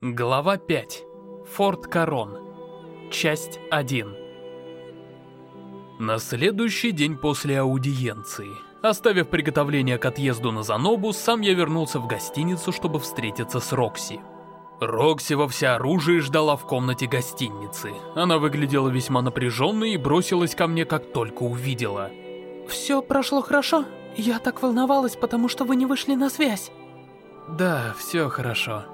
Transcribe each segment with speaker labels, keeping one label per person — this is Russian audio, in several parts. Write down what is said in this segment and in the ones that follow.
Speaker 1: Глава 5. Форт Корон. Часть 1. На следующий день после аудиенции, оставив приготовление к отъезду на Занобу, сам я вернулся в гостиницу, чтобы встретиться с Рокси. Рокси во всеоружии ждала в комнате гостиницы. Она выглядела весьма напряженной и бросилась ко мне, как только увидела.
Speaker 2: «Все прошло хорошо? Я так волновалась, потому что вы не вышли на связь».
Speaker 1: «Да, все хорошо».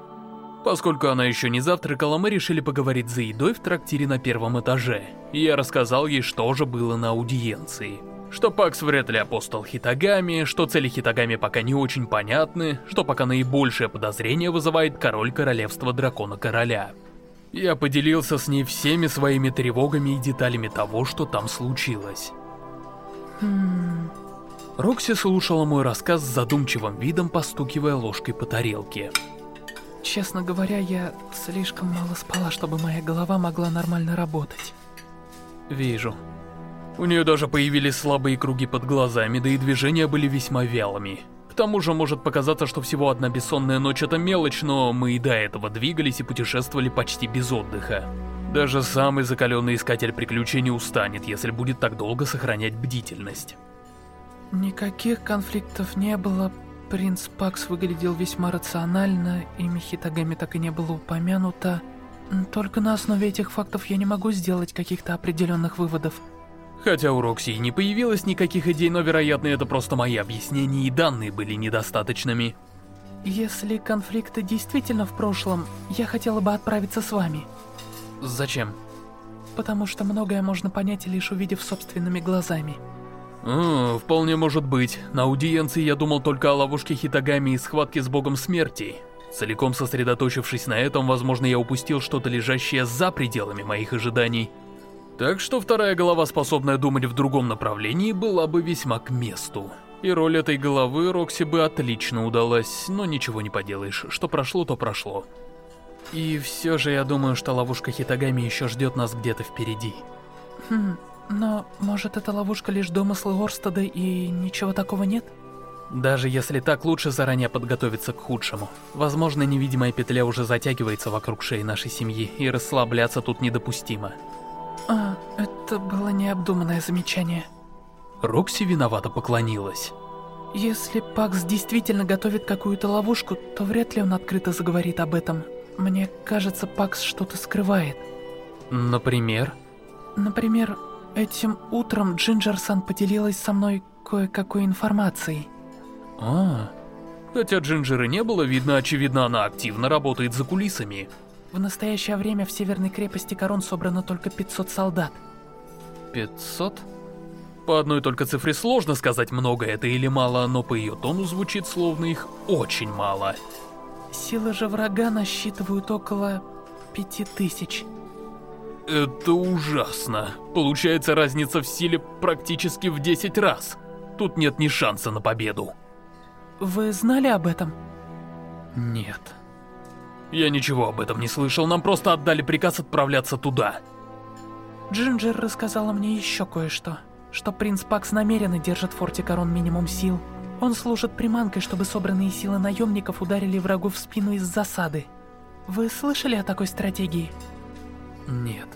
Speaker 1: Поскольку она еще не завтракала, мы решили поговорить за едой в трактире на первом этаже. Я рассказал ей, что же было на аудиенции. Что Пакс вряд ли апостол Хитагами, что цели Хитагами пока не очень понятны, что пока наибольшее подозрение вызывает король королевства дракона короля. Я поделился с ней всеми своими тревогами и деталями того, что там случилось.
Speaker 2: Хм...
Speaker 1: Рокси слушала мой рассказ с задумчивым видом, постукивая ложкой по тарелке.
Speaker 2: Честно говоря, я слишком мало спала, чтобы моя голова могла нормально работать.
Speaker 1: Вижу. У нее даже появились слабые круги под глазами, да и движения были весьма вялыми. К тому же может показаться, что всего одна бессонная ночь это мелочь, но мы и до этого двигались и путешествовали почти без отдыха. Даже самый закаленный искатель приключений устанет, если будет так долго сохранять бдительность.
Speaker 2: Никаких конфликтов не было, Принц Пакс выглядел весьма рационально, имя Хитагами так и не было упомянуто. Только на основе этих фактов я не могу сделать каких-то определенных выводов.
Speaker 1: Хотя у Рокси не появилось никаких идей, но вероятно это просто мои объяснения и данные были недостаточными.
Speaker 2: Если конфликты действительно в прошлом, я хотела бы отправиться с вами.
Speaker 1: Зачем?
Speaker 2: Потому что многое можно понять, лишь увидев собственными глазами.
Speaker 1: А, вполне может быть. На аудиенции я думал только о ловушке Хитагами и схватке с богом смерти. Целиком сосредоточившись на этом, возможно, я упустил что-то лежащее за пределами моих ожиданий. Так что вторая голова, способная думать в другом направлении, была бы весьма к месту. И роль этой головы Рокси бы отлично удалась, но ничего не поделаешь, что прошло, то прошло. И все же я думаю, что ловушка Хитагами еще ждет нас где-то впереди.
Speaker 2: Хм, но, может, это ловушка лишь домыслы Орстеда и ничего такого нет?
Speaker 1: Даже если так, лучше заранее подготовиться к худшему. Возможно, невидимая петля уже затягивается вокруг шеи нашей семьи, и расслабляться тут недопустимо.
Speaker 2: А, это было необдуманное замечание.
Speaker 1: Рокси виновато поклонилась.
Speaker 2: Если Пакс действительно готовит какую-то ловушку, то вряд ли он открыто заговорит об этом. Мне кажется, Пакс что-то скрывает.
Speaker 1: Например?
Speaker 2: Например, Этим утром Джинджер-сан поделилась со мной кое-какой информацией.
Speaker 1: А, хотя Джинджера не было видно, очевидно, она активно работает за кулисами.
Speaker 2: В настоящее время в северной крепости Корон собрано только 500 солдат.
Speaker 1: 500? По одной только цифре сложно сказать, много это или мало, но по ее тону звучит, словно их очень мало.
Speaker 2: Силы же врага насчитывают около 5000.
Speaker 1: Это ужасно. Получается разница в силе практически в 10 раз. Тут нет ни шанса на победу.
Speaker 2: Вы знали об этом?
Speaker 1: Нет. Я ничего об этом не слышал, нам просто отдали приказ отправляться туда.
Speaker 2: Джинджер рассказала мне еще кое-что. Что принц Пакс намеренно держит в форте Корон минимум сил. Он служит приманкой, чтобы собранные силы наемников ударили врагу в спину из засады. Вы слышали о такой стратегии?
Speaker 1: Нет.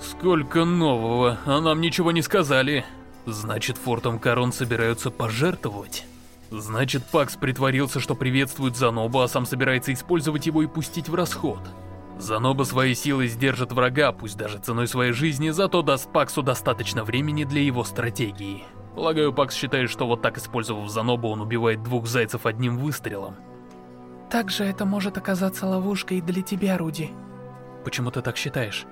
Speaker 1: Сколько нового, а нам ничего не сказали. Значит, фортом Корон собираются пожертвовать? Значит, Пакс притворился, что приветствует Занобу, а сам собирается использовать его и пустить в расход. Заноба своей силой сдержит врага, пусть даже ценой своей жизни, зато даст Паксу достаточно времени для его стратегии. Полагаю, Пакс считает, что вот так использовав Занобу, он убивает двух зайцев одним выстрелом.
Speaker 2: Также это может оказаться ловушкой для тебя, Руди.
Speaker 1: Почему ты так считаешь?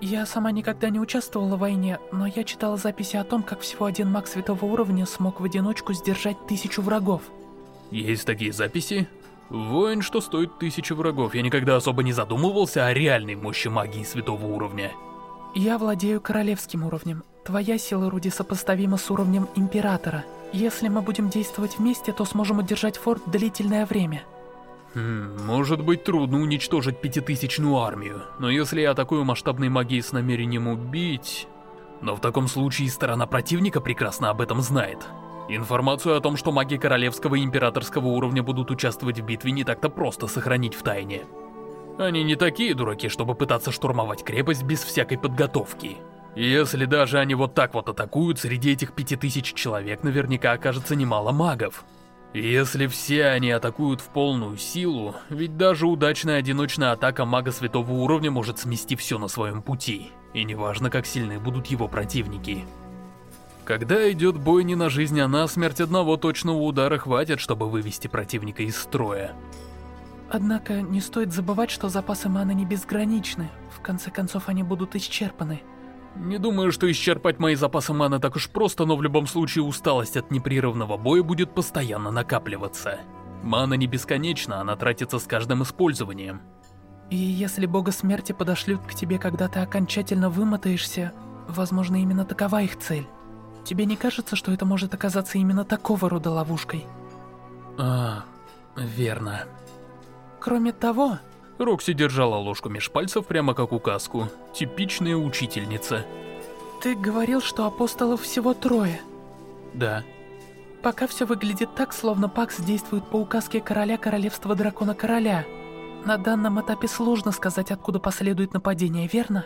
Speaker 2: Я сама никогда не участвовала в войне, но я читала записи о том, как всего один маг святого уровня смог в одиночку сдержать тысячу врагов.
Speaker 1: Есть такие записи? Воин, что стоит тысячу врагов. Я никогда особо не задумывался о реальной мощи магии святого уровня.
Speaker 2: Я владею королевским уровнем. Твоя сила, Руди, сопоставима с уровнем Императора. Если мы будем действовать вместе, то сможем удержать форт длительное время.
Speaker 1: Хм, может быть трудно уничтожить пятитысячную армию, но если я атакую масштабной магией с намерением убить... Но в таком случае сторона противника прекрасно об этом знает. Информацию о том, что маги королевского и императорского уровня будут участвовать в битве, не так-то просто сохранить в тайне. Они не такие дураки, чтобы пытаться штурмовать крепость без всякой подготовки. Если даже они вот так вот атакуют, среди этих пяти тысяч человек наверняка окажется немало магов. Если все они атакуют в полную силу, ведь даже удачная одиночная атака мага святого уровня может смести все на своем пути, и неважно, как сильны будут его противники. Когда идет бой не на жизнь, а на смерть, одного точного удара хватит, чтобы вывести противника из строя.
Speaker 2: Однако не стоит забывать, что запасы маны не безграничны, в конце концов они будут исчерпаны.
Speaker 1: Не думаю, что исчерпать мои запасы маны так уж просто, но в любом случае усталость от непрерывного боя будет постоянно накапливаться. Мана не бесконечна, она тратится с каждым использованием.
Speaker 2: И если бога смерти подошлют к тебе, когда ты окончательно вымотаешься, возможно, именно такова их цель. Тебе не кажется, что это может оказаться именно такого рода ловушкой?
Speaker 1: А, верно.
Speaker 2: Кроме того,
Speaker 1: Рокси держала ложку меж пальцев прямо как указку. Типичная учительница.
Speaker 2: Ты говорил, что апостолов всего трое.
Speaker 1: Да.
Speaker 2: Пока все выглядит так, словно Пакс действует по указке короля королевства дракона короля. На данном этапе сложно сказать, откуда последует нападение, верно?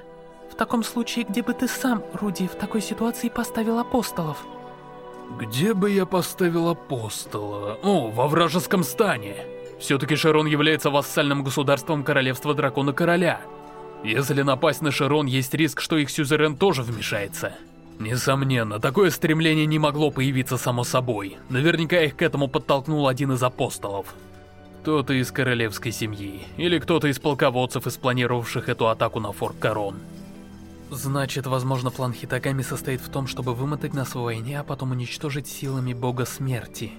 Speaker 2: В таком случае, где бы ты сам, Руди, в такой ситуации поставил апостолов?
Speaker 1: Где бы я поставил апостола? О, во вражеском стане. Все-таки Шерон является вассальным государством королевства дракона короля. Если напасть на Шерон, есть риск, что их сюзерен тоже вмешается. Несомненно, такое стремление не могло появиться само собой. Наверняка их к этому подтолкнул один из апостолов. Кто-то из королевской семьи, или кто-то из полководцев, спланировавших эту атаку на форт Корон.
Speaker 2: Значит, возможно, план Хитагами состоит в том, чтобы вымотать нас в войне, а потом уничтожить силами бога смерти.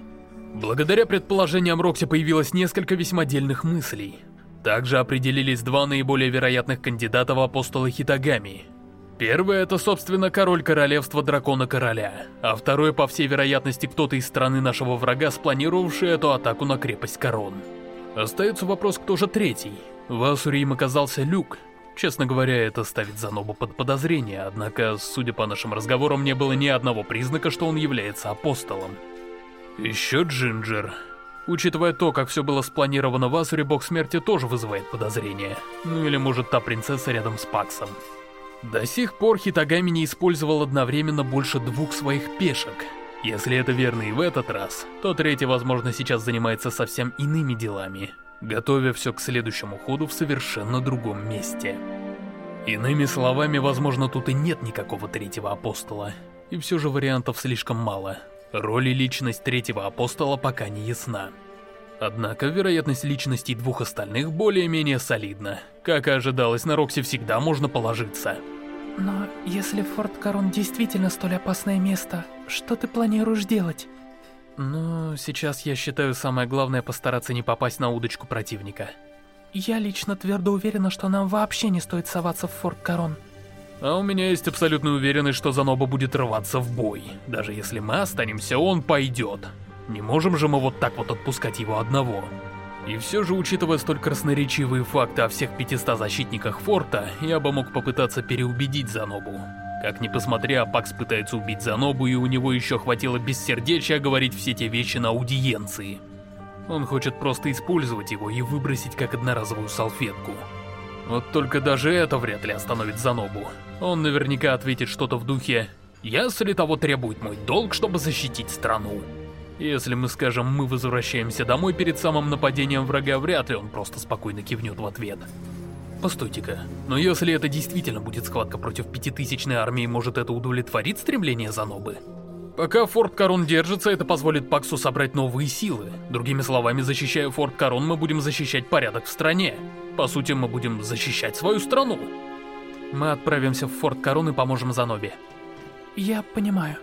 Speaker 1: Благодаря предположениям Рокси появилось несколько весьма дельных мыслей. Также определились два наиболее вероятных кандидата в апостолы Хитагами. Первый это, собственно, король королевства Дракона Короля, а второй, по всей вероятности, кто-то из страны нашего врага, спланировавший эту атаку на крепость Корон. Остается вопрос, кто же третий. В Асуре им оказался Люк. Честно говоря, это ставит Занобу под подозрение, однако, судя по нашим разговорам, не было ни одного признака, что он является апостолом. Еще Джинджер. Учитывая то, как все было спланировано в Асуре, Бог Смерти тоже вызывает подозрения. Ну или может та принцесса рядом с Паксом. До сих пор Хитагами не использовал одновременно больше двух своих пешек. Если это верно и в этот раз, то третий, возможно, сейчас занимается совсем иными делами, готовя все к следующему ходу в совершенно другом месте. Иными словами, возможно, тут и нет никакого третьего апостола, и все же вариантов слишком мало. Роль и личность третьего апостола пока не ясна. Однако вероятность личностей двух остальных более-менее солидна. Как и ожидалось, на Рокси всегда можно положиться.
Speaker 2: Но если Форт Корон действительно столь опасное место, что ты планируешь делать?
Speaker 1: Ну, сейчас я считаю самое главное постараться не попасть на удочку противника.
Speaker 2: Я лично твердо уверена, что нам вообще не стоит соваться в Форт Корон.
Speaker 1: А у меня есть абсолютная уверенность, что Заноба будет рваться в бой. Даже если мы останемся, он пойдет. Не можем же мы вот так вот отпускать его одного. И все же, учитывая столь красноречивые факты о всех 500 защитниках форта, я бы мог попытаться переубедить Занобу. Как ни посмотря, а Пакс пытается убить Занобу, и у него еще хватило бессердечия говорить все те вещи на аудиенции. Он хочет просто использовать его и выбросить как одноразовую салфетку. Вот только даже это вряд ли остановит Занобу. Он наверняка ответит что-то в духе «Если того требует мой долг, чтобы защитить страну». Если мы скажем «мы возвращаемся домой» перед самым нападением врага, вряд ли он просто спокойно кивнет в ответ. Постойте-ка, но если это действительно будет схватка против пятитысячной армии, может это удовлетворит стремление Занобы? Пока Форт Корон держится, это позволит Паксу собрать новые силы. Другими словами, защищая Форт Корон, мы будем защищать порядок в стране. По сути, мы будем защищать свою страну. Мы отправимся в Форт Корон и поможем Занобе.
Speaker 2: Я понимаю.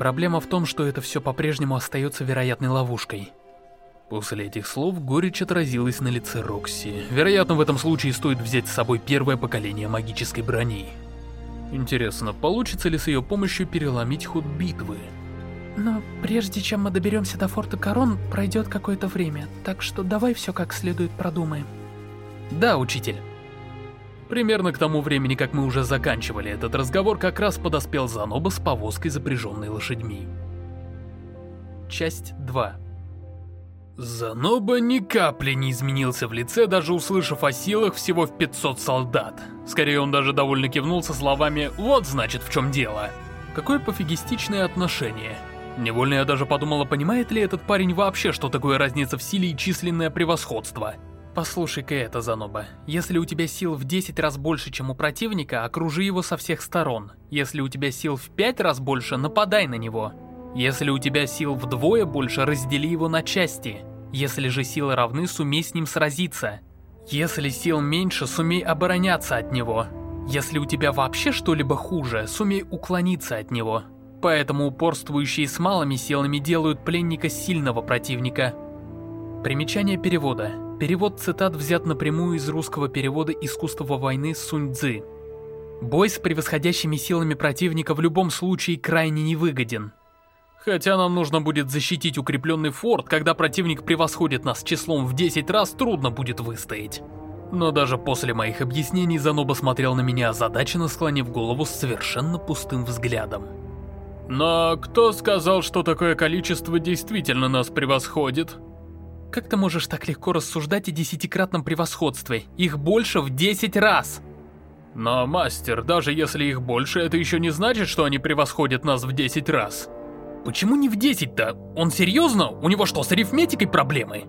Speaker 1: Проблема в том, что это все по-прежнему остается вероятной ловушкой. После этих слов горечь отразилась на лице Рокси. Вероятно, в этом случае стоит взять с собой первое поколение магической брони. Интересно, получится ли с ее помощью переломить ход битвы?
Speaker 2: Но прежде чем мы доберемся до форта Корон, пройдет какое-то время, так что давай все как следует продумаем.
Speaker 1: Да, учитель. Примерно к тому времени, как мы уже заканчивали этот разговор, как раз подоспел Заноба с повозкой, запряженной лошадьми. Часть 2 Заноба ни капли не изменился в лице, даже услышав о силах всего в 500 солдат. Скорее, он даже довольно кивнул со словами «Вот, значит, в чем дело». Какое пофигистичное отношение. Невольно я даже подумала, понимает ли этот парень вообще, что такое разница в силе и численное превосходство. Послушай-ка это, Заноба. Если у тебя сил в 10 раз больше, чем у противника, окружи его со всех сторон. Если у тебя сил в 5 раз больше, нападай на него. Если у тебя сил вдвое больше, раздели его на части. Если же силы равны, сумей с ним сразиться. Если сил меньше, сумей обороняться от него. Если у тебя вообще что-либо хуже, сумей уклониться от него. Поэтому упорствующие с малыми силами делают пленника сильного противника. Примечание перевода. Перевод цитат взят напрямую из русского перевода «Искусство войны» Сунь Цзы. Бой с превосходящими силами противника в любом случае крайне невыгоден. Хотя нам нужно будет защитить укрепленный форт, когда противник превосходит нас числом в 10 раз, трудно будет выстоять. Но даже после моих объяснений Заноба смотрел на меня озадаченно, склонив голову с совершенно пустым взглядом. Но кто сказал, что такое количество действительно нас превосходит? Как ты можешь так легко рассуждать о десятикратном превосходстве? Их больше в 10 раз! Но, мастер, даже если их больше, это еще не значит, что они превосходят нас в 10 раз. Почему не в 10-то? Он серьезно? У него что, с арифметикой проблемы?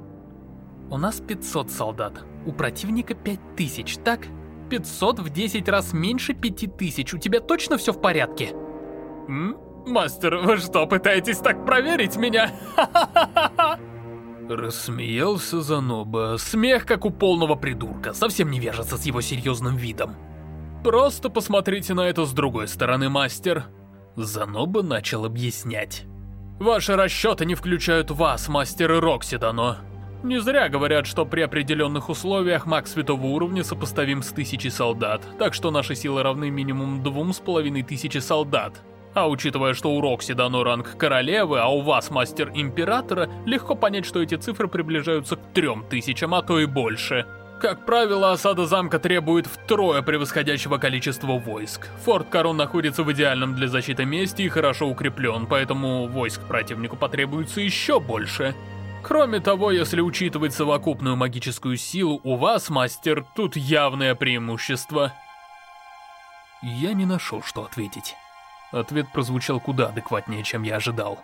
Speaker 1: У нас 500 солдат, у противника 5000, так? 500 в 10 раз меньше 5000, у тебя точно все в порядке? М? Мастер, вы что, пытаетесь так проверить меня? Рассмеялся Заноба. Смех, как у полного придурка, совсем не вяжется с его серьезным видом. Просто посмотрите на это с другой стороны, мастер. Заноба начал объяснять. Ваши расчеты не включают вас, мастеры Роксидано. Не зря говорят, что при определенных условиях маг святого уровня сопоставим с тысячей солдат, так что наши силы равны минимум двум с половиной тысячи солдат. А учитывая, что у Рокси дано ранг королевы, а у вас мастер императора, легко понять, что эти цифры приближаются к трем тысячам, а то и больше. Как правило, осада замка требует втрое превосходящего количества войск. Форт Корон находится в идеальном для защиты месте и хорошо укреплен, поэтому войск противнику потребуется еще больше. Кроме того, если учитывать совокупную магическую силу, у вас, мастер, тут явное преимущество. Я не нашел, что ответить. Ответ прозвучал куда адекватнее, чем я ожидал.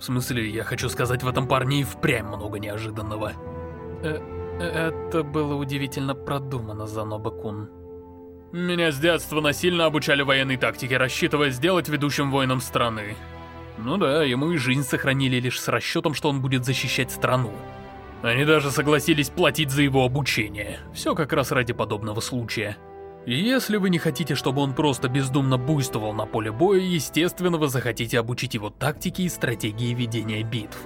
Speaker 1: В смысле, я хочу сказать, в этом парне и впрямь много неожиданного. Э, это было удивительно продумано, Заноба-кун. Меня с детства насильно обучали военной тактике, рассчитывая сделать ведущим воином страны. Ну да, ему и жизнь сохранили лишь с расчетом, что он будет защищать страну. Они даже согласились платить за его обучение. Все как раз ради подобного случая. если вы не хотите, чтобы он просто бездумно буйствовал на поле боя, естественно, вы захотите обучить его тактике и стратегии ведения битв.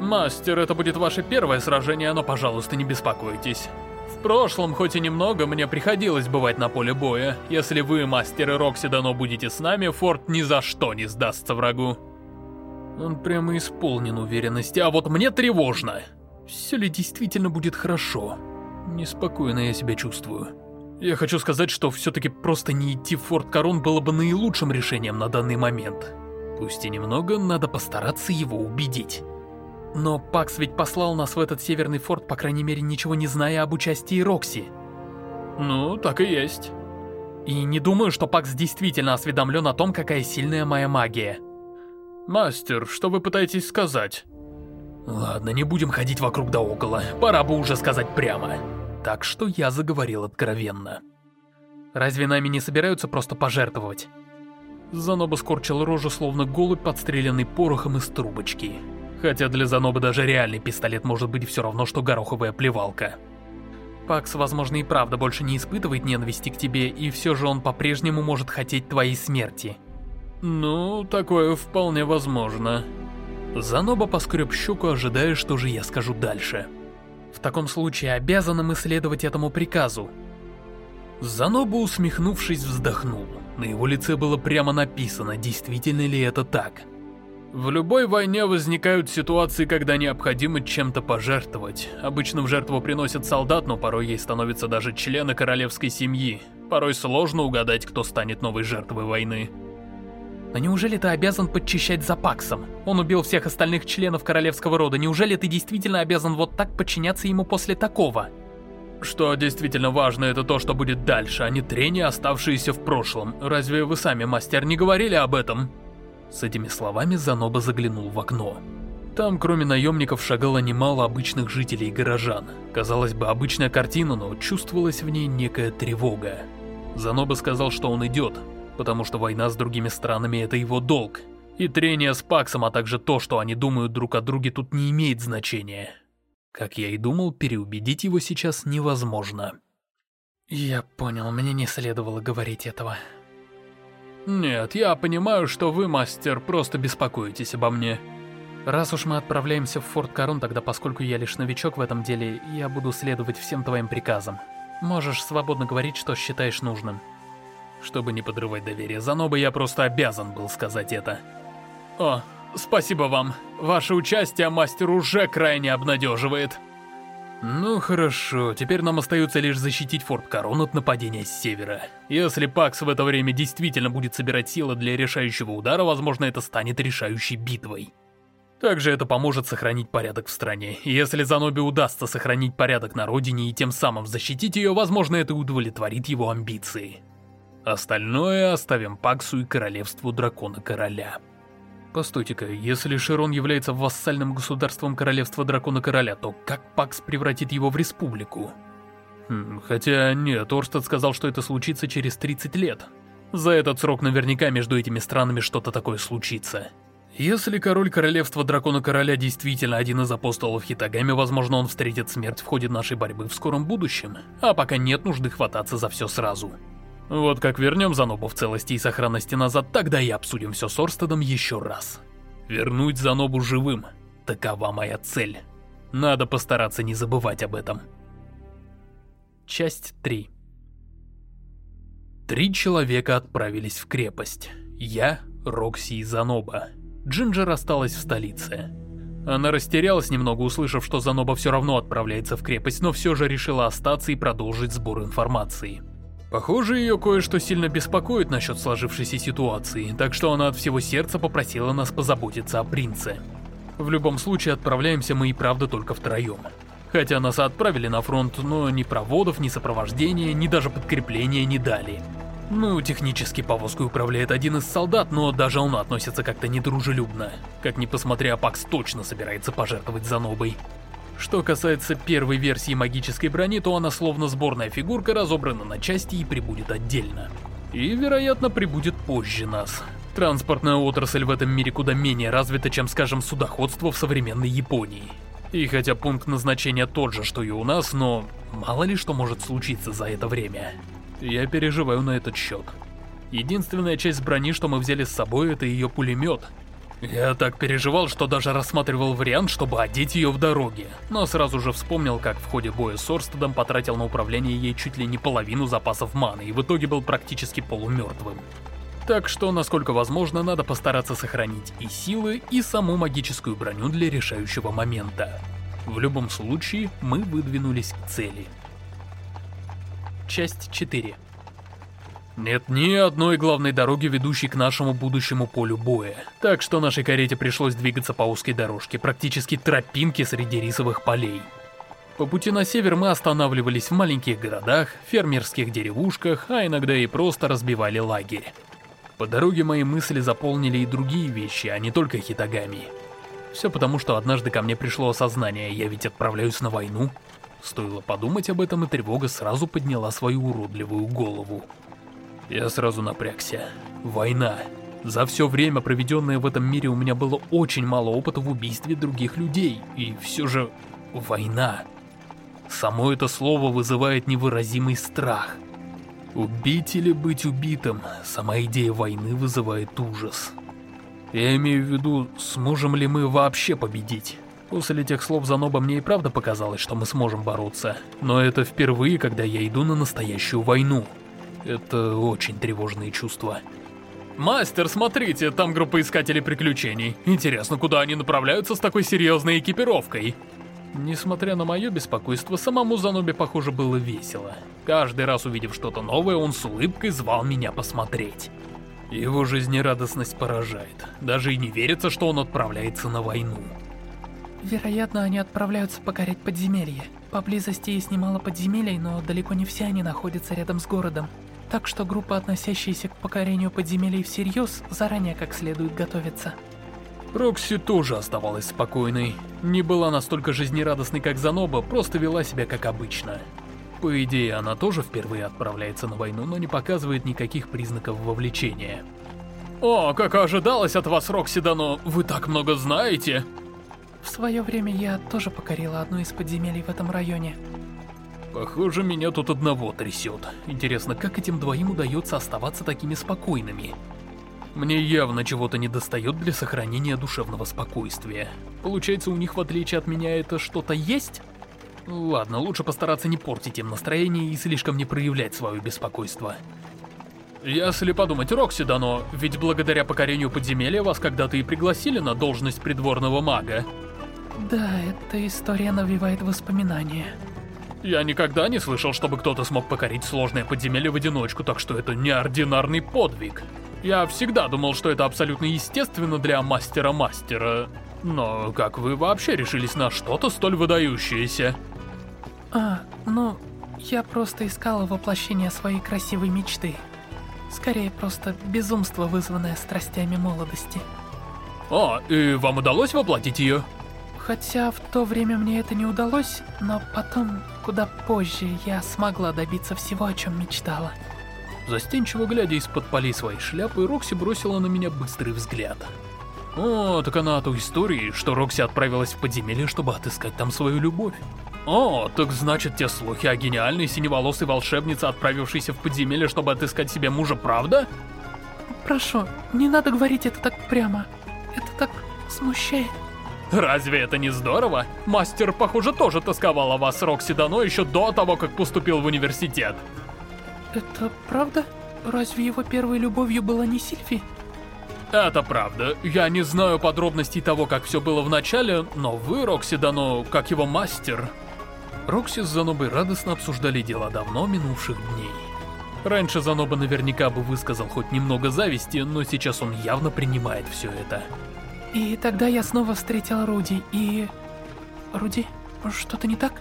Speaker 1: «Мастер, это будет ваше первое сражение, но, пожалуйста, не беспокойтесь. В прошлом, хоть и немного, мне приходилось бывать на поле боя. Если вы, мастеры Роксидано, будете с нами, форт ни за что не сдастся врагу». Он прямо исполнен уверенности, а вот мне тревожно. Все ли действительно будет хорошо? Неспокойно я себя чувствую. Я хочу сказать, что все-таки просто не идти в Форт Корон было бы наилучшим решением на данный момент. Пусть и немного, надо постараться его убедить. Но Пакс ведь послал нас в этот северный форт, по крайней мере, ничего не зная об участии Рокси. Ну, так и есть. И не думаю, что Пакс действительно осведомлен о том, какая сильная моя магия. Мастер, что вы пытаетесь сказать? Ладно, не будем ходить вокруг да около, пора бы уже сказать прямо. Так что я заговорил откровенно. Разве нами не собираются просто пожертвовать? Заноба скорчил рожу, словно голубь, подстреленный порохом из трубочки. Хотя для Занобы даже реальный пистолет может быть все равно, что гороховая плевалка. Пакс, возможно, и правда больше не испытывает ненависти к тебе, и все же он по-прежнему может хотеть твоей смерти. Ну, такое вполне возможно. Заноба поскреб щеку, ожидая, что же я скажу дальше. В таком случае обязанным исследовать этому приказу. Заноба, усмехнувшись, вздохнул. На его лице было прямо написано, действительно ли это так. В любой войне возникают ситуации, когда необходимо чем-то пожертвовать. Обычно в жертву приносят солдат, но порой ей становятся даже члены королевской семьи. Порой сложно угадать, кто станет новой жертвой войны.
Speaker 2: Но неужели ты обязан подчищать за Паксом? Он убил всех остальных членов королевского рода. Неужели ты действительно обязан вот так подчиняться ему после такого?
Speaker 1: Что действительно важно, это то, что будет дальше, а не трения, оставшиеся в прошлом. Разве вы сами, мастер, не говорили об этом? С этими словами Заноба заглянул в окно. Там, кроме наемников, шагало немало обычных жителей и горожан. Казалось бы, обычная картина, но чувствовалась в ней некая тревога. Заноба сказал, что он идет, потому что война с другими странами — это его долг. И трение с Паксом, а также то, что они думают друг о друге, тут не имеет значения. Как я и думал, переубедить его сейчас невозможно.
Speaker 2: Я понял, мне не следовало говорить этого.
Speaker 1: Нет, я понимаю, что вы, мастер, просто беспокоитесь обо мне.
Speaker 2: Раз уж мы отправляемся в Форт Корон, тогда поскольку я лишь новичок в этом деле, я буду следовать всем твоим приказам. Можешь свободно говорить, что считаешь нужным.
Speaker 1: Чтобы не подрывать доверие Заноба, я просто обязан был сказать это. О, спасибо вам. Ваше участие, мастер, уже крайне обнадеживает. Ну хорошо, теперь нам остается лишь защитить Форт Корон от нападения с севера. Если Пакс в это время действительно будет собирать силы для решающего удара, возможно, это станет решающей битвой. Также это поможет сохранить порядок в стране. Если Занобе удастся сохранить порядок на родине и тем самым защитить ее, возможно, это удовлетворит его амбиции. Остальное оставим Паксу и королевству Дракона-Короля. Постойте-ка, если Широн является вассальным государством королевства Дракона-Короля, то как Пакс превратит его в республику? Хм, хотя нет, Орстед сказал, что это случится через 30 лет. За этот срок наверняка между этими странами что-то такое случится. Если король королевства Дракона-Короля действительно один из апостолов Хитагами, возможно, он встретит смерть в ходе нашей борьбы в скором будущем, а пока нет нужды хвататься за все сразу. Вот как вернем Занобу в целости и сохранности назад, тогда и обсудим все с Орстедом еще раз. Вернуть Занобу живым. Такова моя цель. Надо постараться не забывать об этом.
Speaker 2: Часть 3
Speaker 1: Три человека отправились в крепость. Я, Рокси и Заноба. Джинджер осталась в столице. Она растерялась немного, услышав, что Заноба все равно отправляется в крепость, но все же решила остаться и продолжить сбор информации. Похоже, ее кое-что сильно беспокоит насчет сложившейся ситуации, так что она от всего сердца попросила нас позаботиться о принце. В любом случае, отправляемся мы и правда только втроем. Хотя нас отправили на фронт, но ни проводов, ни сопровождения, ни даже подкрепления не дали. Ну, технически повозкой управляет один из солдат, но даже он относится как-то недружелюбно. Как ни посмотри, Апакс точно собирается пожертвовать Занобой. Что касается первой версии магической брони, то она словно сборная фигурка разобрана на части и прибудет отдельно. И, вероятно, прибудет позже нас. Транспортная отрасль в этом мире куда менее развита, чем, скажем, судоходство в современной Японии. И хотя пункт назначения тот же, что и у нас, но мало ли что может случиться за это время. Я переживаю на этот счет. Единственная часть брони, что мы взяли с собой, это ее пулемет, я так переживал, что даже рассматривал вариант, чтобы одеть ее в дороге, но сразу же вспомнил, как в ходе боя с Орстедом потратил на управление ей чуть ли не половину запасов маны и в итоге был практически полумертвым. Так что, насколько возможно, надо постараться сохранить и силы, и саму магическую броню для решающего момента. В любом случае, мы выдвинулись к цели.
Speaker 2: Часть 4
Speaker 1: нет ни одной главной дороги, ведущей к нашему будущему полю боя. Так что нашей карете пришлось двигаться по узкой дорожке, практически тропинке среди рисовых полей. По пути на север мы останавливались в маленьких городах, фермерских деревушках, а иногда и просто разбивали лагерь. По дороге мои мысли заполнили и другие вещи, а не только хитагами. Все потому, что однажды ко мне пришло осознание, я ведь отправляюсь на войну. Стоило подумать об этом, и тревога сразу подняла свою уродливую голову. Я сразу напрягся. Война. За все время, проведенное в этом мире, у меня было очень мало опыта в убийстве других людей. И все же... война. Само это слово вызывает невыразимый страх. Убить или быть убитым, сама идея войны вызывает ужас. Я имею в виду, сможем ли мы вообще победить. После этих слов Заноба мне и правда показалось, что мы сможем бороться. Но это впервые, когда я иду на настоящую войну. Это очень тревожные чувства. «Мастер, смотрите, там группа искателей приключений. Интересно, куда они направляются с такой серьезной экипировкой?» Несмотря на мое беспокойство, самому Занобе, похоже, было весело. Каждый раз увидев что-то новое, он с улыбкой звал меня посмотреть. Его жизнерадостность поражает. Даже и не верится, что он отправляется на войну.
Speaker 2: Вероятно, они отправляются покорять подземелье. Поблизости есть немало подземелий, но далеко не все они находятся рядом с городом. Так что группа, относящаяся к покорению подземелий всерьез, заранее как следует готовится.
Speaker 1: Рокси тоже оставалась спокойной. Не была настолько жизнерадостной, как Заноба, просто вела себя как обычно. По идее, она тоже впервые отправляется на войну, но не показывает никаких признаков вовлечения. «О, как ожидалось от вас, Рокси Дано, вы так много знаете!»
Speaker 2: В свое время я тоже покорила одну из подземелий в этом районе.
Speaker 1: Похоже, меня тут одного трясет. Интересно, как этим двоим удается оставаться такими спокойными? Мне явно чего-то недостает для сохранения душевного спокойствия. Получается, у них, в отличие от меня, это что-то есть? Ладно, лучше постараться не портить им настроение и слишком не проявлять свое беспокойство. Если подумать, Рокси дано, ведь благодаря покорению подземелья вас когда-то и пригласили на должность придворного мага.
Speaker 2: Да, эта история навевает воспоминания.
Speaker 1: Я никогда не слышал, чтобы кто-то смог покорить сложное подземелье в одиночку, так что это неординарный подвиг. Я всегда думал, что это абсолютно естественно для мастера-мастера. Но как вы вообще решились на что-то столь выдающееся?
Speaker 2: А, ну, я просто искала воплощение своей красивой мечты. Скорее, просто безумство, вызванное страстями молодости.
Speaker 1: А, и вам удалось воплотить ее?
Speaker 2: Хотя в то время мне это не удалось, но потом, куда позже, я смогла добиться всего, о чем мечтала.
Speaker 1: Застенчиво глядя из-под полей своей шляпы, Рокси бросила на меня быстрый взгляд. О, так она о той истории, что Рокси отправилась в подземелье, чтобы отыскать там свою любовь. О, так значит те слухи о гениальной синеволосой волшебнице, отправившейся в подземелье, чтобы отыскать себе мужа, правда?
Speaker 2: Прошу, не надо говорить это так прямо. Это так смущает.
Speaker 1: Разве это не здорово? Мастер, похоже, тоже тосковал о вас, Рокси Дано, еще до того, как поступил в университет.
Speaker 2: Это правда? Разве его первой любовью была не Сильфи?
Speaker 1: Это правда. Я не знаю подробностей того, как все было в начале, но вы, Рокси Дано, как его мастер... Рокси с Занобой радостно обсуждали дела давно минувших дней. Раньше Заноба наверняка бы высказал хоть немного зависти, но сейчас он явно принимает все это.
Speaker 2: И тогда я снова встретила Руди, и... Руди, что-то не так?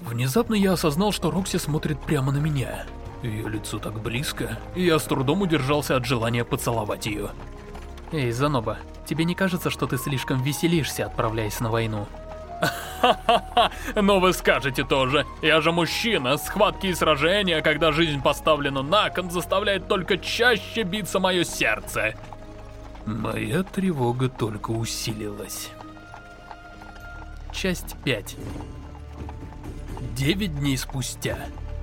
Speaker 1: Внезапно я осознал, что Рокси смотрит прямо на меня. Ее лицо так близко, и я с трудом удержался от желания поцеловать ее.
Speaker 2: Эй, Заноба, тебе не кажется, что ты слишком веселишься, отправляясь на войну?
Speaker 1: Ха-ха-ха, но вы скажете тоже. Я же мужчина, схватки и сражения, когда жизнь поставлена на кон, заставляет только чаще биться мое сердце. Моя тревога только усилилась. Часть 5 Девять дней спустя.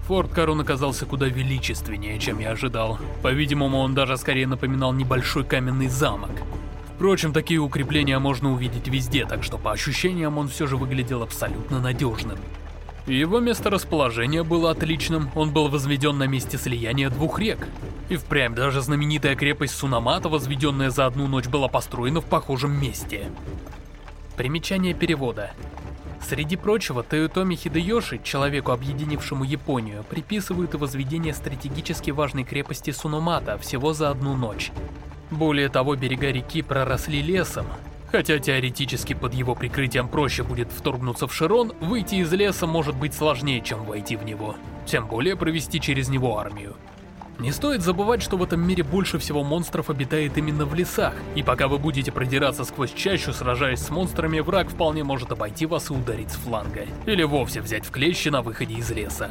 Speaker 1: Форт Корон оказался куда величественнее, чем я ожидал. По-видимому, он даже скорее напоминал небольшой каменный замок. Впрочем, такие укрепления можно увидеть везде, так что по ощущениям он все же выглядел абсолютно надежным. Его месторасположение было отличным, он был возведен на месте слияния двух рек. И впрямь даже знаменитая крепость Сунамата, возведенная за одну ночь, была построена в похожем месте. Примечание перевода. Среди прочего, Тойотоми Хидеёши, человеку, объединившему Японию, приписывают и возведение стратегически важной крепости Суномата всего за одну ночь. Более того, берега реки проросли лесом. Хотя теоретически под его прикрытием проще будет вторгнуться в Широн, выйти из леса может быть сложнее, чем войти в него. Тем более провести через него армию. Не стоит забывать, что в этом мире больше всего монстров обитает именно в лесах, и пока вы будете продираться сквозь чащу, сражаясь с монстрами, враг вполне может обойти вас и ударить с фланга. Или вовсе взять в клещи на выходе из леса.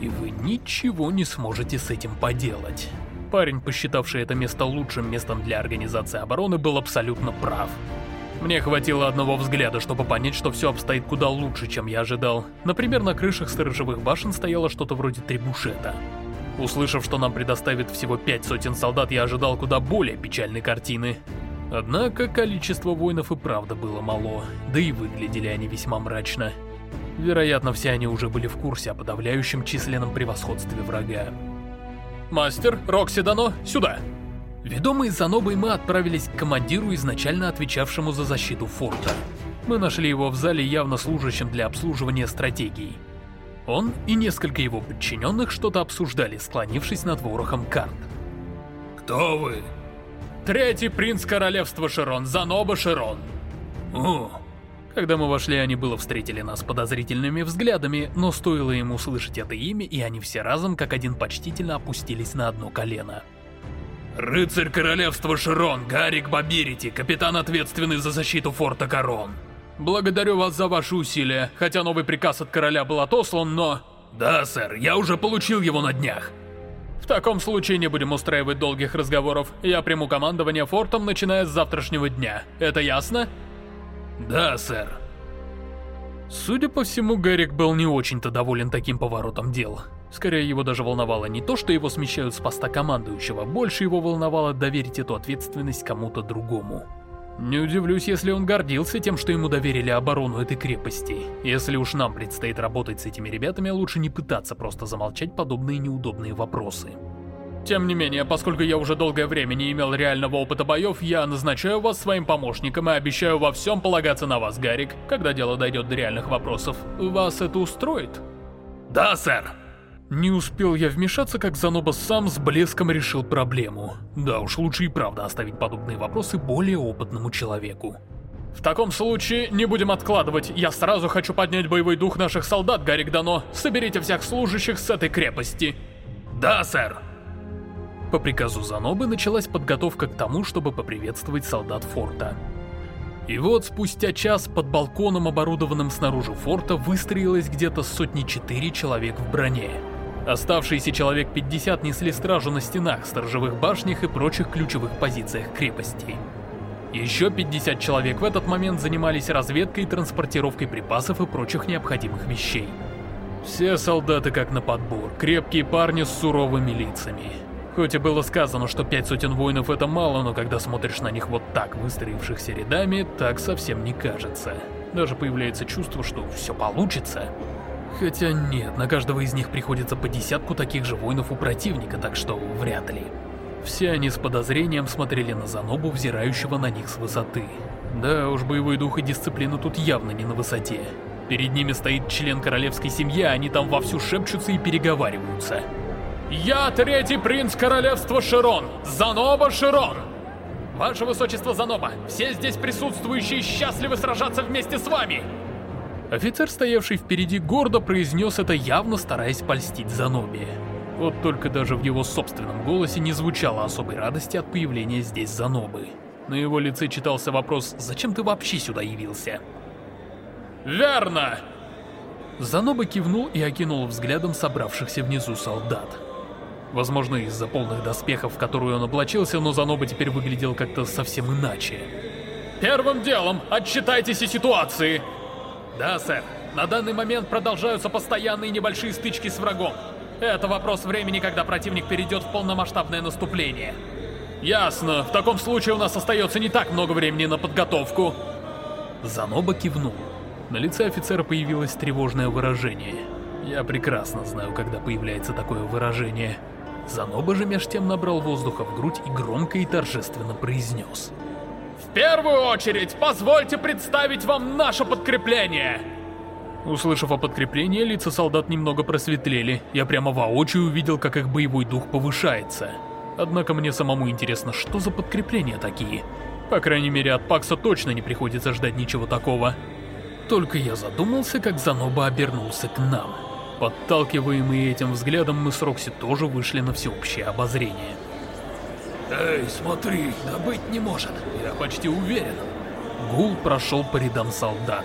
Speaker 1: И вы ничего не сможете с этим поделать. Парень, посчитавший это место лучшим местом для организации обороны, был абсолютно прав. Мне хватило одного взгляда, чтобы понять, что все обстоит куда лучше, чем я ожидал. Например, на крышах сторожевых башен стояло что-то вроде трибушета. Услышав, что нам предоставят всего пять сотен солдат, я ожидал куда более печальной картины. Однако количество воинов и правда было мало, да и выглядели они весьма мрачно. Вероятно, все они уже были в курсе о подавляющем численном превосходстве врага. «Мастер, Рокси Дано, сюда!» Ведомые Занобой мы отправились к командиру, изначально отвечавшему за защиту форта. Мы нашли его в зале, явно служащим для обслуживания стратегий. Он и несколько его подчиненных что-то обсуждали, склонившись над ворохом карт.
Speaker 3: Кто вы?
Speaker 1: Третий принц королевства Широн, Заноба Широн.
Speaker 3: О,
Speaker 1: Когда мы вошли, они было встретили нас подозрительными взглядами, но стоило ему услышать это имя, и они все разом, как один почтительно опустились на одно колено.
Speaker 3: рыцарь королевства Широн, Гарик Бабирити, капитан, ответственный за защиту форта Корон.
Speaker 1: Благодарю вас за ваши усилия, хотя новый приказ от короля был отослан, но...
Speaker 3: Да, сэр, я уже получил его на днях.
Speaker 1: В таком случае не будем устраивать долгих разговоров. Я приму командование фортом, начиная с завтрашнего дня. Это ясно?
Speaker 3: Да, сэр.
Speaker 1: Судя по всему, Гарик был не очень-то доволен таким поворотом дел. Скорее, его даже волновало не то, что его смещают с поста командующего, больше его волновало доверить эту ответственность кому-то другому. Не удивлюсь, если он гордился тем, что ему доверили оборону этой крепости. Если уж нам предстоит работать с этими ребятами, лучше не пытаться просто замолчать подобные неудобные вопросы. Тем не менее, поскольку я уже долгое время не имел реального опыта боев, я назначаю вас своим помощником и обещаю во всем полагаться на вас, Гарик, когда дело дойдет до реальных вопросов. Вас это устроит?
Speaker 3: Да, сэр.
Speaker 1: Не успел я вмешаться, как Заноба сам с блеском решил проблему. Да уж, лучше и правда оставить подобные вопросы более опытному человеку. В таком случае, не будем откладывать, я сразу хочу поднять боевой дух наших солдат, Гарик Дано. Соберите всех служащих с этой крепости.
Speaker 3: Да, сэр.
Speaker 1: По приказу Занобы началась подготовка к тому, чтобы поприветствовать солдат форта. И вот спустя час под балконом, оборудованным снаружи форта, выстроилось где-то сотни четыре человек в броне. Оставшиеся человек 50 несли стражу на стенах, сторожевых башнях и прочих ключевых позициях крепости. Еще 50 человек в этот момент занимались разведкой и транспортировкой припасов и прочих необходимых вещей. Все солдаты как на подбор, крепкие парни с суровыми лицами. Хоть и было сказано, что пять сотен воинов это мало, но когда смотришь на них вот так, выстроившихся рядами, так совсем не кажется. Даже появляется чувство, что все получится. Хотя нет, на каждого из них приходится по десятку таких же воинов у противника, так что вряд ли. Все они с подозрением смотрели на Занобу, взирающего на них с высоты. Да уж, боевой дух и дисциплина тут явно не на высоте. Перед ними стоит член королевской семьи, а они там вовсю шепчутся и переговариваются. «Я третий принц королевства Широн, Заноба Широн!» «Ваше высочество Заноба, все здесь присутствующие счастливы сражаться вместе с вами!» Офицер, стоявший впереди, гордо произнес это, явно стараясь польстить Занобе. Вот только даже в его собственном голосе не звучало особой радости от появления здесь Занобы. На его лице читался вопрос «Зачем ты вообще сюда явился?» «Верно!» Заноба кивнул и окинул взглядом собравшихся внизу солдат. Возможно, из-за полных доспехов, в которые он облачился, но Заноба теперь выглядел как-то совсем иначе. «Первым делом, отчитайтесь о ситуации!» «Да, сэр. На данный момент продолжаются постоянные небольшие стычки с врагом. Это вопрос времени, когда противник перейдет в полномасштабное наступление». «Ясно. В таком случае у нас остается не так много времени на подготовку». Заноба кивнул. На лице офицера появилось тревожное выражение. Я прекрасно знаю, когда появляется такое выражение. Заноба же меж тем набрал воздуха в грудь и громко и торжественно произнес. «В первую очередь, позвольте представить вам наше подкрепление!» Услышав о подкреплении, лица солдат немного просветлели. Я прямо воочию увидел, как их боевой дух повышается. Однако мне самому интересно, что за подкрепления такие? По крайней мере, от Пакса точно не приходится ждать ничего такого. Только я задумался, как Заноба обернулся к нам. Подталкиваемые этим взглядом, мы с Рокси тоже вышли на всеобщее обозрение.
Speaker 3: Эй, смотри, да быть не может.
Speaker 1: Я почти уверен. Гул прошел по рядам солдат.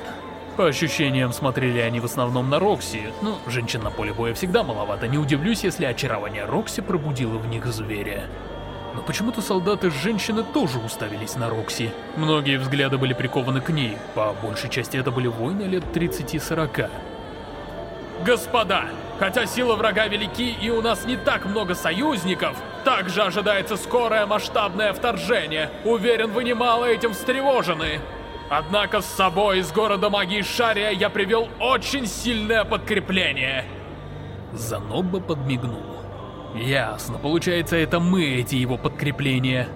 Speaker 1: По ощущениям, смотрели они в основном на Рокси, но женщин на поле боя всегда маловато, не удивлюсь, если очарование Рокси пробудило в них зверя. Но почему-то солдаты с женщины тоже уставились на Рокси. Многие взгляды были прикованы к ней, по большей части это были воины лет 30-40. Господа, хотя силы врага велики и у нас не так много союзников, также ожидается скорое масштабное вторжение. Уверен, вы немало этим встревожены. Однако с собой из города магии Шария я привел очень сильное подкрепление. Заноба подмигнул. Ясно, получается, это мы эти его подкрепления.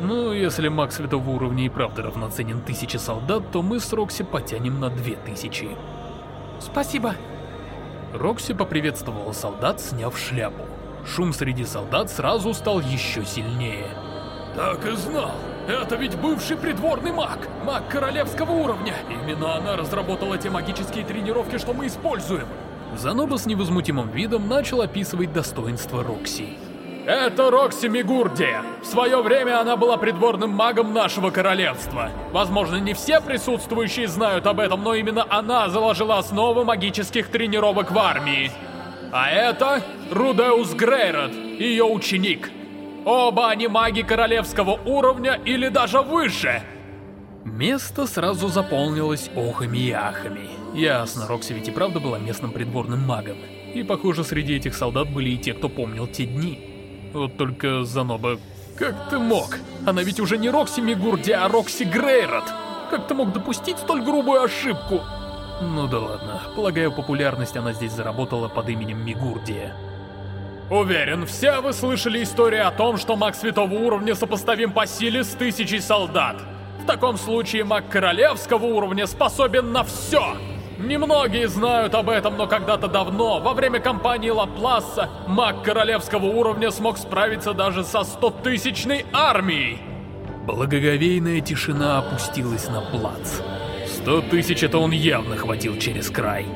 Speaker 1: Ну, если маг святого уровня и правда равноценен тысяче солдат, то мы с Рокси потянем на две тысячи.
Speaker 2: Спасибо.
Speaker 1: Рокси поприветствовал солдат, сняв шляпу. шум среди солдат сразу стал еще сильнее.
Speaker 3: Так и знал. Это ведь бывший придворный маг, маг королевского уровня. Именно она разработала те магические тренировки, что мы используем.
Speaker 1: Заноба с невозмутимым видом начал описывать достоинства Рокси.
Speaker 3: Это Рокси Мигурдия. В свое время она была придворным магом нашего королевства. Возможно, не все присутствующие знают об этом, но именно она заложила основы магических тренировок в армии. А это Рудеус Грейрот, ее ученик. Оба они маги королевского уровня или даже выше.
Speaker 1: Место сразу заполнилось охами и ахами. Ясно, Рокси ведь и правда была местным придворным магом. И похоже, среди этих солдат были и те, кто помнил те дни. Вот только Заноба... Как ты мог? Она ведь уже не Рокси Мигурди, а Рокси Грейрот. Как ты мог допустить столь грубую ошибку? Ну да ладно, полагаю, популярность она здесь заработала под именем Мигурдия.
Speaker 3: Уверен, все вы слышали историю о том, что маг святого уровня сопоставим по силе с тысячей солдат. В таком случае маг королевского уровня способен на все. Немногие знают об этом, но когда-то давно, во время кампании Лапласа, маг королевского уровня смог справиться даже со стотысячной армией.
Speaker 1: Благоговейная тишина опустилась на плац. Сто тысяч это он явно хватил через край.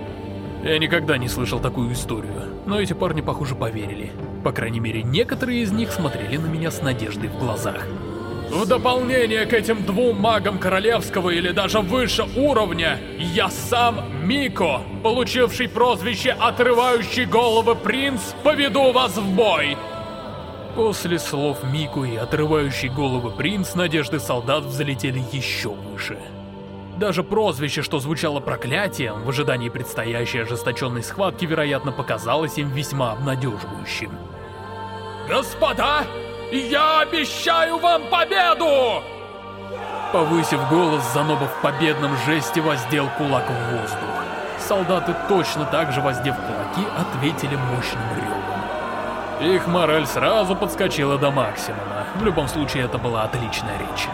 Speaker 1: Я никогда не слышал такую историю, но эти парни, похоже, поверили. По крайней мере, некоторые из них смотрели на меня с надеждой в глазах.
Speaker 3: В дополнение к этим двум магам королевского или даже выше уровня, я сам Мико, получивший прозвище «Отрывающий головы принц», поведу вас в бой.
Speaker 1: После слов Мико и «Отрывающий головы принц» надежды солдат взлетели еще выше. Даже прозвище, что звучало проклятием, в ожидании предстоящей ожесточенной схватки, вероятно, показалось им весьма обнадеживающим.
Speaker 3: «Господа, я обещаю вам победу!»
Speaker 1: Повысив голос, Заноба в победном жесте воздел кулак в воздух. Солдаты, точно так же воздев кулаки, ответили мощным ревом. Их мораль сразу подскочила до максимума. В любом случае, это была отличная речь.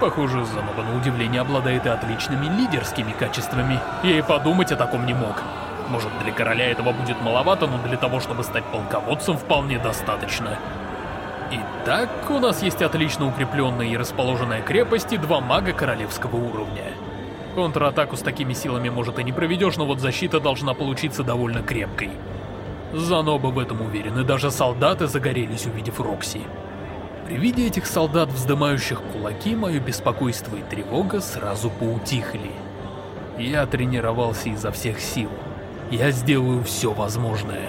Speaker 1: Похоже, Заноба на удивление обладает и отличными лидерскими качествами. Я и подумать о таком не мог. Может, для короля этого будет маловато, но для того, чтобы стать полководцем, вполне достаточно. Итак, у нас есть отлично укрепленная и расположенная крепость и два мага королевского уровня. Контратаку с такими силами, может, и не проведешь, но вот защита должна получиться довольно крепкой. Заноба в этом уверен, и даже солдаты загорелись, увидев Рокси. При виде этих солдат, вздымающих кулаки, мое беспокойство и тревога сразу поутихли. Я тренировался изо всех сил. Я сделаю все возможное.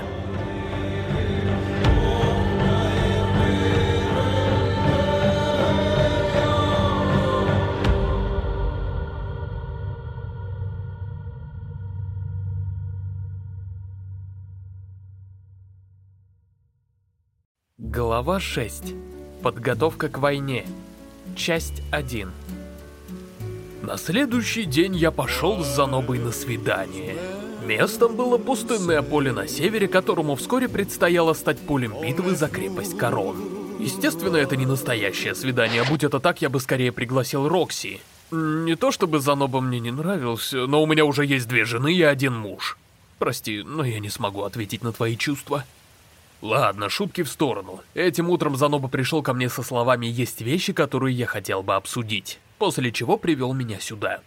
Speaker 1: Глава 6 Подготовка к войне. Часть 1. На следующий день я пошел с Занобой на свидание. Местом было пустынное поле на севере, которому вскоре предстояло стать полем битвы за крепость Корон. Естественно, это не настоящее свидание, будь это так, я бы скорее пригласил Рокси. Не то чтобы Заноба мне не нравился, но у меня уже есть две жены и один муж. Прости, но я не смогу ответить на твои чувства. Ладно, шутки в сторону. Этим утром Заноба пришел ко мне со словами «Есть вещи, которые я хотел бы обсудить», после чего привел меня сюда.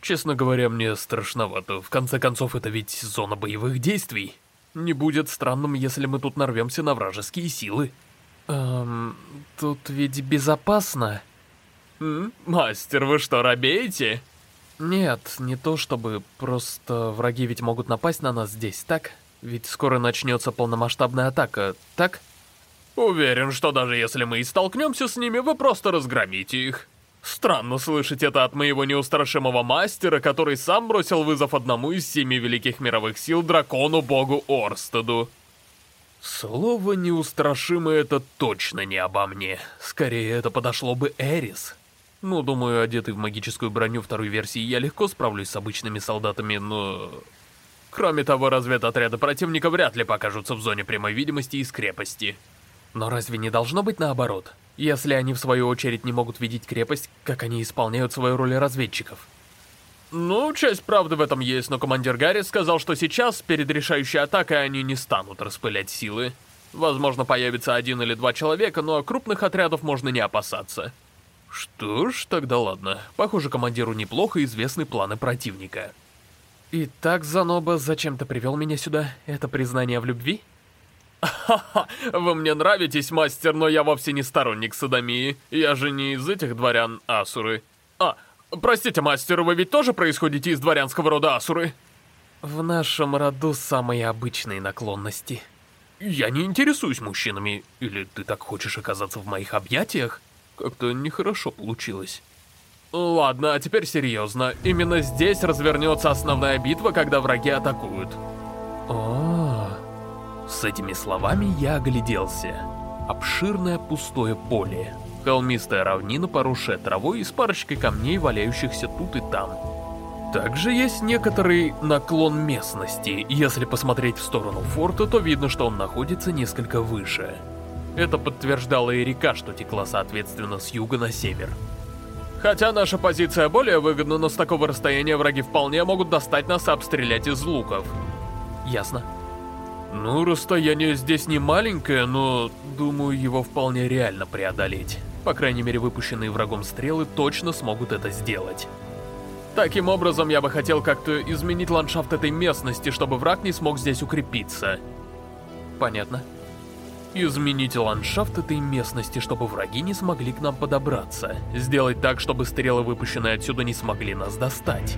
Speaker 1: Честно говоря, мне страшновато. В конце концов, это ведь зона боевых действий. Не будет странным, если мы тут нарвемся на вражеские силы. Эм, тут ведь безопасно. М? Мастер, вы что, робеете? Нет, не то чтобы, просто враги ведь могут напасть на нас здесь, так? Ведь скоро начнется полномасштабная атака, так? Уверен, что даже если мы и столкнемся с ними, вы просто разгромите их. Странно слышать это от моего неустрашимого мастера, который сам бросил вызов одному из семи великих мировых сил дракону-богу Орстеду. Слово «неустрашимый» — это точно не обо мне. Скорее, это подошло бы Эрис. Ну, думаю, одетый в магическую броню второй версии, я легко справлюсь с обычными солдатами, но... Кроме того, разведотряды противника вряд ли покажутся в зоне прямой видимости из крепости. Но разве не должно быть наоборот? Если они в свою очередь не могут видеть крепость, как они исполняют свою роль разведчиков? Ну, часть правды в этом есть, но командир Гарри сказал, что сейчас, перед решающей атакой, они не станут распылять силы. Возможно, появится один или два человека, но крупных отрядов можно не опасаться. Что ж, тогда ладно. Похоже, командиру неплохо известны планы противника. Итак, Заноба, зачем ты привел меня сюда? Это признание в любви? Ха-ха, вы мне нравитесь, мастер, но я вовсе не сторонник садомии. Я же не из этих дворян Асуры. А, простите, мастер, вы ведь тоже происходите из дворянского рода Асуры? В нашем роду самые обычные наклонности. Я не интересуюсь мужчинами. Или ты так хочешь оказаться в моих объятиях? Как-то нехорошо получилось. Ладно, а теперь серьезно. Именно здесь развернется основная битва, когда враги атакуют. О, с этими словами я огляделся. Обширное пустое поле. Холмистая равнина, поросшая травой и с парочкой камней, валяющихся тут и там. Также есть некоторый наклон местности. Если посмотреть в сторону форта, то видно, что он находится несколько выше. Это подтверждала и река, что текла соответственно с юга на север. Хотя наша позиция более выгодна, но с такого расстояния враги вполне могут достать нас и обстрелять из луков. Ясно. Ну, расстояние здесь не маленькое, но, думаю, его вполне реально преодолеть. По крайней мере, выпущенные врагом стрелы точно смогут это сделать. Таким образом, я бы хотел как-то изменить ландшафт этой местности, чтобы враг не смог здесь укрепиться. Понятно. Изменить ландшафт этой местности, чтобы враги не смогли к нам подобраться. Сделать так, чтобы стрелы, выпущенные отсюда, не смогли нас достать.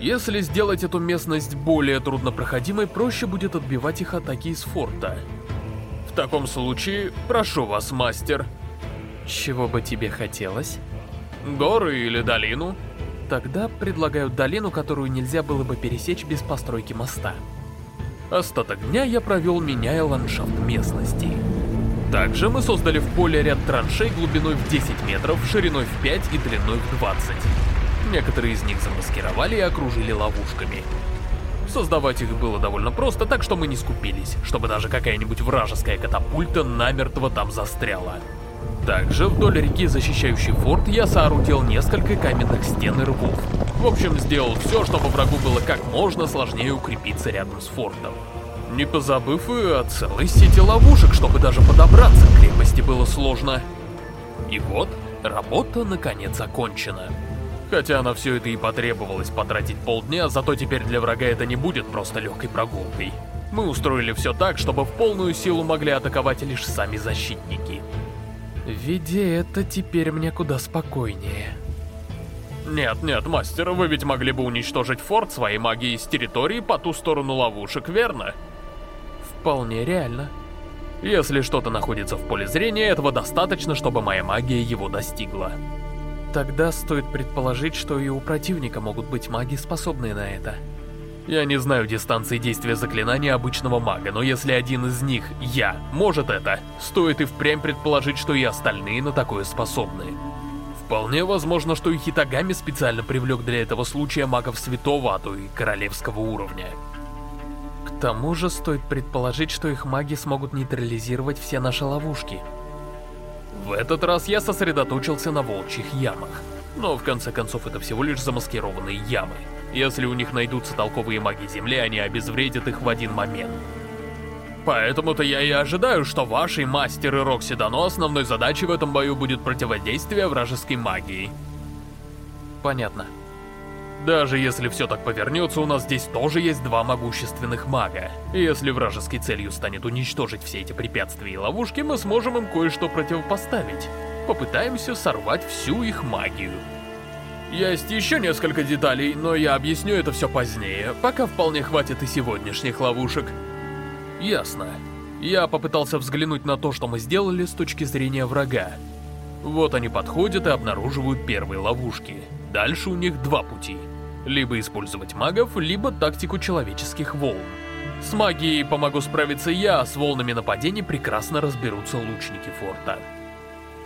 Speaker 1: Если сделать эту местность более труднопроходимой, проще будет отбивать их атаки из форта. В таком случае, прошу вас, мастер. Чего бы тебе хотелось? Горы или долину? Тогда предлагаю долину, которую нельзя было бы пересечь без постройки моста. Остаток дня я провел, меняя ландшафт местности. Также мы создали в поле ряд траншей глубиной в 10 метров, шириной в 5 и длиной в 20. Некоторые из них замаскировали и окружили ловушками. Создавать их было довольно просто, так что мы не скупились, чтобы даже какая-нибудь вражеская катапульта намертво там застряла. Также вдоль реки, защищающей форт, я соорудил несколько каменных стен и рвов. В общем, сделал все, чтобы врагу было как можно сложнее укрепиться рядом с фортом. Не позабыв и о целой сети ловушек, чтобы даже подобраться к крепости было сложно. И вот, работа наконец окончена. Хотя на все это и потребовалось потратить полдня, зато теперь для врага это не будет просто легкой прогулкой. Мы устроили все так, чтобы в полную силу могли атаковать лишь сами защитники. Видя это, теперь мне куда спокойнее. Нет, нет, мастер, вы ведь могли бы уничтожить форт своей магией с территории по ту сторону ловушек, верно? Вполне реально. Если что-то находится в поле зрения, этого достаточно, чтобы моя магия его достигла. Тогда стоит предположить, что и у противника могут быть маги, способные на это. Я не знаю дистанции действия заклинания обычного мага, но если один из них, я, может это, стоит и впрямь предположить, что и остальные на такое способны. Вполне возможно, что и Хитагами специально привлек для этого случая магов святого, а то и королевского уровня. К тому же стоит предположить, что их маги смогут нейтрализировать все наши ловушки. В этот раз я сосредоточился на волчьих ямах. Но в конце концов это всего лишь замаскированные ямы. Если у них найдутся толковые маги Земли, они обезвредят их в один момент. Поэтому-то я и ожидаю, что вашей мастер и Рокси Дано основной задачей в этом бою будет противодействие вражеской магии. Понятно. Даже если все так повернется, у нас здесь тоже есть два могущественных мага. Если вражеской целью станет уничтожить все эти препятствия и ловушки, мы сможем им кое-что противопоставить. Попытаемся сорвать всю их магию. Есть еще несколько деталей, но я объясню это все позднее, пока вполне хватит и сегодняшних ловушек. Ясно. Я попытался взглянуть на то, что мы сделали с точки зрения врага. Вот они подходят и обнаруживают первые ловушки. Дальше у них два пути. Либо использовать магов, либо тактику человеческих волн. С магией помогу справиться я, а с волнами нападений прекрасно разберутся лучники форта.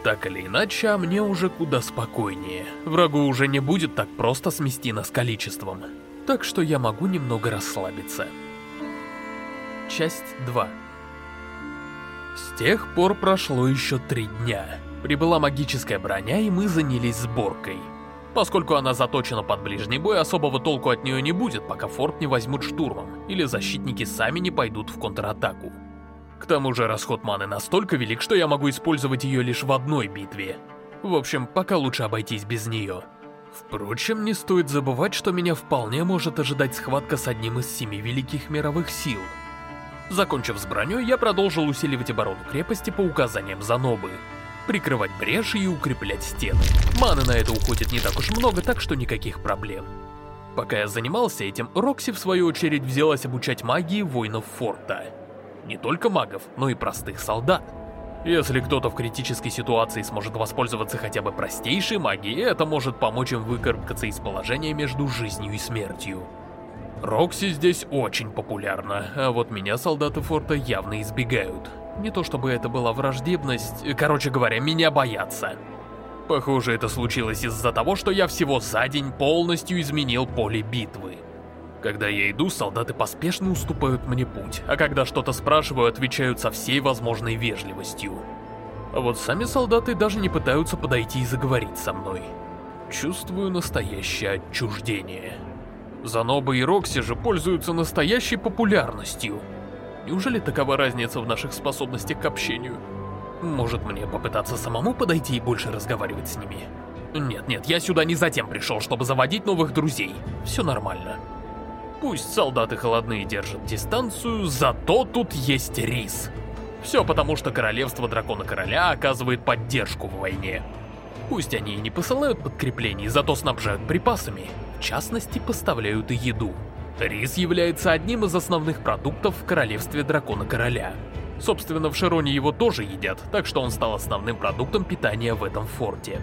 Speaker 1: Так или иначе, а мне уже куда спокойнее. Врагу уже не будет так просто смести нас количеством. Так что я могу немного расслабиться. Часть 2 С тех пор прошло еще три дня. Прибыла магическая броня, и мы занялись сборкой. Поскольку она заточена под ближний бой, особого толку от нее не будет, пока форт не возьмут штурмом, или защитники сами не пойдут в контратаку. К тому же расход маны настолько велик, что я могу использовать ее лишь в одной битве. В общем, пока лучше обойтись без нее. Впрочем, не стоит забывать, что меня вполне может ожидать схватка с одним из семи великих мировых сил. Закончив с броней, я продолжил усиливать оборону крепости по указаниям Занобы. Прикрывать бреши и укреплять стены. Маны на это уходит не так уж много, так что никаких проблем. Пока я занимался этим, Рокси в свою очередь взялась обучать магии воинов форта. Не только магов, но и простых солдат. Если кто-то в критической ситуации сможет воспользоваться хотя бы простейшей магией, это может помочь им выкарабкаться из положения между жизнью и смертью. Рокси здесь очень популярна, а вот меня солдаты форта явно избегают. Не то чтобы это была враждебность, короче говоря, меня боятся. Похоже, это случилось из-за того, что я всего за день полностью изменил поле битвы. Когда я иду, солдаты поспешно уступают мне путь, а когда что-то спрашиваю, отвечают со всей возможной вежливостью. А вот сами солдаты даже не пытаются подойти и заговорить со мной. Чувствую настоящее отчуждение. Заноба и Рокси же пользуются настоящей популярностью. Неужели такова разница в наших способностях к общению? Может мне попытаться самому подойти и больше разговаривать с ними? Нет-нет, я сюда не затем пришел, чтобы заводить новых друзей. Все нормально. Пусть солдаты холодные держат дистанцию, зато тут есть рис. Все потому, что королевство Дракона-Короля оказывает поддержку в войне. Пусть они и не посылают подкреплений, зато снабжают припасами. В частности, поставляют и еду. Рис является одним из основных продуктов в королевстве Дракона-Короля. Собственно, в Широне его тоже едят, так что он стал основным продуктом питания в этом форте.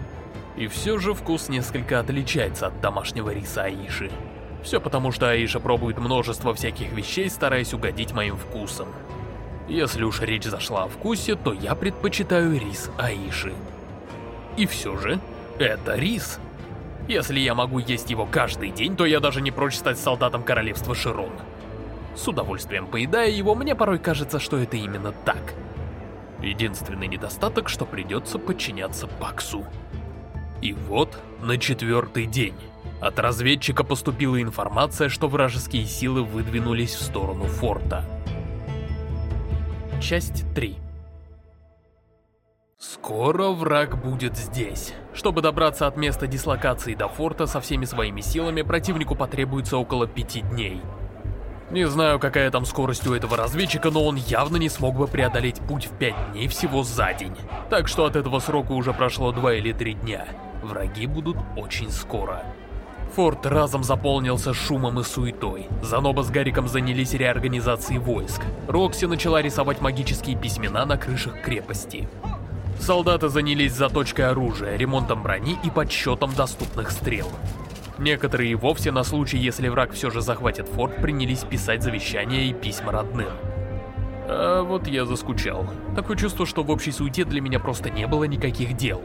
Speaker 1: И все же вкус несколько отличается от домашнего риса Аиши. Все потому, что Аиша пробует множество всяких вещей, стараясь угодить моим вкусам. Если уж речь зашла о вкусе, то я предпочитаю рис Аиши. И все же, это рис. Если я могу есть его каждый день, то я даже не прочь стать солдатом королевства Широн. С удовольствием поедая его, мне порой кажется, что это именно так. Единственный недостаток, что придется подчиняться Паксу. И вот, на четвертый день, от разведчика поступила информация, что вражеские силы выдвинулись в сторону форта. Часть 3 Скоро враг будет здесь. Чтобы добраться от места дислокации до форта со всеми своими силами, противнику потребуется около пяти дней. Не знаю, какая там скорость у этого разведчика, но он явно не смог бы преодолеть путь в 5 дней всего за день. Так что от этого срока уже прошло 2 или 3 дня. Враги будут очень скоро. Форт разом заполнился шумом и суетой. Заноба с Гариком занялись реорганизацией войск. Рокси начала рисовать магические письмена на крышах крепости. Солдаты занялись заточкой оружия, ремонтом брони и подсчетом доступных стрел. Некоторые вовсе на случай, если враг все же захватит форт, принялись писать завещания и письма родным. А вот я заскучал. Такое чувство, что в общей суете для меня просто не было никаких дел.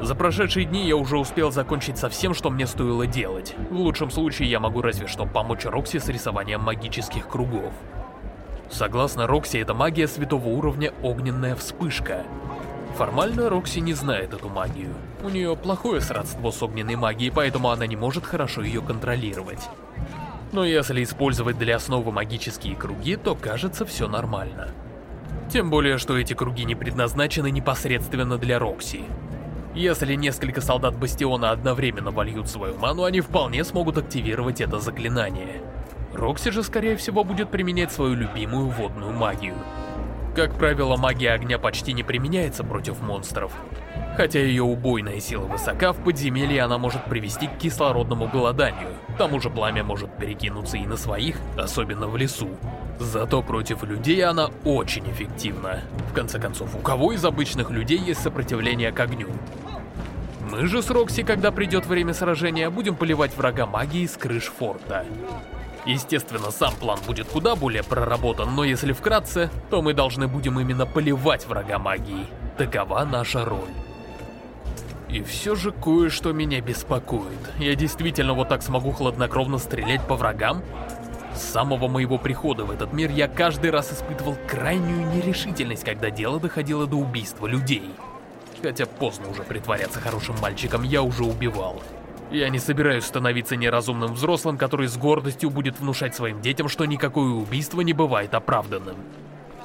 Speaker 1: За прошедшие дни я уже успел закончить со всем, что мне стоило делать. В лучшем случае я могу разве что помочь Рокси с рисованием магических кругов. Согласно Рокси, это магия святого уровня «Огненная вспышка». Формально Рокси не знает эту магию. У нее плохое сродство с огненной магией, поэтому она не может хорошо ее контролировать. Но если использовать для основы магические круги, то кажется все нормально. Тем более, что эти круги не предназначены непосредственно для Рокси. Если несколько солдат Бастиона одновременно вольют свою ману, они вполне смогут активировать это заклинание. Рокси же, скорее всего, будет применять свою любимую водную магию. Как правило, магия огня почти не применяется против монстров. Хотя ее убойная сила высока, в подземелье она может привести к кислородному голоданию. К тому же пламя может перекинуться и на своих, особенно в лесу. Зато против людей она очень эффективна. В конце концов, у кого из обычных людей есть сопротивление к огню? Мы же с Рокси, когда придет время сражения, будем поливать врага магией с крыш форта. Естественно, сам план будет куда более проработан, но если вкратце, то мы должны будем именно поливать врага магией. Такова наша роль. И все же кое-что меня беспокоит. Я действительно вот так смогу хладнокровно стрелять по врагам? С самого моего прихода в этот мир я каждый раз испытывал крайнюю нерешительность, когда дело доходило до убийства людей. Хотя поздно уже притворяться хорошим мальчиком, я уже убивал. Я не собираюсь становиться неразумным взрослым, который с гордостью будет внушать своим детям, что никакое убийство не бывает оправданным.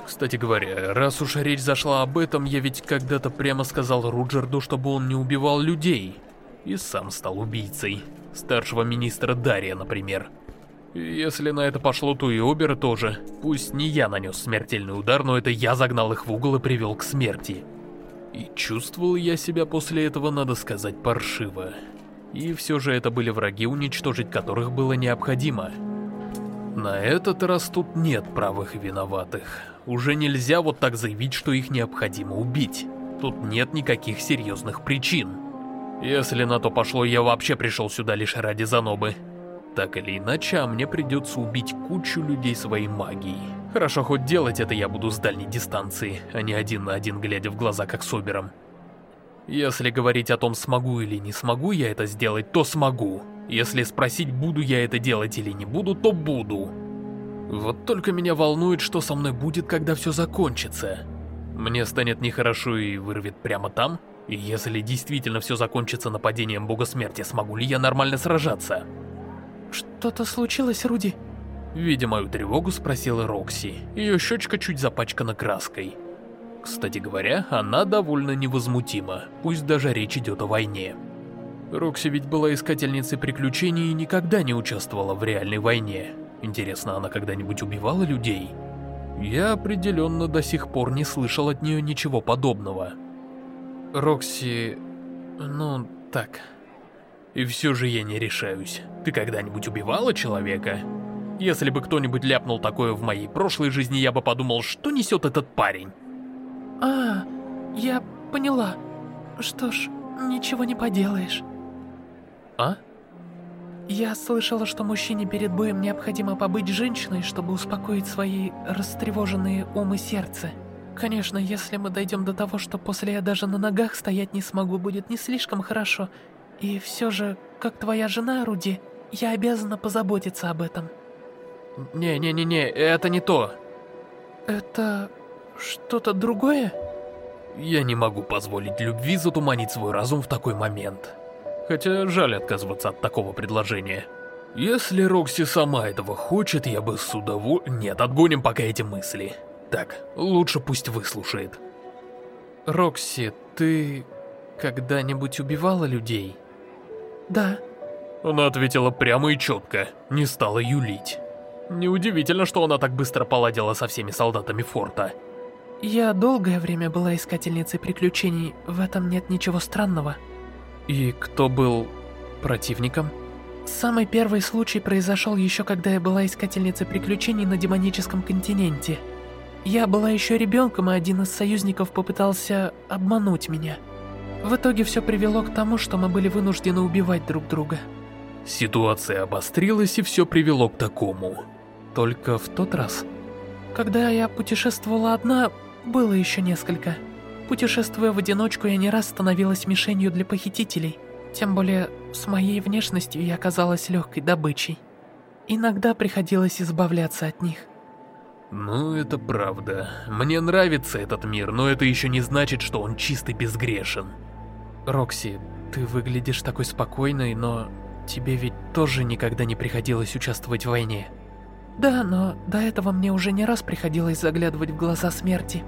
Speaker 1: Кстати говоря, раз уж речь зашла об этом, я ведь когда-то прямо сказал Руджерду, чтобы он не убивал людей. И сам стал убийцей. Старшего министра Дария, например. Если на это пошло, то и Обера тоже. Пусть не я нанес смертельный удар, но это я загнал их в угол и привел к смерти. И чувствовал я себя после этого, надо сказать, паршиво. И все же это были враги, уничтожить которых было необходимо. На этот раз тут нет правых и виноватых. Уже нельзя вот так заявить, что их необходимо убить. Тут нет никаких серьезных причин. Если на то пошло, я вообще пришел сюда лишь ради Занобы. Так или иначе, а мне придется убить кучу людей своей магией. Хорошо, хоть делать это я буду с дальней дистанции, а не один на один, глядя в глаза, как с Обером. Если говорить о том, смогу или не смогу я это сделать, то смогу. Если спросить, буду я это делать или не буду, то буду. Вот только меня волнует, что со мной будет, когда все закончится. Мне станет нехорошо и вырвет прямо там? И если действительно все закончится нападением бога смерти, смогу ли я нормально сражаться?
Speaker 2: Что-то случилось, Руди?
Speaker 1: Видя мою тревогу, спросила Рокси. Ее щечка чуть запачкана краской. Кстати говоря, она довольно невозмутима, пусть даже речь идет о войне. Рокси ведь была искательницей приключений и никогда не участвовала в реальной войне. Интересно, она когда-нибудь убивала людей? Я определенно до сих пор не слышал от нее ничего подобного. Рокси... ну, так... И все же я не решаюсь. Ты когда-нибудь убивала человека? Если бы кто-нибудь ляпнул такое в моей прошлой жизни, я бы подумал, что несет этот парень.
Speaker 2: А, я поняла. Что ж, ничего не поделаешь.
Speaker 1: А?
Speaker 2: Я слышала, что мужчине перед боем необходимо побыть женщиной, чтобы успокоить свои растревоженные ум и сердце. Конечно, если мы дойдем до того, что после я даже на ногах стоять не смогу, будет не слишком хорошо, и все же, как твоя жена, Руди, я обязана позаботиться об этом.
Speaker 1: Не-не-не-не, это не то.
Speaker 2: Это что-то другое?
Speaker 1: Я не могу позволить любви затуманить свой разум в такой момент. Хотя жаль отказываться от такого предложения. Если Рокси сама этого хочет, я бы с удовольствием... Нет, отгоним пока эти мысли. Так, лучше пусть выслушает.
Speaker 2: Рокси, ты когда-нибудь убивала людей? Да.
Speaker 1: Она ответила прямо и четко, не стала юлить. Неудивительно, что она так быстро поладила со всеми солдатами форта.
Speaker 2: Я долгое время была искательницей приключений, в этом нет ничего странного.
Speaker 1: И кто был противником?
Speaker 2: Самый первый случай произошел еще когда я была искательницей приключений на демоническом континенте. Я была еще ребенком, и один из союзников попытался обмануть меня. В итоге все привело к тому, что мы были вынуждены убивать друг друга.
Speaker 1: Ситуация обострилась, и все привело к такому. Только в тот раз.
Speaker 2: Когда я путешествовала одна, было еще несколько. Путешествуя в одиночку, я не раз становилась мишенью для похитителей. Тем более, с моей внешностью я оказалась легкой добычей. Иногда приходилось избавляться от них.
Speaker 1: Ну, это правда. Мне нравится этот мир, но это еще не значит, что он чист и безгрешен.
Speaker 2: Рокси, ты выглядишь такой спокойной, но тебе ведь тоже никогда не приходилось участвовать в войне. Да, но до этого мне уже не раз приходилось заглядывать в глаза смерти.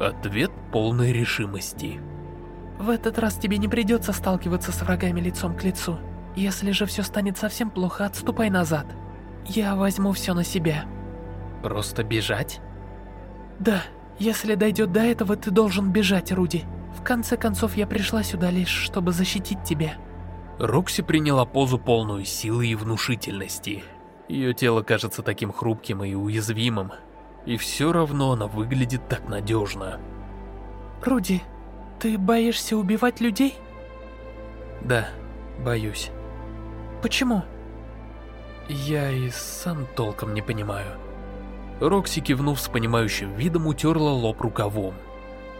Speaker 1: Ответ полной решимости.
Speaker 2: В этот раз тебе не придется сталкиваться с врагами лицом к лицу. Если же все станет совсем плохо, отступай назад. Я возьму все на себя.
Speaker 1: Просто бежать?
Speaker 2: Да, если дойдет до этого, ты должен бежать, Руди. В конце концов, я пришла сюда лишь, чтобы защитить тебя.
Speaker 1: Рокси приняла позу полную силы и внушительности. Ее тело кажется таким хрупким и уязвимым, и все равно она выглядит так надежно.
Speaker 2: Руди, ты боишься убивать людей?
Speaker 1: Да, боюсь.
Speaker 2: Почему?
Speaker 1: Я и сам толком не понимаю. Рокси, кивнув с понимающим видом, утерла лоб рукавом.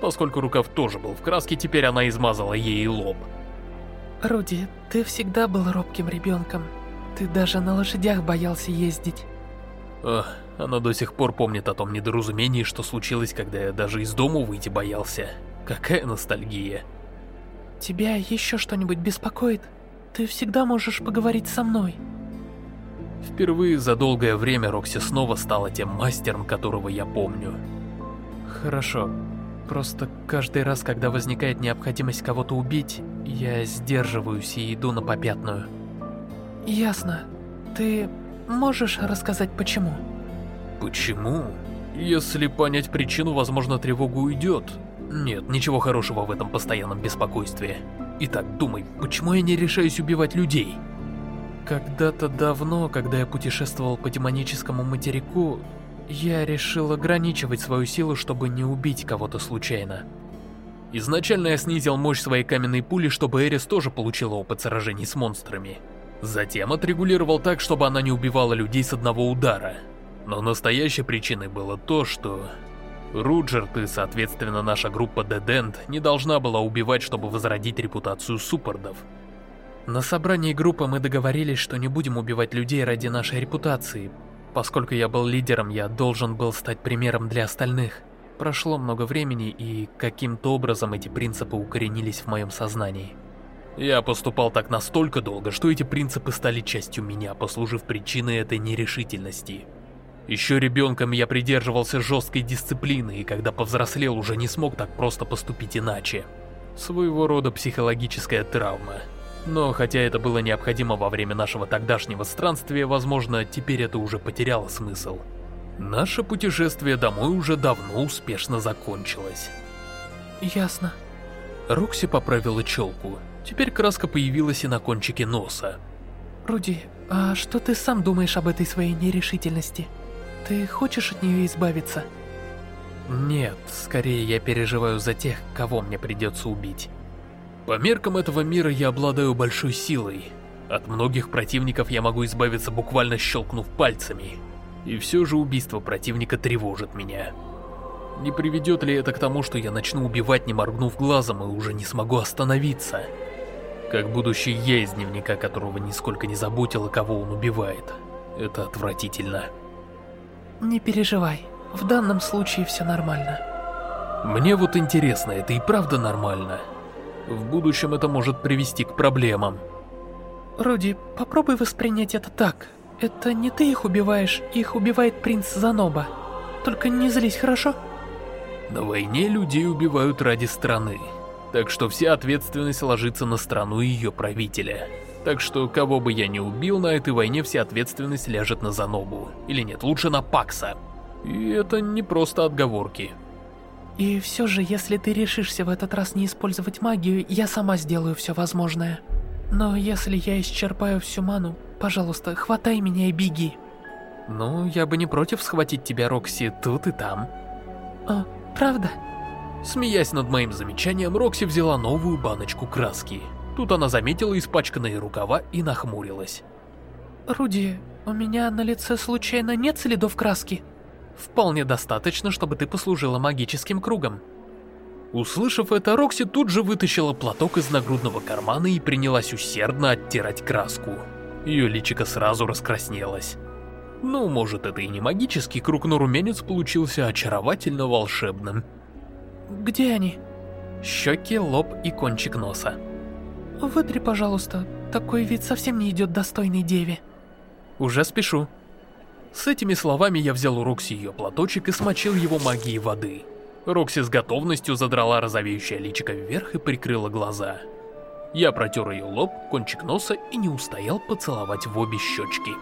Speaker 1: Поскольку рукав тоже был в краске, теперь она измазала ей лоб.
Speaker 2: Руди, ты всегда был робким ребенком. Ты даже на лошадях боялся ездить.
Speaker 1: Ох, она до сих пор помнит о том недоразумении, что случилось, когда я даже из дома выйти боялся. Какая ностальгия.
Speaker 2: Тебя еще что-нибудь беспокоит? Ты всегда можешь поговорить со мной.
Speaker 1: Впервые за долгое время Рокси снова стала тем мастером, которого я помню.
Speaker 2: Хорошо. Просто каждый раз, когда возникает необходимость кого-то убить, я сдерживаюсь и иду на попятную. Ясно. Ты можешь рассказать почему?
Speaker 1: Почему? Если понять причину, возможно, тревога уйдет. Нет, ничего хорошего в этом постоянном беспокойстве. Итак, думай, почему я не решаюсь убивать людей?
Speaker 2: Когда-то давно, когда я путешествовал по демоническому материку, я решил ограничивать свою силу, чтобы не убить кого-то случайно.
Speaker 1: Изначально я снизил мощь своей каменной пули, чтобы Эрис тоже получила опыт сражений с монстрами. Затем отрегулировал так, чтобы она не убивала людей с одного удара. Но настоящей причиной было то, что... Руджерт и, соответственно, наша группа Дедент не должна была убивать, чтобы возродить репутацию суппордов.
Speaker 2: На собрании группы мы договорились, что не будем убивать людей ради нашей репутации. Поскольку я был лидером, я должен был стать примером для остальных. Прошло много времени, и каким-то образом эти принципы укоренились в моем сознании.
Speaker 1: Я поступал так настолько долго, что эти принципы стали частью меня, послужив причиной этой нерешительности. Еще ребенком я придерживался жесткой дисциплины, и когда повзрослел, уже не смог так просто поступить иначе. Своего рода психологическая травма. Но хотя это было необходимо во время нашего тогдашнего странствия, возможно, теперь это уже потеряло смысл. Наше путешествие домой уже давно успешно закончилось.
Speaker 2: Ясно.
Speaker 1: Рокси поправила челку. Теперь краска появилась и на кончике носа.
Speaker 2: Руди, а что ты сам думаешь об этой своей нерешительности? Ты хочешь от нее избавиться?
Speaker 1: Нет, скорее я переживаю за тех, кого мне придется убить. По меркам этого мира я обладаю большой силой. От многих противников я могу избавиться буквально щелкнув пальцами. И все же убийство противника тревожит меня. Не приведет ли это к тому, что я начну убивать, не моргнув глазом, и уже не смогу остановиться? Как будущий я из дневника, которого нисколько не заботило, кого он убивает. Это отвратительно.
Speaker 2: Не переживай, в данном случае все нормально.
Speaker 1: Мне вот интересно, это и правда нормально? В будущем это может привести к проблемам.
Speaker 2: Руди, попробуй воспринять это так. Это не ты их убиваешь, их убивает принц Заноба. Только не злись, хорошо?
Speaker 1: На войне людей убивают ради страны. Так что вся ответственность ложится на страну и ее правителя. Так что, кого бы я ни убил, на этой войне вся ответственность ляжет на Занобу. Или нет, лучше на Пакса. И это не просто отговорки.
Speaker 2: И все же, если ты решишься в этот раз не использовать магию, я сама сделаю все возможное. Но если я исчерпаю всю ману, пожалуйста, хватай меня и беги.
Speaker 1: Ну, я бы не против схватить тебя, Рокси, тут и там.
Speaker 2: О, правда?
Speaker 1: Смеясь над моим замечанием, Рокси взяла новую баночку краски. Тут она заметила испачканные рукава и нахмурилась.
Speaker 2: Руди, у меня на лице случайно нет следов краски?
Speaker 1: Вполне достаточно, чтобы ты послужила магическим кругом. Услышав это, Рокси тут же вытащила платок из нагрудного кармана и принялась усердно оттирать краску. Ее личико сразу раскраснелось. Ну, может, это и не магический круг, но румянец получился очаровательно волшебным.
Speaker 2: Где они?
Speaker 1: Щеки, лоб и кончик носа.
Speaker 2: Вытри, пожалуйста. Такой вид совсем не идет достойной деве.
Speaker 1: Уже спешу. С этими словами я взял у Рокси ее платочек и смочил его магией воды. Рокси с готовностью задрала розовеющее личико вверх и прикрыла глаза. Я протер ее лоб, кончик носа и не устоял поцеловать в обе щечки.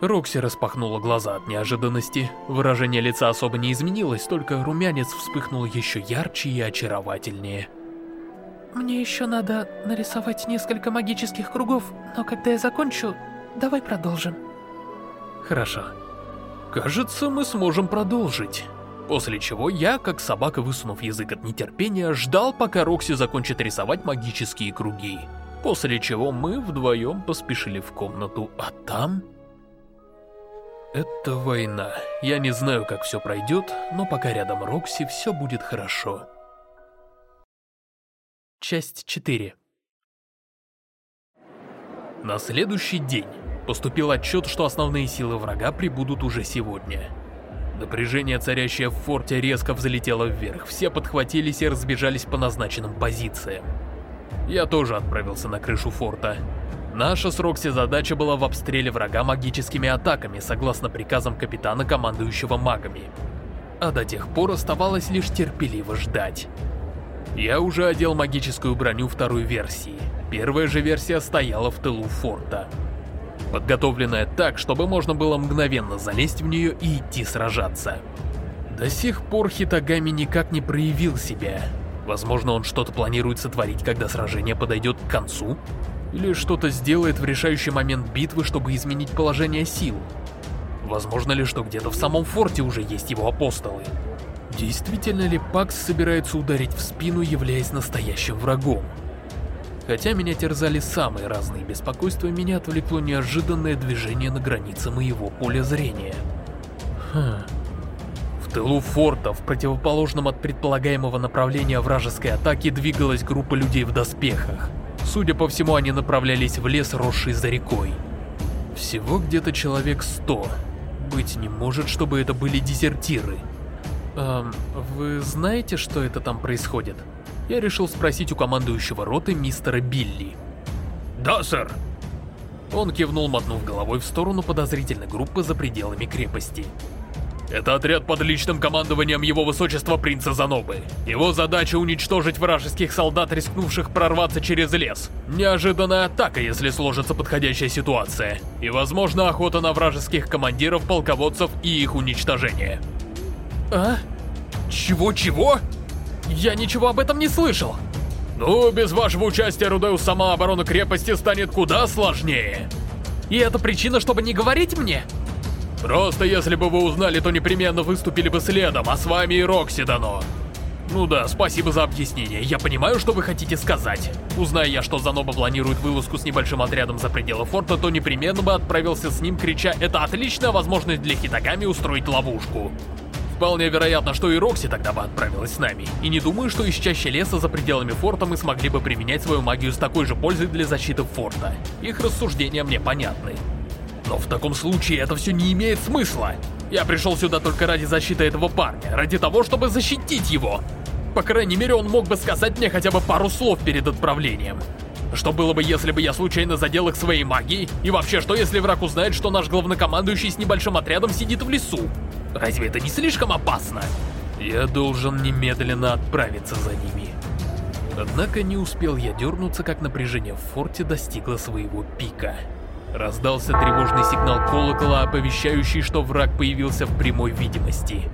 Speaker 1: Рокси распахнула глаза от неожиданности. Выражение лица особо не изменилось, только румянец вспыхнул еще ярче и очаровательнее.
Speaker 2: Мне еще надо нарисовать несколько магических кругов, но когда я закончу, давай продолжим.
Speaker 1: Хорошо. Кажется, мы сможем продолжить. После чего я, как собака высунув язык от нетерпения, ждал, пока Рокси закончит рисовать магические круги. После чего мы вдвоем поспешили в комнату, а там... Это война. Я не знаю, как все пройдет, но пока рядом Рокси, все будет хорошо. Часть 4 На следующий день поступил отчет, что основные силы врага прибудут уже сегодня. Напряжение, царящее в форте, резко взлетело вверх, все подхватились и разбежались по назначенным позициям. Я тоже отправился на крышу форта. Наша с Рокси задача была в обстреле врага магическими атаками, согласно приказам капитана, командующего магами. а до тех пор оставалось лишь терпеливо ждать. Я уже одел магическую броню второй версии. Первая же версия стояла в тылу форта. Подготовленная так, чтобы можно было мгновенно залезть в нее и идти сражаться. До сих пор Хитагами никак не проявил себя. Возможно, он что-то планирует сотворить, когда сражение подойдет к концу? Или что-то сделает в решающий момент битвы, чтобы изменить положение сил? Возможно ли, что где-то в самом форте уже есть его апостолы? Действительно ли Пакс собирается ударить в спину, являясь настоящим врагом? Хотя меня терзали самые разные беспокойства, меня отвлекло неожиданное движение на границе моего поля зрения. Хм... В тылу форта, в противоположном от предполагаемого направления вражеской атаки, двигалась группа людей в доспехах. Судя по всему, они направлялись в лес, росший за рекой. Всего где-то человек сто. Быть не может, чтобы это были дезертиры. Эм, вы знаете, что это там происходит? Я решил спросить у командующего роты мистера Билли.
Speaker 3: Да, сэр.
Speaker 1: Он кивнул, мотнув головой в сторону подозрительной группы за пределами крепости.
Speaker 3: Это отряд под личным командованием его высочества принца Занобы. Его задача уничтожить вражеских солдат, рискнувших прорваться через лес. Неожиданная атака, если сложится подходящая ситуация. И, возможно, охота на вражеских командиров, полководцев и их уничтожение.
Speaker 1: А? Чего-чего? Я ничего об этом не слышал.
Speaker 3: Ну, без вашего участия Рудеус сама оборона крепости станет куда сложнее.
Speaker 1: И это причина, чтобы не говорить мне?
Speaker 3: Просто если бы вы узнали, то непременно выступили бы следом, а с вами и Рокси дано.
Speaker 1: Ну да, спасибо за объяснение. Я понимаю, что вы хотите сказать. Узная я, что Заноба планирует вылазку с небольшим отрядом за пределы форта, то непременно бы отправился с ним, крича «Это отличная возможность для Хитагами устроить ловушку». Вполне вероятно, что и Рокси тогда бы отправилась с нами. И не думаю, что из чаще леса за пределами форта мы смогли бы применять свою магию с такой же пользой для защиты форта. Их рассуждения мне понятны. Но в таком случае это все не имеет смысла. Я пришел сюда только ради защиты этого парня, ради того, чтобы защитить его. По крайней мере, он мог бы сказать мне хотя бы пару слов перед отправлением. Что было бы, если бы я случайно задел их своей магией? И вообще, что если враг узнает, что наш главнокомандующий с небольшим отрядом сидит в лесу? Разве это не слишком опасно? Я должен немедленно отправиться за ними. Однако не успел я дернуться, как напряжение в форте достигло своего пика. Раздался тревожный сигнал колокола, оповещающий, что враг появился в прямой видимости.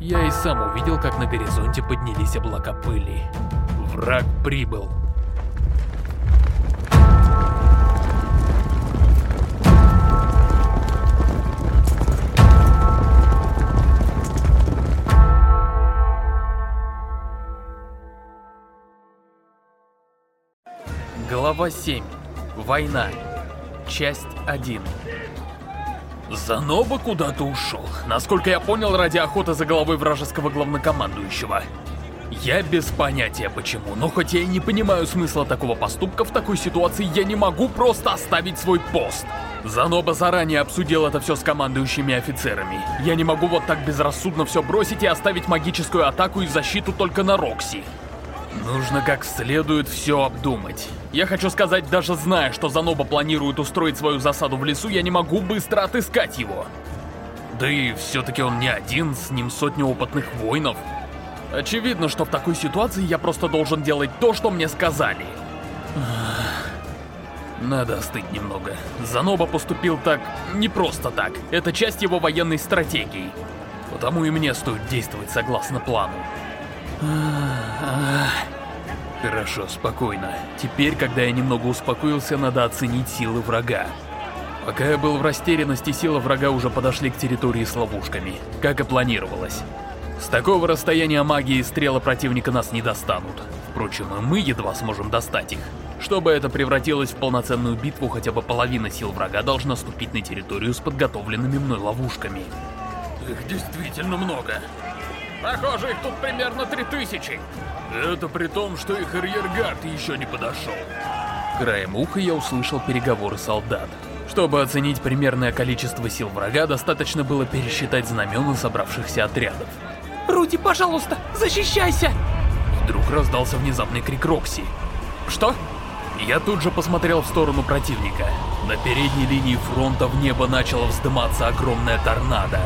Speaker 1: Я и сам увидел, как на горизонте поднялись облака пыли. Враг прибыл. Глава 7. Война. Часть 1. Заноба куда-то ушел. Насколько я понял, ради охоты за головой вражеского главнокомандующего. Я без понятия почему, но хоть я и не понимаю смысла такого поступка, в такой ситуации я не могу просто оставить свой пост. Заноба заранее обсудил это все с командующими офицерами. Я не могу вот так безрассудно все бросить и оставить магическую атаку и защиту только на Рокси. Нужно как следует все обдумать. Я хочу сказать, даже зная, что Заноба планирует устроить свою засаду в лесу, я не могу быстро отыскать его. Да и все-таки он не один, с ним сотни опытных воинов. Очевидно, что в такой ситуации я просто должен делать то, что мне сказали. Надо остыть немного. Заноба поступил так не просто так. Это часть его военной стратегии. Потому и мне стоит действовать согласно плану. Хорошо, спокойно. Теперь, когда я немного успокоился, надо оценить силы врага. Пока я был в растерянности, силы врага уже подошли к территории с ловушками, как и планировалось. С такого расстояния магии стрелы противника нас не достанут. Впрочем, и мы едва сможем достать их. Чтобы это превратилось в полноценную битву, хотя бы половина сил врага должна ступить на территорию с подготовленными мной ловушками.
Speaker 3: Их действительно много. Похоже, их тут примерно три тысячи. Это при том, что их арьергард еще не подошел.
Speaker 1: Краем уха я услышал переговоры солдат. Чтобы оценить примерное количество сил врага, достаточно было пересчитать знамена собравшихся отрядов.
Speaker 2: «Руди, пожалуйста, защищайся!»
Speaker 1: Вдруг раздался внезапный крик Рокси. «Что?» Я тут же посмотрел в сторону противника. На передней линии фронта в небо начало вздыматься огромная торнадо.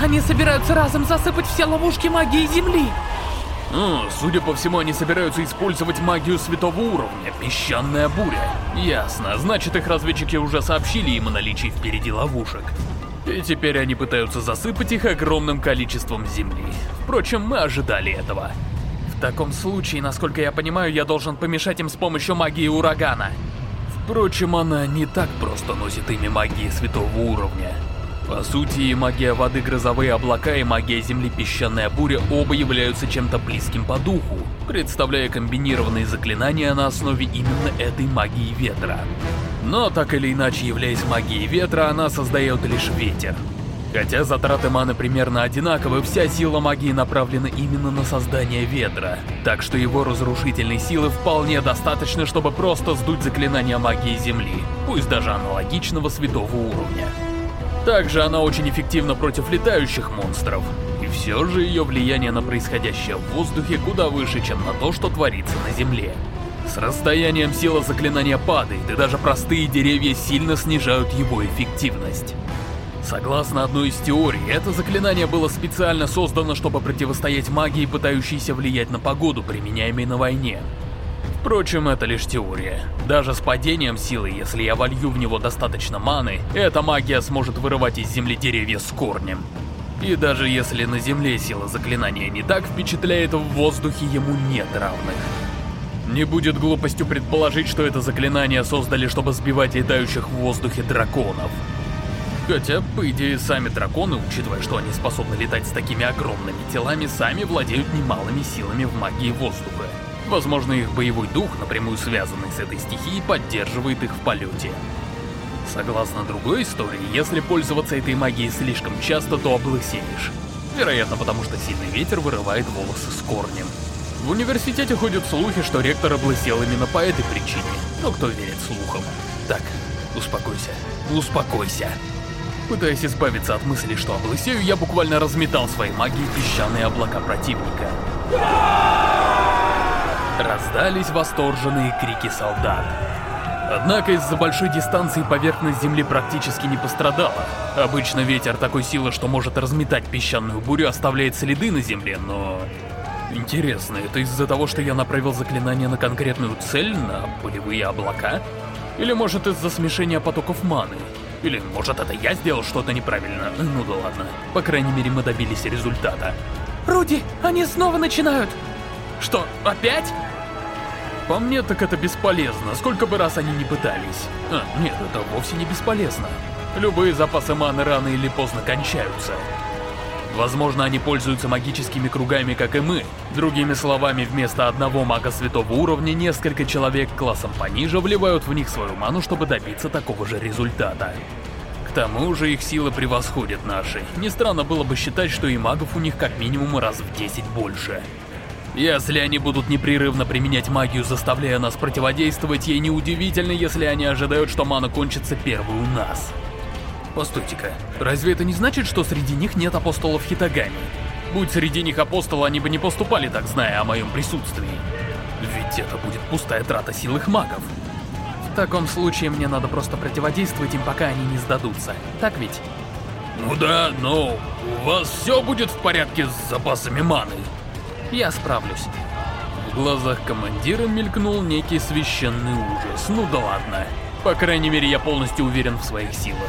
Speaker 2: Они собираются разом засыпать все ловушки магии Земли.
Speaker 1: Ну, судя по всему, они собираются использовать магию святого уровня, песчаная буря. Ясно, значит их разведчики уже сообщили им о наличии впереди ловушек. И теперь они пытаются засыпать их огромным количеством земли. Впрочем, мы ожидали этого.
Speaker 2: В таком случае, насколько я понимаю, я должен помешать им с помощью магии урагана.
Speaker 1: Впрочем, она не так просто носит имя магии святого уровня. По сути, и магия воды грозовые облака и магия земли песчаная буря оба являются чем-то близким по духу, представляя комбинированные заклинания на основе именно этой магии ветра. Но так или иначе, являясь магией ветра, она создает лишь ветер. Хотя затраты маны примерно одинаковы, вся сила магии направлена именно на создание ветра, так что его разрушительной силы вполне достаточно, чтобы просто сдуть заклинания магии земли, пусть даже аналогичного святого уровня. Также она очень эффективна против летающих монстров. И все же ее влияние на происходящее в воздухе куда выше, чем на то, что творится на Земле. С расстоянием сила заклинания падает, и даже простые деревья сильно снижают его эффективность. Согласно одной из теорий, это заклинание было специально создано, чтобы противостоять магии, пытающейся влиять на погоду, применяемой на войне. Впрочем, это лишь теория. Даже с падением силы, если я волью в него достаточно маны, эта магия сможет вырывать из земли деревья с корнем. И даже если на земле сила заклинания не так впечатляет, в воздухе ему нет равных. Не будет глупостью предположить, что это заклинание создали, чтобы сбивать летающих в воздухе драконов. Хотя, по идее, сами драконы, учитывая, что они способны летать с такими огромными телами, сами владеют немалыми силами в магии воздуха. Возможно, их боевой дух, напрямую связанный с этой стихией, поддерживает их в полете. Согласно другой истории, если пользоваться этой магией слишком часто, то облысеешь. Вероятно, потому что сильный ветер вырывает волосы с корнем. В университете ходят слухи, что ректор облысел именно по этой причине, но кто верит слухам? Так, успокойся, успокойся. Пытаясь избавиться от мысли, что облысею, я буквально разметал своей магией песчаные облака противника. Раздались восторженные крики солдат. Однако из-за большой дистанции поверхность земли практически не пострадала. Обычно ветер такой силы, что может разметать песчаную бурю, оставляет следы на земле, но... Интересно, это из-за того, что я направил заклинание на конкретную цель, на полевые облака? Или может из-за смешения потоков маны? Или может это я сделал что-то неправильно? Ну да ладно. По крайней мере мы добились результата.
Speaker 2: Руди, они снова начинают!
Speaker 1: Что, опять? По мне, так это бесполезно, сколько бы раз они ни пытались. А, нет, это вовсе не бесполезно. Любые запасы маны рано или поздно кончаются. Возможно, они пользуются магическими кругами, как и мы. Другими словами, вместо одного мага святого уровня, несколько человек классом пониже вливают в них свою ману, чтобы добиться такого же результата. К тому же их силы превосходят наши. Не странно было бы считать, что и магов у них как минимум раз в 10 больше. Если они будут непрерывно применять магию, заставляя нас противодействовать, ей неудивительно, если они ожидают, что мана кончится первой у нас. Постойте-ка, разве это не значит, что среди них нет апостолов Хитагами? Будь среди них апостолы, они бы не поступали так, зная о моем присутствии. Ведь это будет пустая трата сил их магов.
Speaker 2: В таком случае мне надо просто противодействовать им, пока они не сдадутся. Так ведь?
Speaker 1: Ну да, но у вас все будет в порядке с запасами маны.
Speaker 2: Я справлюсь.
Speaker 1: В глазах командира мелькнул некий священный ужас. Ну да ладно. По крайней мере, я полностью уверен в своих силах.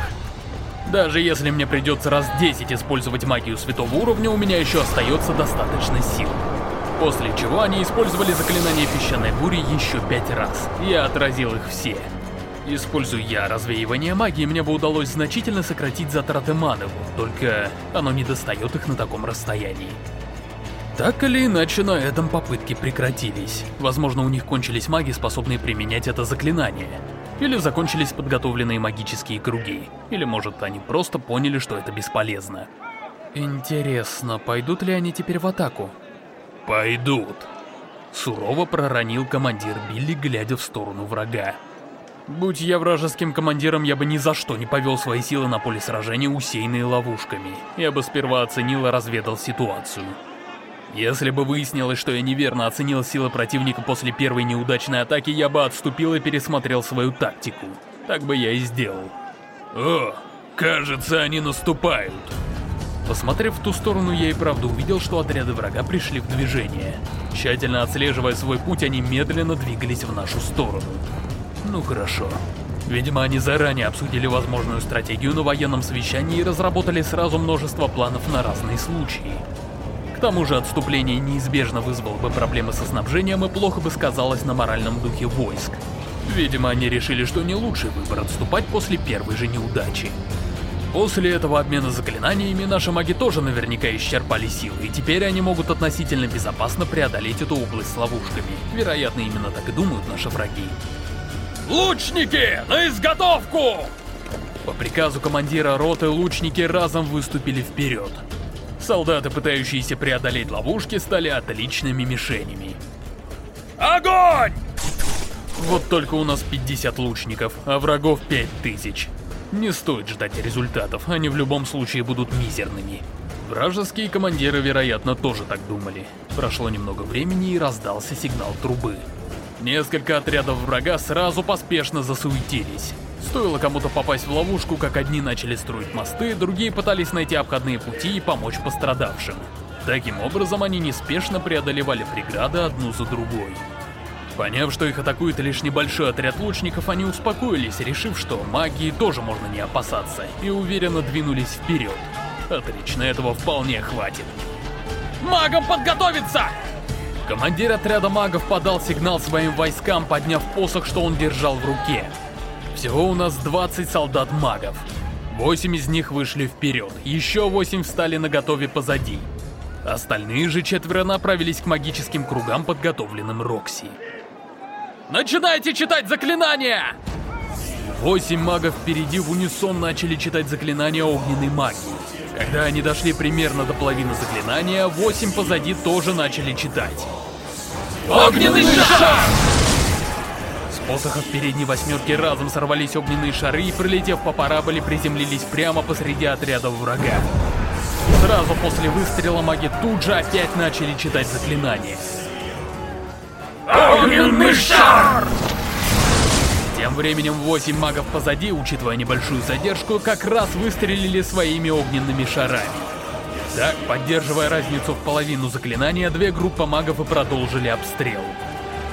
Speaker 1: Даже если мне придется раз 10 использовать магию святого уровня, у меня еще остается достаточно сил. После чего они использовали заклинание песчаной бури еще пять раз. Я отразил их все. Используя развеивание магии, мне бы удалось значительно сократить затраты маны, только оно не достает их на таком расстоянии. Так или иначе, на этом попытки прекратились. Возможно, у них кончились маги, способные применять это заклинание. Или закончились подготовленные магические круги. Или, может, они просто поняли, что это бесполезно.
Speaker 2: Интересно, пойдут ли они теперь в атаку?
Speaker 1: Пойдут. Сурово проронил командир Билли, глядя в сторону врага. Будь я вражеским командиром, я бы ни за что не повел свои силы на поле сражения, усеянные ловушками. Я бы сперва оценил и разведал ситуацию. Если бы выяснилось, что я неверно оценил силы противника после первой неудачной атаки, я бы отступил и пересмотрел свою тактику. Так бы я и сделал. О, кажется, они наступают. Посмотрев в ту сторону, я и правда увидел, что отряды врага пришли в движение. Тщательно отслеживая свой путь, они медленно двигались в нашу сторону. Ну хорошо. Видимо, они заранее обсудили возможную стратегию на военном совещании и разработали сразу множество планов на разные случаи. К тому же отступление неизбежно вызвало бы проблемы со снабжением и плохо бы сказалось на моральном духе войск. Видимо, они решили, что не лучший выбор отступать после первой же неудачи. После этого обмена заклинаниями наши маги тоже наверняка исчерпали силы, и теперь они могут относительно безопасно преодолеть эту область с ловушками. Вероятно, именно так и думают наши враги.
Speaker 3: Лучники, на изготовку!
Speaker 1: По приказу командира роты лучники разом выступили вперед. Солдаты, пытающиеся преодолеть ловушки, стали отличными мишенями.
Speaker 3: Огонь!
Speaker 1: Вот только у нас 50 лучников, а врагов 5000. Не стоит ждать результатов, они в любом случае будут мизерными. Вражеские командиры, вероятно, тоже так думали. Прошло немного времени и раздался сигнал трубы. Несколько отрядов врага сразу поспешно засуетились. Стоило кому-то попасть в ловушку, как одни начали строить мосты, другие пытались найти обходные пути и помочь пострадавшим. Таким образом, они неспешно преодолевали преграды одну за другой. Поняв, что их атакует лишь небольшой отряд лучников, они успокоились, решив, что магии тоже можно не опасаться, и уверенно двинулись вперед. Отлично, этого вполне хватит.
Speaker 3: Магам подготовиться!
Speaker 1: Командир отряда магов подал сигнал своим войскам, подняв посох, что он держал в руке. Всего у нас 20 солдат-магов. Восемь из них вышли вперед, еще восемь встали на готове позади. Остальные же четверо направились к магическим кругам, подготовленным Рокси.
Speaker 3: Начинайте читать заклинания!
Speaker 1: Восемь магов впереди в унисон начали читать заклинания огненной магии. Когда они дошли примерно до половины заклинания, восемь позади тоже начали читать.
Speaker 3: Огненный шар!
Speaker 1: Посохов передней восьмерки разом сорвались огненные шары и, пролетев по параболе, приземлились прямо посреди отрядов врага. Сразу после выстрела маги тут же опять начали читать заклинания.
Speaker 3: Огненный шар!
Speaker 1: Тем временем восемь магов позади, учитывая небольшую задержку, как раз выстрелили своими огненными шарами. Так, поддерживая разницу в половину заклинания, две группы магов и продолжили обстрел.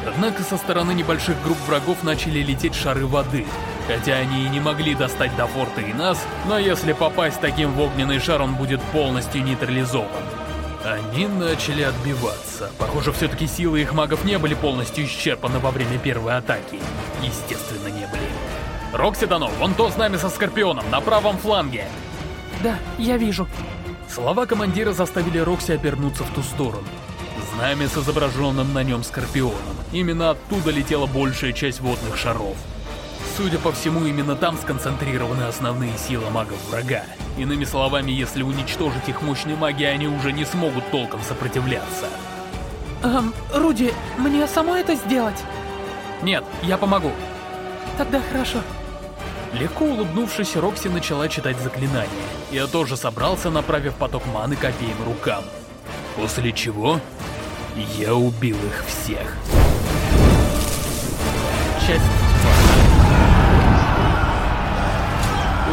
Speaker 1: Однако со стороны небольших групп врагов начали лететь шары воды. Хотя они и не могли достать до форта и нас, но если попасть таким в огненный шар, он будет полностью нейтрализован. Они начали отбиваться. Похоже, все-таки силы их магов не были полностью исчерпаны во время первой атаки. Естественно, не были. Рокси Дано, вон то знамя со Скорпионом, на правом фланге.
Speaker 2: Да, я вижу.
Speaker 1: Слова командира заставили Рокси обернуться в ту сторону. Знамя с изображенным на нем Скорпионом. Именно оттуда летела большая часть водных шаров. Судя по всему, именно там сконцентрированы основные силы магов врага. Иными словами, если уничтожить их мощной магией, они уже не смогут толком сопротивляться.
Speaker 2: Эм, Руди, мне самой это сделать?
Speaker 1: Нет, я помогу.
Speaker 2: Тогда хорошо.
Speaker 1: Легко улыбнувшись, Рокси начала читать заклинание. Я тоже собрался, направив поток маны к обеим рукам. После чего я убил их всех. Часть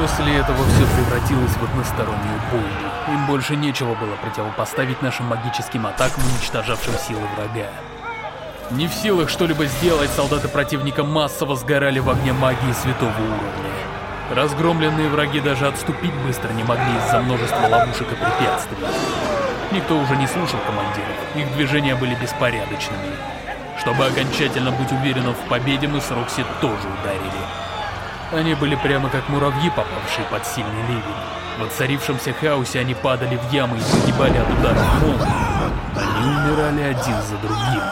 Speaker 1: После этого все превратилось в одностороннюю бойню. Им больше нечего было противопоставить нашим магическим атакам, уничтожавшим силы врага. Не в силах что-либо сделать, солдаты противника массово сгорали в огне магии святого уровня. Разгромленные враги даже отступить быстро не могли из-за множества ловушек и препятствий. Никто уже не слушал командиров, их движения были беспорядочными. Чтобы окончательно быть уверенным в победе, мы с Рокси тоже ударили. Они были прямо как муравьи, попавшие под сильный ливень. В отцарившемся хаосе они падали в ямы и погибали от ударов молнии. Они умирали один за другим.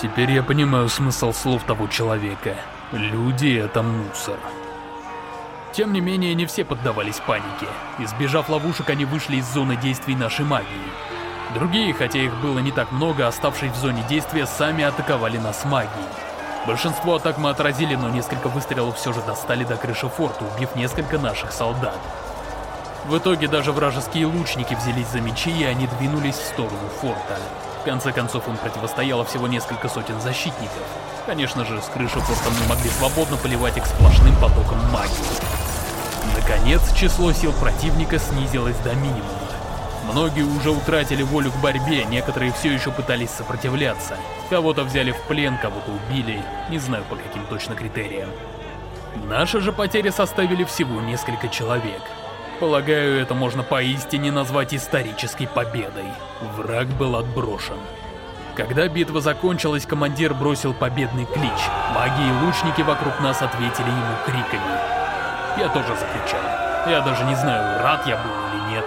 Speaker 1: Теперь я понимаю смысл слов того человека. Люди — это мусор. Тем не менее, не все поддавались панике. Избежав ловушек, они вышли из зоны действий нашей магии. Другие, хотя их было не так много, оставшись в зоне действия, сами атаковали нас магией. Большинство атак мы отразили, но несколько выстрелов все же достали до крыши форта, убив несколько наших солдат. В итоге даже вражеские лучники взялись за мечи, и они двинулись в сторону форта. В конце концов, им противостояло всего несколько сотен защитников. Конечно же, с крыши форта мы могли свободно поливать их сплошным потоком магии. Наконец, число сил противника снизилось до минимума. Многие уже утратили волю к борьбе, некоторые все еще пытались сопротивляться. Кого-то взяли в плен, кого-то убили, не знаю по каким точно критериям. Наши же потери составили всего несколько человек. Полагаю, это можно поистине назвать исторической победой. Враг был отброшен. Когда битва закончилась, командир бросил победный клич. Маги и лучники вокруг нас ответили ему криками. Я тоже закричал. Я даже не знаю, рад я был или нет.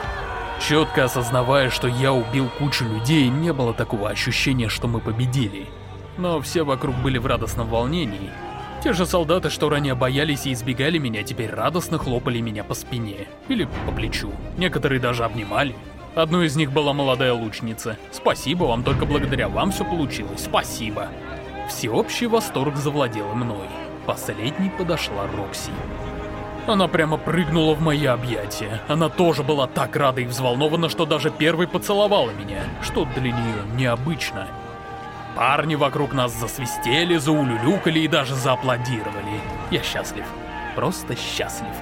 Speaker 1: Четко осознавая, что я убил кучу людей, не было такого ощущения, что мы победили. Но все вокруг были в радостном волнении. Те же солдаты, что ранее боялись и избегали меня, теперь радостно хлопали меня по спине. Или по плечу. Некоторые даже обнимали. Одной из них была молодая лучница. Спасибо вам, только благодаря вам все получилось. Спасибо. Всеобщий восторг завладел мной. Последней подошла Рокси. Она прямо прыгнула в мои объятия. Она тоже была так рада и взволнована, что даже первой поцеловала меня, что для нее необычно. Парни вокруг нас засвистели, заулюлюкали и даже зааплодировали. Я счастлив. Просто счастлив.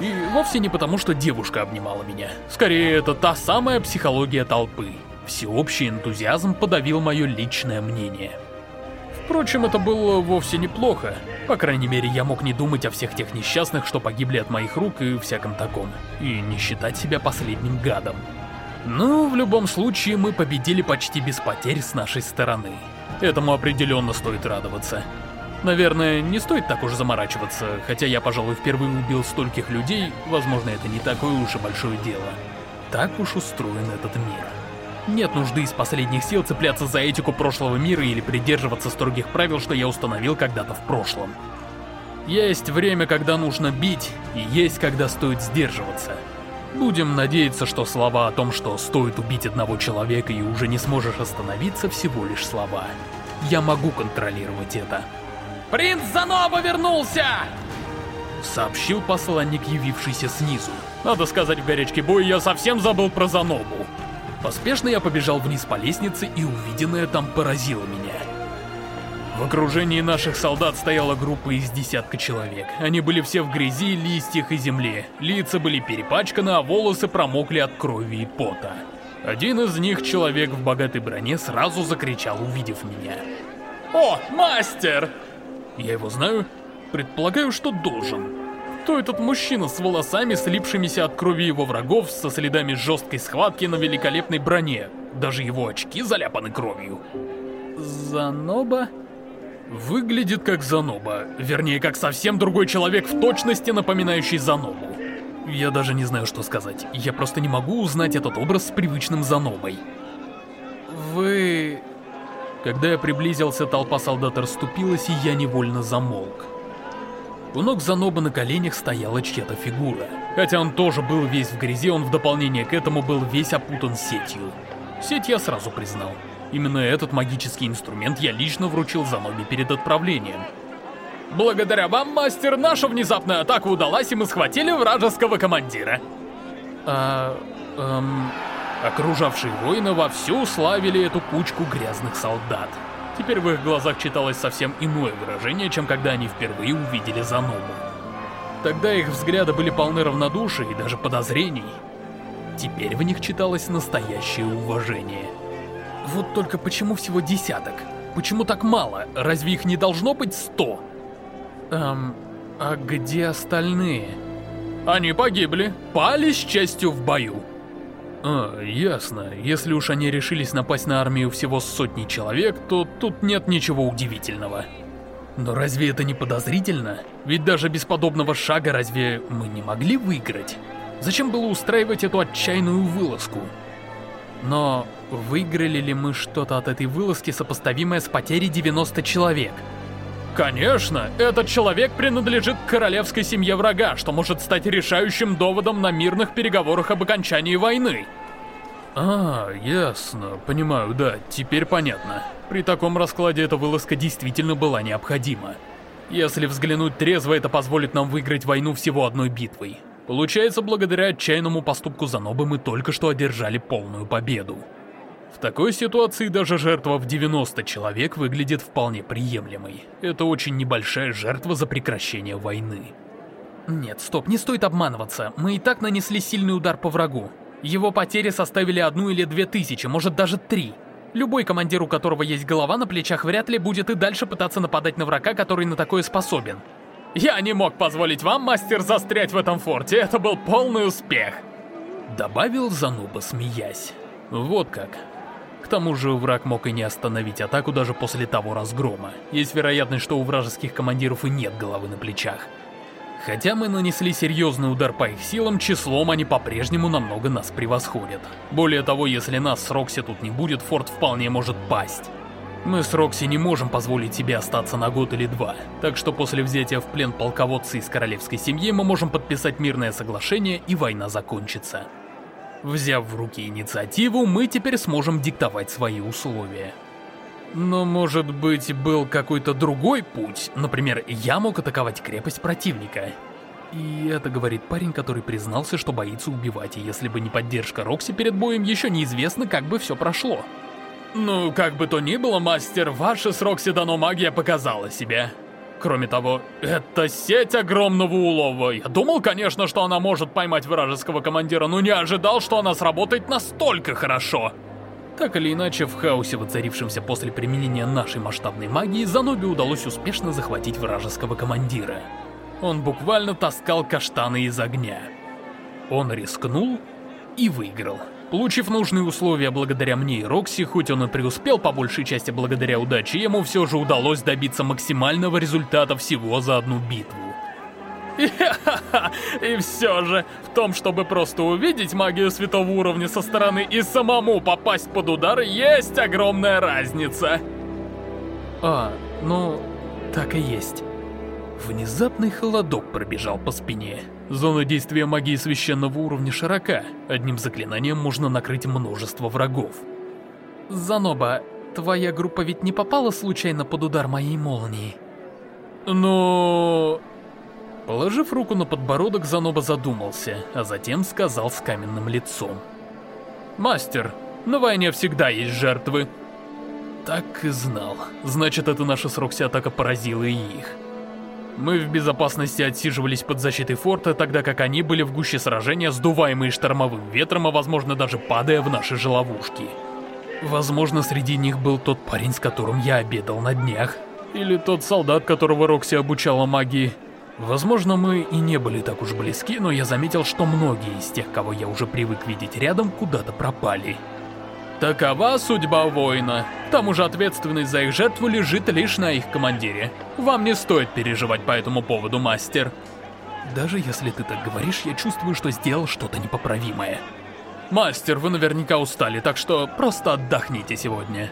Speaker 1: И вовсе не потому, что девушка обнимала меня. Скорее, это та самая психология толпы. Всеобщий энтузиазм подавил мое личное мнение. Впрочем, это было вовсе неплохо. По крайней мере, я мог не думать о всех тех несчастных, что погибли от моих рук и всяком таком. И не считать себя последним гадом. Ну, в любом случае, мы победили почти без потерь с нашей стороны. Этому определенно стоит радоваться. Наверное, не стоит так уж заморачиваться, хотя я, пожалуй, впервые убил стольких людей, возможно, это не такое уж и большое дело. Так уж устроен этот мир. Нет нужды из последних сил цепляться за этику прошлого мира или придерживаться строгих правил, что я установил когда-то в прошлом. Есть время, когда нужно бить, и есть, когда стоит сдерживаться. Будем надеяться, что слова о том, что стоит убить одного человека и уже не сможешь остановиться, всего лишь слова. Я могу контролировать это.
Speaker 3: «Принц Заноба вернулся!»
Speaker 1: Сообщил посланник, явившийся снизу. Надо сказать, в горячке боя я совсем забыл про Занобу. Поспешно я побежал вниз по лестнице, и увиденное там поразило меня. В окружении наших солдат стояла группа из десятка человек. Они были все в грязи, листьях и земле. Лица были перепачканы, а волосы промокли от крови и пота. Один из них, человек в богатой броне, сразу закричал, увидев меня.
Speaker 3: «О, мастер!»
Speaker 1: Я его знаю? Предполагаю, что должен. Кто этот мужчина с волосами, слипшимися от крови его врагов, со следами жесткой схватки на великолепной броне? Даже его очки заляпаны кровью. Заноба? Выглядит как Заноба. Вернее, как совсем другой человек в точности напоминающий Занобу. Я даже не знаю, что сказать. Я просто не могу узнать этот образ с привычным Занобой. Вы... Когда я приблизился, толпа солдат расступилась, и я невольно замолк. У ног Заноба на коленях стояла чья-то фигура. Хотя он тоже был весь в грязи, он в дополнение к этому был весь опутан сетью. Сеть я сразу признал. Именно этот магический инструмент я лично вручил Занобе перед отправлением.
Speaker 3: Благодаря вам, мастер, наша внезапная атака удалась, и мы схватили вражеского командира.
Speaker 1: А... эм... Окружавшие воины вовсю славили эту кучку грязных солдат. Теперь в их глазах читалось совсем иное выражение, чем когда они впервые увидели Занобу. Тогда их взгляды были полны равнодушия и даже подозрений. Теперь в них читалось настоящее уважение. Вот только почему всего десяток? Почему так мало? Разве их не должно быть сто? Эм, а где остальные?
Speaker 3: Они погибли, пали с честью в бою.
Speaker 1: А, ясно. Если уж они решились напасть на армию всего сотни человек, то тут нет ничего удивительного. Но разве это не подозрительно? Ведь даже без подобного шага разве мы не могли выиграть? Зачем было устраивать эту отчаянную вылазку? Но выиграли ли мы что-то от этой вылазки, сопоставимое с потерей 90 человек?
Speaker 3: Конечно, этот человек принадлежит королевской семье врага, что может стать решающим доводом на мирных переговорах об окончании войны.
Speaker 1: А, ясно, понимаю, да, теперь понятно. При таком раскладе эта вылазка действительно была необходима. Если взглянуть трезво, это позволит нам выиграть войну всего одной битвой. Получается, благодаря отчаянному поступку Занобы мы только что одержали полную победу. Такой ситуации даже жертва в 90 человек выглядит вполне приемлемой. Это очень небольшая жертва за прекращение войны. Нет, стоп, не стоит обманываться. Мы и так нанесли сильный удар по врагу. Его потери составили одну или две тысячи, может даже три. Любой командир, у которого есть голова на плечах, вряд ли будет и дальше пытаться нападать на врага, который на такое способен.
Speaker 3: Я не мог позволить вам, мастер, застрять в этом форте. Это был полный успех.
Speaker 1: Добавил Зануба, смеясь. Вот как. Тому же враг мог и не остановить атаку даже после того разгрома. Есть вероятность, что у вражеских командиров и нет головы на плечах. Хотя мы нанесли серьезный удар по их силам, числом они по-прежнему намного нас превосходят. Более того, если нас с Рокси тут не будет, форт вполне может пасть. Мы с Рокси не можем позволить себе остаться на год или два, так что после взятия в плен полководца из королевской семьи мы можем подписать мирное соглашение и война закончится. Взяв в руки инициативу, мы теперь сможем диктовать свои условия. Но, может быть, был какой-то другой путь? Например, я мог атаковать крепость противника. И это говорит парень, который признался, что боится убивать, и если бы не поддержка Рокси перед боем, еще неизвестно, как бы все прошло.
Speaker 3: Ну, как бы то ни было, мастер, ваша с Рокси дано магия показала себя. Кроме того, это сеть огромного улова. Я думал, конечно, что она может поймать вражеского командира, но не ожидал, что она сработает настолько хорошо.
Speaker 1: Так или иначе, в хаосе, воцарившемся после применения нашей масштабной магии, Заноби удалось успешно захватить вражеского командира. Он буквально таскал каштаны из огня. Он рискнул и выиграл. Получив нужные условия благодаря мне и Рокси, хоть он и преуспел по большей части благодаря удаче, ему все же удалось добиться максимального результата всего за одну битву.
Speaker 3: И все же, в том, чтобы просто увидеть магию святого уровня со стороны и самому попасть под удар, есть огромная разница.
Speaker 1: А, ну, так и есть. Внезапный холодок пробежал по спине. Зона действия магии священного уровня широка. Одним заклинанием можно накрыть множество врагов. Заноба, твоя группа ведь не попала случайно под удар моей молнии?
Speaker 3: Но...
Speaker 1: Положив руку на подбородок, Заноба задумался, а затем сказал с каменным лицом.
Speaker 3: «Мастер, на войне всегда есть жертвы».
Speaker 1: Так и знал. Значит, это наша с Рокси атака поразила и их. Мы в безопасности отсиживались под защитой форта, тогда как они были в гуще сражения, сдуваемые штормовым ветром, а возможно даже падая в наши же ловушки. Возможно, среди них был тот парень, с которым я обедал на днях. Или тот солдат, которого Рокси обучала магии. Возможно, мы и не были так уж близки, но я заметил, что многие из тех, кого я уже привык видеть рядом, куда-то пропали.
Speaker 3: Такова судьба воина. К тому же ответственность за их жертву лежит лишь на их командире. Вам не стоит переживать по этому поводу, мастер.
Speaker 1: Даже если ты так говоришь, я чувствую, что сделал что-то непоправимое.
Speaker 3: Мастер, вы наверняка устали, так что просто отдохните сегодня.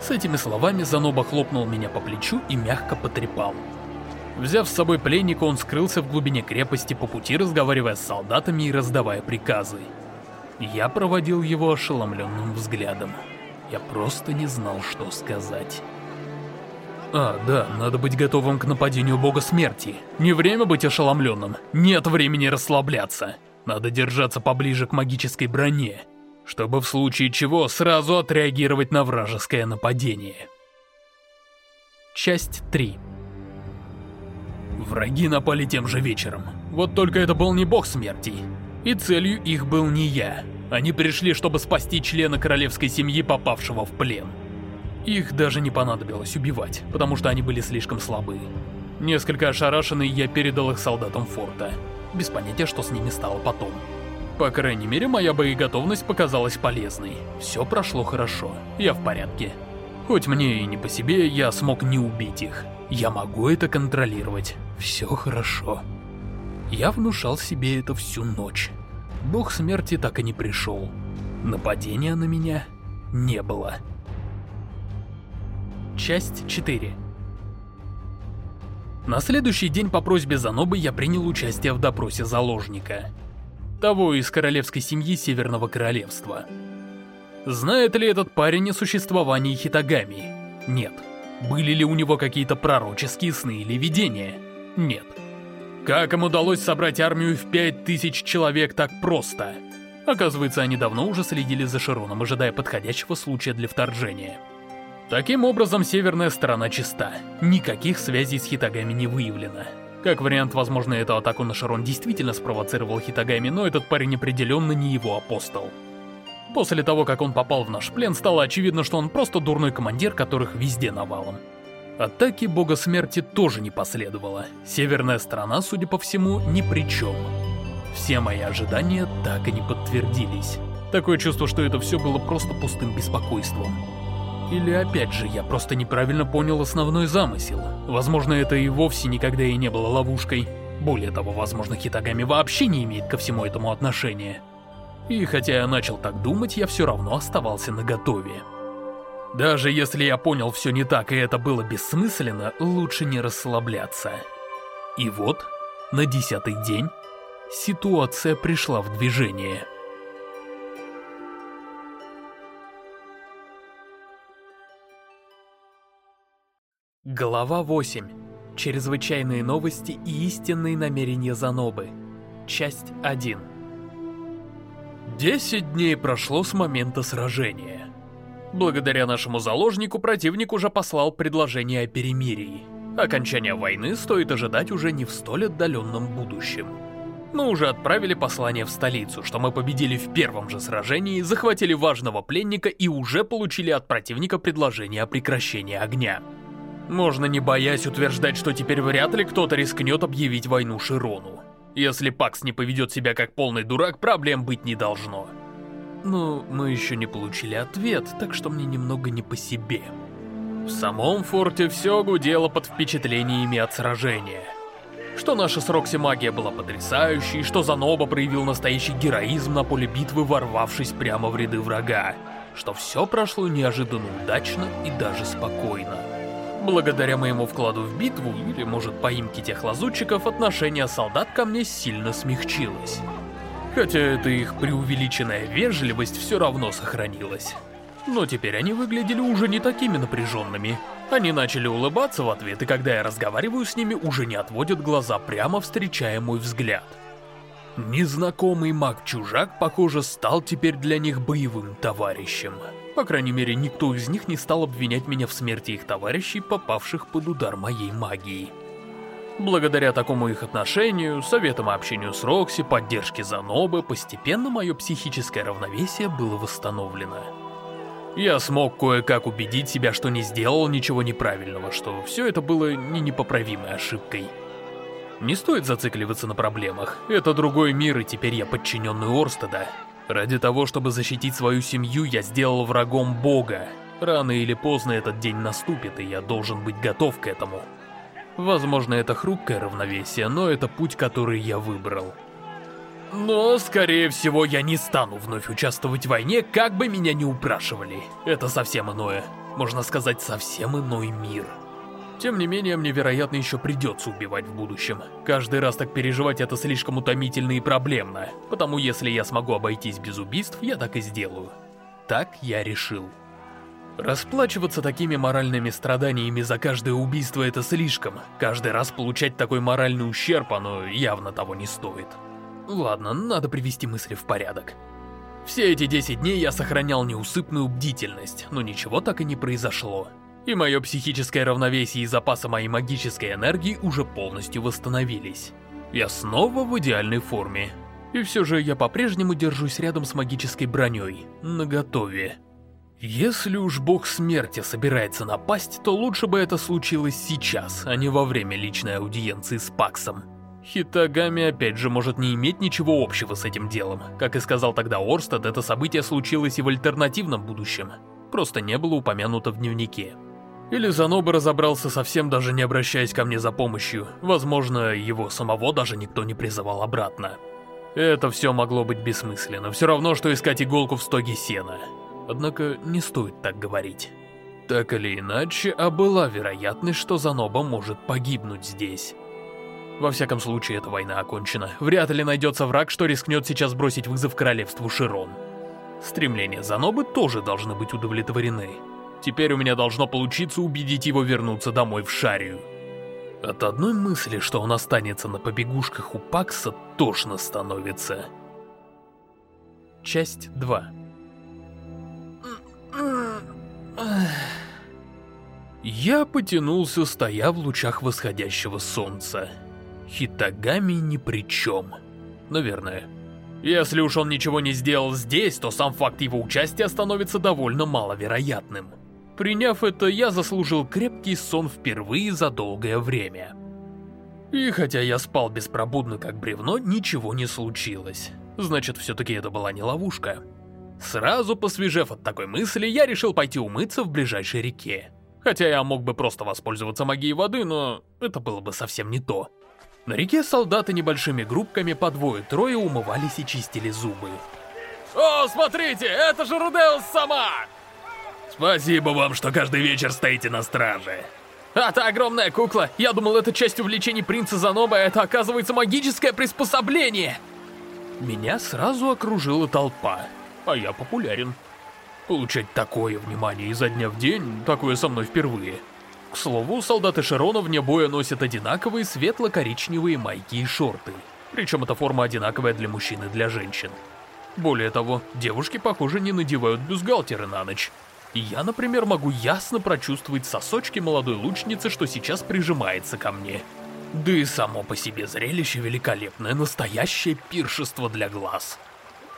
Speaker 1: С этими словами Заноба хлопнул меня по плечу и мягко потрепал. Взяв с собой пленника, он скрылся в глубине крепости по пути, разговаривая с солдатами и раздавая приказы. Я проводил его ошеломленным взглядом. Я просто не знал, что сказать. А, да, надо быть готовым к нападению бога смерти. Не время быть ошеломленным, нет времени расслабляться. Надо держаться поближе к магической броне, чтобы в случае чего сразу отреагировать на вражеское нападение. Часть 3 Враги напали тем же вечером. Вот только это был не бог смерти. И целью их был не я. Они пришли, чтобы спасти члена королевской семьи, попавшего в плен. Их даже не понадобилось убивать, потому что они были слишком слабы. Несколько ошарашенный, я передал их солдатам форта. Без понятия, что с ними стало потом. По крайней мере, моя боеготовность показалась полезной. Все прошло хорошо, я в порядке. Хоть мне и не по себе, я смог не убить их. Я могу это контролировать. Все хорошо. Я внушал себе это всю ночь. Бог смерти так и не пришел. Нападения на меня не было. Часть 4 На следующий день по просьбе Занобы я принял участие в допросе заложника. Того из королевской семьи Северного Королевства. Знает ли этот парень о существовании Хитагами? Нет. Были ли у него какие-то пророческие сны или видения? Нет. Как им удалось собрать армию в пять тысяч человек так просто? Оказывается, они давно уже следили за Широном, ожидая подходящего случая для вторжения. Таким образом, северная сторона чиста. Никаких связей с Хитагами не выявлено. Как вариант, возможно, эту атаку на Шарон действительно спровоцировал Хитагами, но этот парень определенно не его апостол. После того, как он попал в наш плен, стало очевидно, что он просто дурной командир, которых везде навалом. Атаки Бога Смерти тоже не последовало. Северная сторона, судя по всему, ни при чем. Все мои ожидания так и не подтвердились. Такое чувство, что это все было просто пустым беспокойством. Или опять же, я просто неправильно понял основной замысел. Возможно, это и вовсе никогда и не было ловушкой. Более того, возможно, Хитагами вообще не имеет ко всему этому отношения. И хотя я начал так думать, я все равно оставался наготове. Даже если я понял все не так и это было бессмысленно, лучше не расслабляться. И вот, на десятый день, ситуация пришла в движение.
Speaker 2: Глава 8. Чрезвычайные новости и истинные намерения Занобы. Часть 1.
Speaker 1: Десять дней прошло с момента сражения. Благодаря нашему заложнику противник уже послал предложение о перемирии. Окончание войны стоит ожидать уже не в столь отдаленном будущем. Мы уже отправили послание в столицу, что мы победили в первом же сражении, захватили важного пленника и уже получили от противника предложение о прекращении огня. Можно не боясь утверждать, что теперь вряд ли кто-то рискнет объявить войну Широну. Если Пакс не поведет себя как полный дурак, проблем быть не должно. Но мы еще не получили ответ, так что мне немного не по себе. В самом форте все гудело под впечатлениями от сражения. Что наша с Рокси магия была потрясающей, что Заноба проявил настоящий героизм на поле битвы, ворвавшись прямо в ряды врага. Что все прошло неожиданно удачно и даже спокойно. Благодаря моему вкладу в битву, или может поимке тех лазутчиков, отношение солдат ко мне сильно смягчилось. Хотя эта их преувеличенная вежливость все равно сохранилась. Но теперь они выглядели уже не такими напряженными. Они начали улыбаться в ответ, и когда я разговариваю с ними, уже не отводят глаза, прямо встречая мой взгляд. Незнакомый маг-чужак, похоже, стал теперь для них боевым товарищем. По крайней мере, никто из них не стал обвинять меня в смерти их товарищей, попавших под удар моей магии. Благодаря такому их отношению, советам и общению с Рокси, поддержке Занобы, постепенно мое психическое равновесие было восстановлено. Я смог кое-как убедить себя, что не сделал ничего неправильного, что все это было не непоправимой ошибкой. Не стоит зацикливаться на проблемах. Это другой мир, и теперь я подчиненный Орстеда. Ради того, чтобы защитить свою семью, я сделал врагом Бога. Рано или поздно этот день наступит, и я должен быть готов к этому. Возможно, это хрупкое равновесие, но это путь, который я выбрал. Но, скорее всего, я не стану вновь участвовать в войне, как бы меня ни упрашивали. Это совсем иное, можно сказать, совсем иной мир. Тем не менее, мне, вероятно, еще придется убивать в будущем. Каждый раз так переживать это слишком утомительно и проблемно. Потому если я смогу обойтись без убийств, я так и сделаю. Так я решил. Расплачиваться такими моральными страданиями за каждое убийство это слишком. Каждый раз получать такой моральный ущерб, оно явно того не стоит. Ладно, надо привести мысли в порядок. Все эти 10 дней я сохранял неусыпную бдительность, но ничего так и не произошло. И мое психическое равновесие и запасы моей магической энергии уже полностью восстановились. Я снова в идеальной форме. И все же я по-прежнему держусь рядом с магической броней, наготове. Если уж бог смерти собирается напасть, то лучше бы это случилось сейчас, а не во время личной аудиенции с Паксом. Хитагами опять же может не иметь ничего общего с этим делом. Как и сказал тогда Орстад, это событие случилось и в альтернативном будущем. Просто не было упомянуто в дневнике. Или Заноба разобрался совсем даже не обращаясь ко мне за помощью. Возможно, его самого даже никто не призывал обратно. Это все могло быть бессмысленно. Все равно, что искать иголку в стоге сена. Однако не стоит так говорить. Так или иначе, а была вероятность, что Заноба может погибнуть здесь. Во всяком случае, эта война окончена. Вряд ли найдется враг, что рискнет сейчас бросить вызов королевству Широн. Стремления Занобы тоже должны быть удовлетворены. Теперь у меня должно получиться убедить его вернуться домой в Шарию. От одной мысли, что он останется на побегушках у Пакса, тошно становится.
Speaker 2: Часть 2
Speaker 1: я потянулся, стоя в лучах восходящего солнца. Хитагами ни при чем. Наверное. Если уж он ничего не сделал здесь, то сам факт его участия становится довольно маловероятным. Приняв это, я заслужил крепкий сон впервые за долгое время. И хотя я спал беспробудно как бревно, ничего не случилось. Значит, все-таки это была не ловушка. Сразу посвежев от такой мысли, я решил пойти умыться в ближайшей реке. Хотя я мог бы просто воспользоваться магией воды, но это было бы совсем не то. На реке солдаты небольшими группками по двое-трое умывались и чистили зубы.
Speaker 3: «О, смотрите, это же Рудеус сама!»
Speaker 1: Спасибо вам, что каждый вечер стоите на страже.
Speaker 3: А та огромная кукла. Я думал, это часть увлечений принца Заноба, это оказывается магическое приспособление.
Speaker 1: Меня сразу окружила толпа, а я популярен. Получать такое внимание изо дня в день, такое со мной впервые. К слову, солдаты Широна вне боя носят одинаковые светло-коричневые майки и шорты. Причем эта форма одинаковая для мужчин и для женщин. Более того, девушки, похоже, не надевают бюстгальтеры на ночь. Я, например, могу ясно прочувствовать сосочки молодой лучницы, что сейчас прижимается ко мне. Да и само по себе зрелище великолепное, настоящее пиршество для глаз.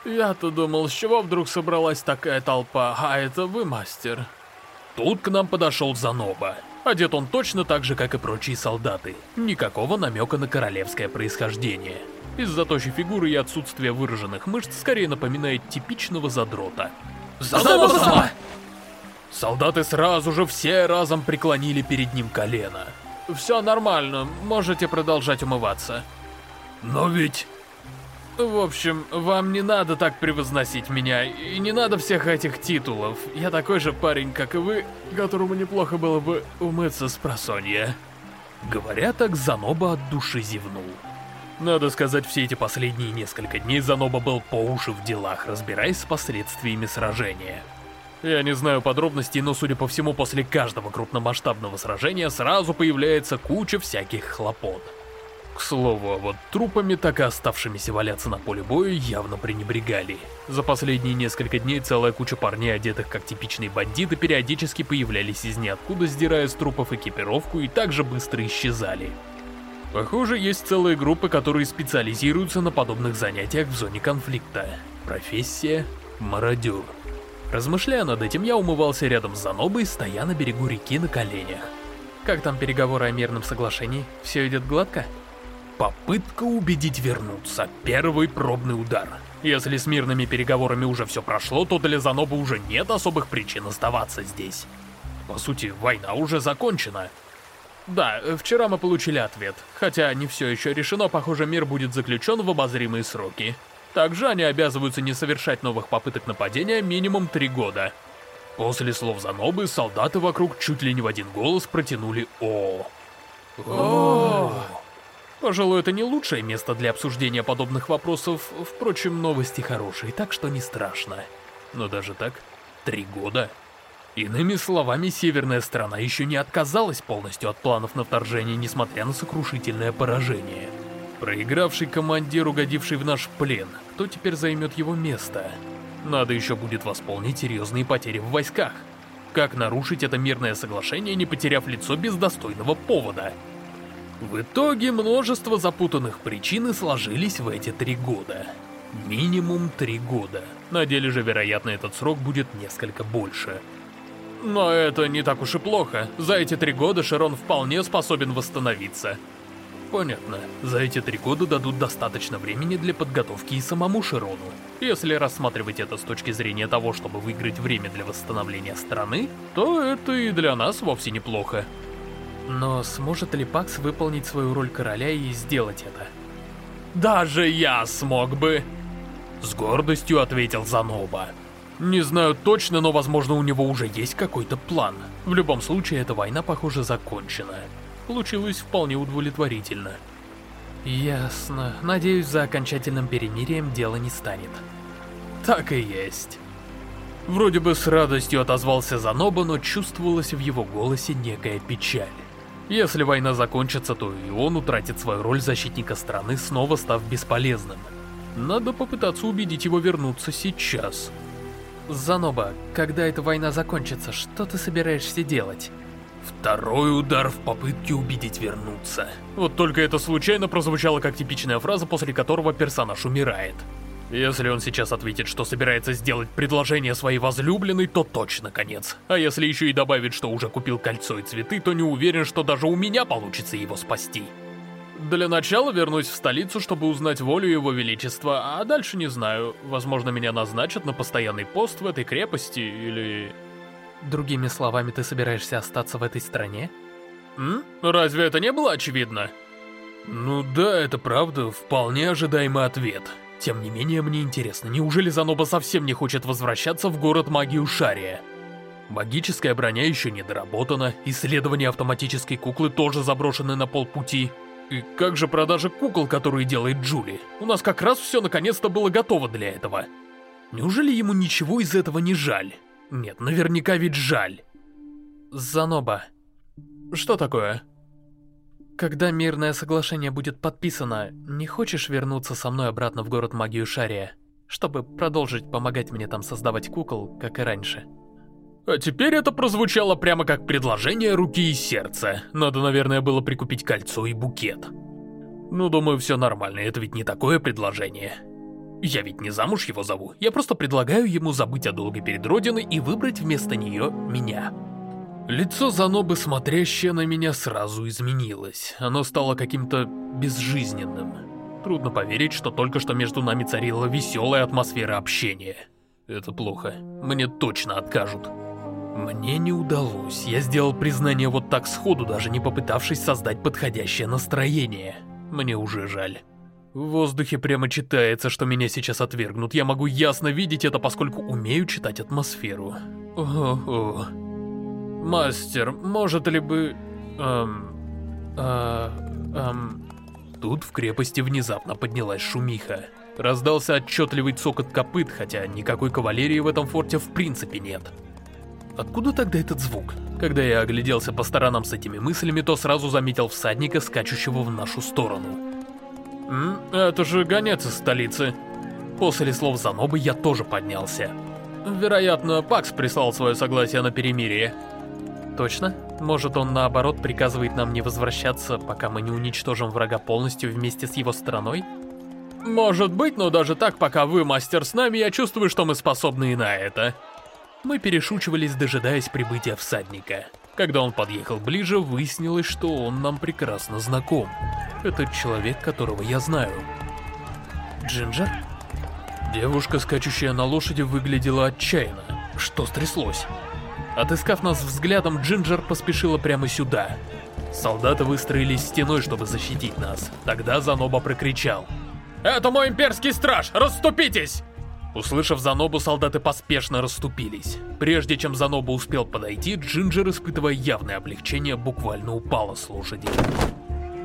Speaker 3: Я-то думал, с чего вдруг собралась такая толпа, а это вы, мастер.
Speaker 1: Тут к нам подошел Заноба. Одет он точно так же, как и прочие солдаты. Никакого намека на королевское происхождение. Из-за тощей фигуры и отсутствия выраженных мышц скорее напоминает типичного задрота.
Speaker 3: Заноба-сама!
Speaker 1: Солдаты сразу же все разом преклонили перед ним колено.
Speaker 3: Все нормально, можете продолжать умываться.
Speaker 1: Но ведь...
Speaker 3: В общем, вам не надо так превозносить меня, и не надо всех этих титулов. Я такой же парень, как и вы, которому неплохо было бы умыться с просонья.
Speaker 1: Говоря так, Заноба от души зевнул. Надо сказать, все эти последние несколько дней Заноба был по уши в делах, разбираясь с последствиями сражения. Я не знаю подробностей, но судя по всему, после каждого крупномасштабного сражения сразу появляется куча всяких хлопот. К слову, а вот трупами, так и оставшимися валяться на поле боя, явно пренебрегали. За последние несколько дней целая куча парней, одетых как типичные бандиты, периодически появлялись из ниоткуда, сдирая с трупов экипировку и также быстро исчезали. Похоже, есть целые группы, которые специализируются на подобных занятиях в зоне конфликта. Профессия – мародер. Размышляя над этим, я умывался рядом с Занобой, стоя на берегу реки на коленях.
Speaker 2: Как там переговоры о мирном соглашении? Все идет гладко?
Speaker 1: Попытка убедить вернуться. Первый пробный удар. Если с мирными переговорами уже все прошло, то для Заноба уже нет особых причин оставаться здесь. По сути, война уже закончена. Да, вчера мы получили ответ. Хотя не все еще решено, похоже, мир будет заключен в обозримые сроки. Также они обязываются не совершать новых попыток нападения минимум три года. После слов Занобы, солдаты вокруг чуть ли не в один голос протянули «О».
Speaker 3: О.
Speaker 1: Пожалуй, это не лучшее место для обсуждения подобных вопросов. Впрочем, новости хорошие, так что не страшно. Но даже так, три года. Иными словами, северная сторона еще не отказалась полностью от планов на вторжение, несмотря на сокрушительное поражение. Проигравший командир, угодивший в наш плен, кто теперь займет его место? Надо еще будет восполнить серьезные потери в войсках. Как нарушить это мирное соглашение, не потеряв лицо без достойного повода? В итоге множество запутанных причин сложились в эти три года. Минимум три года. На деле же, вероятно, этот срок будет несколько больше. Но это не так уж и плохо. За эти три года Широн вполне способен восстановиться. Понятно. За эти три года дадут достаточно времени для подготовки и самому Широну. Если рассматривать это с точки зрения того, чтобы выиграть время для восстановления страны, то это и для нас вовсе неплохо.
Speaker 2: Но сможет ли Пакс выполнить свою роль короля и сделать это?
Speaker 1: Даже я смог бы! С гордостью ответил Заноба. Не знаю точно, но возможно у него уже есть какой-то план. В любом случае, эта война, похоже, закончена получилось вполне удовлетворительно.
Speaker 2: Ясно. Надеюсь, за окончательным перемирием дело не станет.
Speaker 1: Так и есть. Вроде бы с радостью отозвался Заноба, но чувствовалась в его голосе некая печаль. Если война закончится, то и он утратит свою роль защитника страны, снова став бесполезным. Надо попытаться убедить его вернуться сейчас.
Speaker 2: Заноба, когда эта война закончится, что ты собираешься делать?
Speaker 1: Второй удар в попытке убедить вернуться.
Speaker 3: Вот только это случайно прозвучало как типичная фраза, после которого персонаж умирает. Если он сейчас ответит, что собирается сделать предложение своей возлюбленной, то точно конец. А если еще и добавит, что уже купил кольцо и цветы, то не уверен, что даже у меня получится его спасти. Для начала вернусь в столицу, чтобы узнать волю его величества, а дальше не знаю. Возможно, меня назначат на постоянный пост в этой крепости, или...
Speaker 2: Другими словами, ты собираешься остаться в этой стране?
Speaker 3: М? Разве это не было очевидно?
Speaker 1: Ну да, это правда, вполне ожидаемый ответ. Тем не менее, мне интересно, неужели Заноба совсем не хочет возвращаться в город магию Шария? Магическая броня еще не доработана, исследования автоматической куклы тоже заброшены на полпути. И как же продажа кукол, которые делает Джули? У нас как раз все наконец-то было готово для этого. Неужели ему ничего из этого не жаль? Нет, наверняка ведь жаль.
Speaker 2: Заноба.
Speaker 3: Что такое?
Speaker 2: Когда мирное соглашение будет подписано, не хочешь вернуться со мной обратно в город Магию Шария, чтобы продолжить помогать мне там создавать кукол, как и раньше?
Speaker 3: А теперь это прозвучало прямо как предложение руки и сердца. Надо, наверное, было прикупить кольцо и букет. Ну, думаю, все нормально, это ведь не такое предложение. Я ведь не замуж его зову, я просто предлагаю ему забыть о долге перед Родиной и выбрать вместо нее меня. Лицо Занобы, смотрящее на меня, сразу изменилось. Оно стало каким-то безжизненным. Трудно поверить, что только что между нами царила веселая атмосфера общения. Это плохо. Мне точно откажут. Мне не удалось. Я сделал признание вот так сходу, даже не попытавшись создать подходящее настроение. Мне уже жаль. В воздухе прямо читается, что меня сейчас отвергнут. Я могу ясно видеть это, поскольку умею читать атмосферу. О-о. Мастер, может ли бы... Эм... Э, эм... Тут в крепости внезапно поднялась шумиха. Раздался отчетливый цокот копыт, хотя никакой кавалерии в этом форте в принципе нет. Откуда тогда этот звук? Когда я огляделся по сторонам с этими мыслями, то сразу заметил всадника, скачущего в нашу сторону. «М? Это же гонец из столицы». После слов Занобы я тоже поднялся. Вероятно, Пакс прислал свое согласие на перемирие.
Speaker 2: Точно? Может, он наоборот приказывает нам не возвращаться, пока мы не уничтожим врага полностью вместе с его страной?
Speaker 3: Может быть, но даже так, пока вы мастер с нами, я чувствую, что мы способны и на это. Мы перешучивались, дожидаясь прибытия всадника. Когда он подъехал ближе, выяснилось, что он нам прекрасно знаком. Это человек, которого я знаю.
Speaker 2: Джинджер?
Speaker 3: Девушка, скачущая на лошади, выглядела отчаянно. Что стряслось? Отыскав нас взглядом, Джинджер поспешила прямо сюда. Солдаты выстроились стеной, чтобы защитить нас. Тогда Заноба прокричал. «Это мой имперский страж! Расступитесь!» Услышав Занобу, солдаты поспешно расступились. Прежде чем Заноба успел подойти, Джинджер, испытывая явное облегчение, буквально упала с лошади.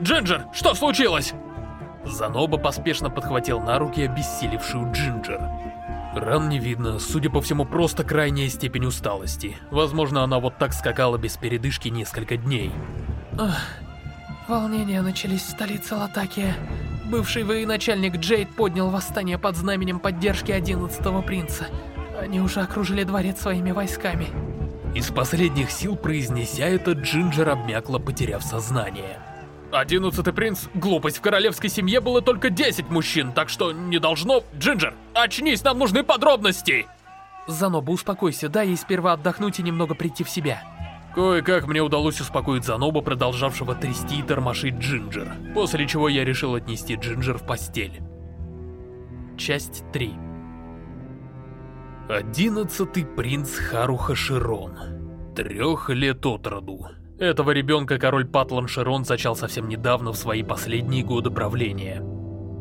Speaker 3: «Джинджер, что случилось?» Заноба поспешно подхватил на руки обессилевшую Джинджер. Ран не видно, судя по всему, просто крайняя степень усталости. Возможно, она вот так скакала без передышки несколько дней.
Speaker 2: Ах, волнения начались в столице Латакия. Бывший военачальник Джейд поднял восстание под знаменем поддержки 11-го принца. Они уже окружили дворец своими войсками.
Speaker 3: Из последних сил произнеся это, Джинджер обмякла, потеряв сознание. Одиннадцатый принц, глупость, в королевской семье было только 10 мужчин, так что не должно... Джинджер, очнись, нам нужны подробности!
Speaker 2: Заноба, успокойся, дай ей сперва отдохнуть и немного прийти в себя.
Speaker 3: Кое-как мне удалось успокоить Заноба, продолжавшего трясти и тормошить Джинджер, после чего я решил отнести Джинджер в постель.
Speaker 2: Часть 3
Speaker 3: Одиннадцатый принц Харуха Широн. Трех лет от роду. Этого ребенка король Патлан Широн зачал совсем недавно в свои последние годы правления.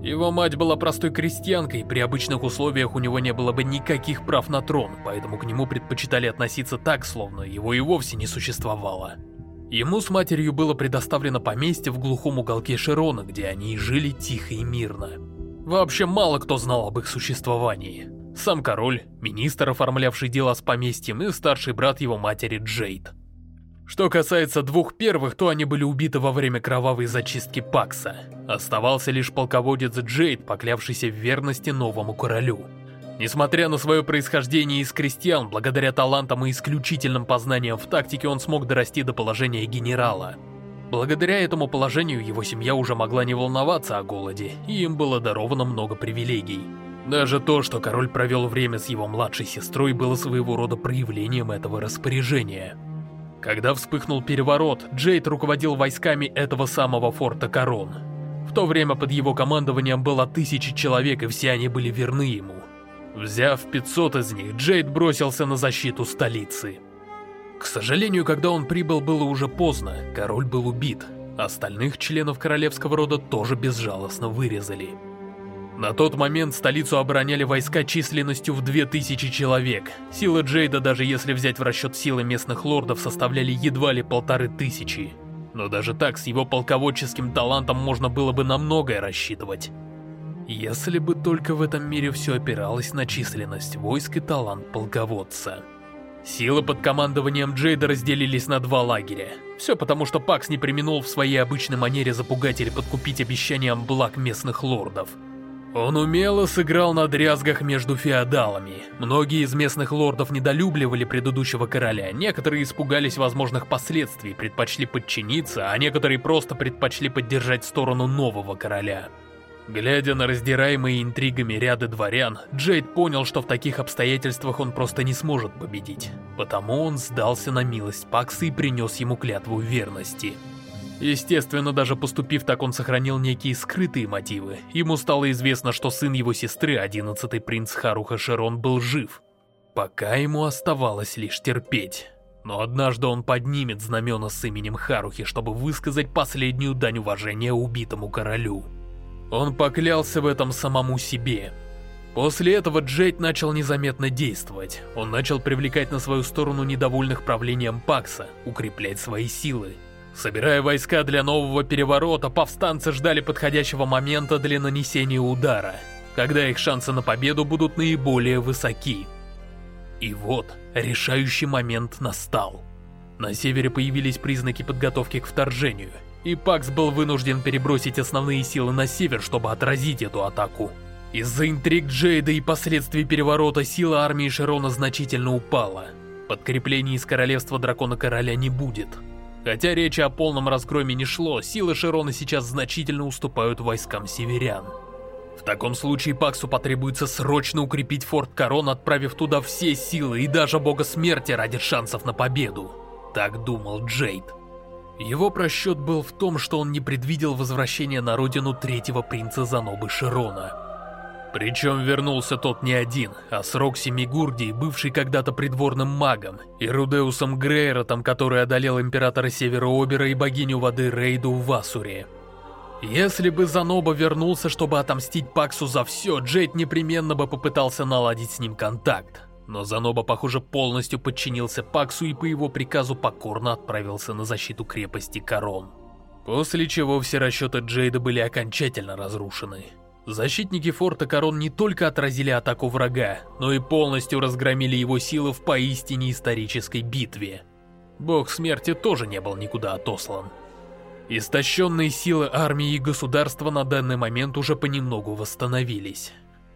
Speaker 3: Его мать была простой крестьянкой, при обычных условиях у него не было бы никаких прав на трон, поэтому к нему предпочитали относиться так, словно его и вовсе не существовало. Ему с матерью было предоставлено поместье в глухом уголке Широна, где они и жили тихо и мирно. Вообще мало кто знал об их существовании. Сам король, министр, оформлявший дела с поместьем, и старший брат его матери Джейд. Что касается двух первых, то они были убиты во время кровавой зачистки Пакса. Оставался лишь полководец Джейд, поклявшийся в верности новому королю.
Speaker 1: Несмотря на свое происхождение из крестьян, благодаря талантам и исключительным познаниям в тактике он смог дорасти до положения генерала. Благодаря этому положению его семья уже могла не волноваться о голоде, и им было даровано много привилегий. Даже то, что король провел время с его младшей сестрой, было своего рода проявлением этого распоряжения. Когда вспыхнул переворот, Джейд руководил войсками этого самого форта Корон. В то время под его командованием было тысячи человек, и все они были верны ему. Взяв 500 из них, Джейд бросился на защиту столицы. К сожалению, когда он прибыл, было уже поздно, король был убит. Остальных членов королевского рода тоже безжалостно вырезали. На тот момент столицу обороняли войска численностью в 2000 человек. Силы Джейда, даже если взять в расчет силы местных лордов, составляли едва ли полторы тысячи. Но даже так, с его полководческим талантом можно было бы на многое рассчитывать. Если бы только в этом мире все опиралось на численность войск и талант полководца. Силы под командованием Джейда разделились на два лагеря. Все потому, что Пакс не применул в своей обычной манере запугать или подкупить обещанием благ местных лордов. Он умело сыграл на дрязгах между феодалами. Многие из местных лордов недолюбливали предыдущего короля, некоторые испугались возможных последствий, предпочли подчиниться, а некоторые просто предпочли поддержать сторону нового короля. Глядя на раздираемые интригами ряды дворян, Джейд понял, что в таких обстоятельствах он просто не сможет победить. Потому он сдался на милость Пакса и принес ему клятву верности. Естественно, даже поступив так, он сохранил некие скрытые мотивы. Ему стало известно, что сын его сестры, одиннадцатый принц Харуха Шерон, был жив. Пока ему оставалось лишь терпеть. Но однажды он поднимет знамена с именем Харухи, чтобы высказать последнюю дань уважения убитому королю. Он поклялся в этом самому себе. После этого Джейд начал незаметно действовать. Он начал привлекать на свою сторону недовольных правлением Пакса, укреплять свои силы. Собирая войска для нового переворота, повстанцы ждали подходящего момента для нанесения удара, когда их шансы на победу будут наиболее высоки. И вот, решающий момент настал. На севере появились признаки подготовки к вторжению, и Пакс был вынужден перебросить основные силы на север, чтобы отразить эту атаку. Из-за интриг Джейда и последствий переворота сила армии Шерона значительно упала. Подкреплений из королевства Дракона Короля не будет. Хотя речи о полном разгроме не шло, силы Широна сейчас значительно уступают войскам северян. В таком случае Паксу потребуется срочно укрепить форт Корон, отправив туда все силы и даже бога смерти ради шансов на победу. Так думал Джейд. Его просчет был в том, что он не предвидел возвращения на родину третьего принца Занобы Широна. Причем вернулся тот не один, а с Рокси Мигурди, бывший когда-то придворным магом, и Рудеусом Грейротом, который одолел императора Севера Обера и богиню воды Рейду в Васуре. Если бы Заноба вернулся, чтобы отомстить Паксу за все, Джейд непременно бы попытался наладить с ним контакт. Но Заноба, похоже, полностью подчинился Паксу и по его приказу покорно отправился на защиту крепости Корон. После чего все расчеты Джейда были окончательно разрушены. Защитники форта Корон не только отразили атаку врага, но и полностью разгромили его силы в поистине исторической битве. Бог смерти тоже не был никуда отослан. Истощенные силы армии и государства на данный момент уже понемногу восстановились.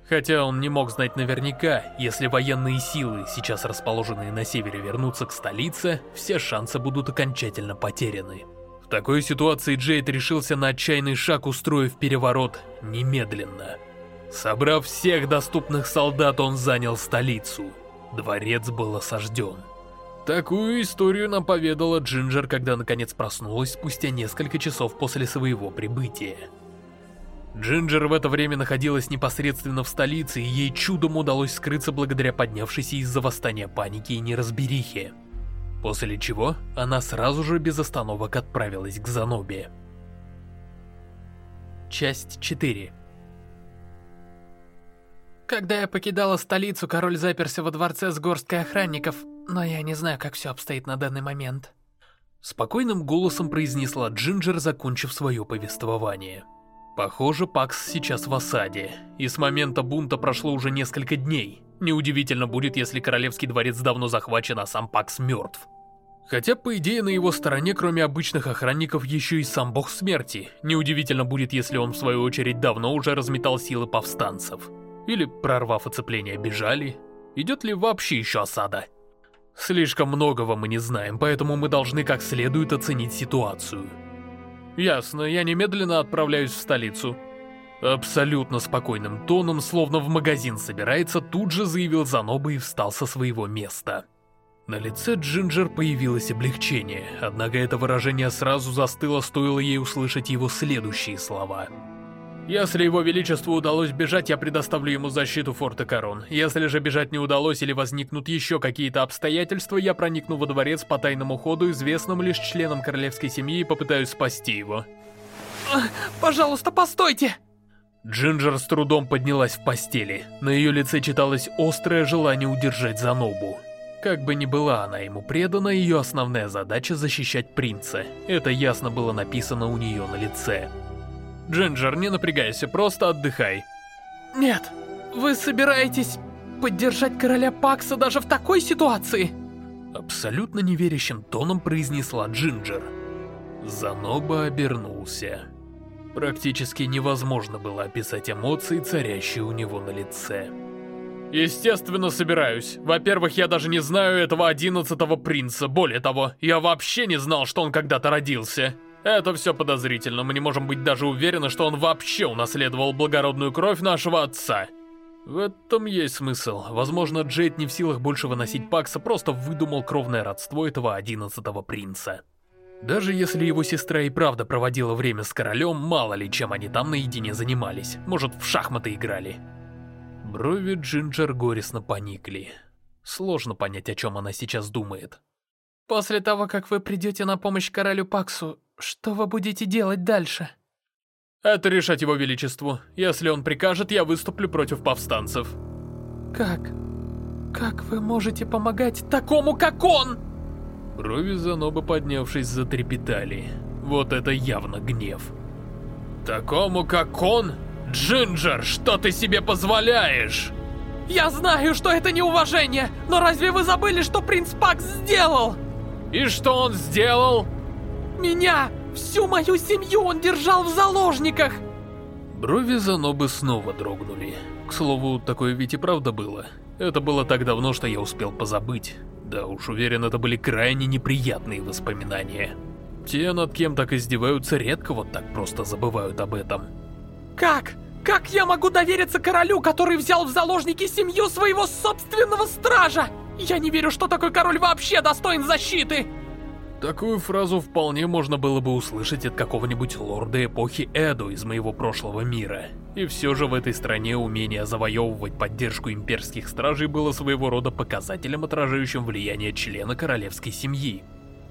Speaker 1: Хотя он не мог знать наверняка, если военные силы, сейчас расположенные на севере, вернутся к столице, все шансы будут окончательно потеряны. В такой ситуации Джейд решился на отчаянный шаг, устроив переворот немедленно. Собрав всех доступных солдат, он занял столицу. Дворец был осажден. Такую историю нам поведала Джинджер, когда наконец проснулась спустя несколько часов после своего прибытия. Джинджер в это время находилась непосредственно в столице, и ей чудом удалось скрыться благодаря поднявшейся из-за восстания паники и неразберихе. После чего она сразу же без остановок отправилась к Занобе. Часть 4
Speaker 2: Когда я покидала столицу, король заперся во дворце с горсткой охранников, но я не знаю, как все обстоит на данный момент.
Speaker 1: Спокойным голосом произнесла Джинджер, закончив свое повествование. Похоже, Пакс сейчас в осаде, и с момента бунта прошло уже несколько дней. Неудивительно будет, если королевский дворец давно захвачен, а сам Пакс мертв. Хотя, по идее, на его стороне, кроме обычных охранников, еще и сам бог смерти. Неудивительно будет, если он, в свою очередь, давно уже разметал силы повстанцев. Или, прорвав оцепление, бежали? Идет ли вообще еще осада? Слишком многого мы не знаем, поэтому мы должны как следует оценить ситуацию. Ясно, я немедленно отправляюсь в столицу. Абсолютно спокойным тоном, словно в магазин собирается, тут же заявил Заноба и встал со своего места. На лице Джинджер появилось облегчение, однако это выражение сразу застыло, стоило ей услышать его следующие слова. «Если его величеству удалось бежать, я предоставлю ему защиту форта Корон. Если же бежать не удалось или возникнут еще какие-то обстоятельства, я проникну во дворец по тайному ходу, известному лишь членам королевской семьи, и попытаюсь спасти его».
Speaker 2: «Пожалуйста, постойте!»
Speaker 1: Джинджер с трудом поднялась в постели. На ее лице читалось острое желание удержать Занобу. Как бы ни была она ему предана, ее основная задача защищать принца. Это ясно было написано у нее на лице. Джинджер, не напрягайся, просто отдыхай.
Speaker 2: Нет, вы собираетесь поддержать короля Пакса даже в такой ситуации?
Speaker 1: Абсолютно неверящим тоном произнесла Джинджер. Заноба обернулся. Практически невозможно было описать эмоции, царящие у него на лице. Естественно, собираюсь. Во-первых, я даже не знаю этого одиннадцатого принца. Более того, я вообще не знал, что он когда-то родился. Это все подозрительно. Мы не можем быть даже уверены, что он вообще унаследовал благородную кровь нашего отца. В этом есть смысл. Возможно, Джейд не в силах больше выносить Пакса, просто выдумал кровное родство этого одиннадцатого принца. Даже если его сестра и правда проводила время с королем, мало ли чем они там наедине занимались. Может, в шахматы играли. Брови Джинджер горестно поникли. Сложно понять, о чем она сейчас думает.
Speaker 2: После того, как вы придете на помощь королю Паксу, что вы будете делать дальше?
Speaker 1: Это решать его величеству. Если он прикажет, я выступлю против повстанцев.
Speaker 2: Как? Как вы можете помогать такому, как он?
Speaker 1: Брови Заноба, поднявшись, затрепетали. Вот это явно гнев. Такому, как он? Джинджер, что ты себе позволяешь?
Speaker 2: Я знаю, что это неуважение, но разве вы забыли, что принц Пакс сделал?
Speaker 1: И что он сделал?
Speaker 2: Меня, всю мою семью он держал в заложниках.
Speaker 1: Брови Занобы снова дрогнули. К слову, такое ведь и правда было. Это было так давно, что я успел позабыть. Да уж уверен, это были крайне неприятные воспоминания. Те, над кем так издеваются, редко вот так просто забывают об этом.
Speaker 2: Как? Как я могу довериться королю, который взял в заложники семью своего собственного стража? Я не верю, что такой король вообще достоин защиты!
Speaker 1: Такую фразу вполне можно было бы услышать от какого-нибудь лорда эпохи Эду из моего прошлого мира. И все же в этой стране умение завоевывать поддержку имперских стражей было своего рода показателем, отражающим влияние члена королевской семьи.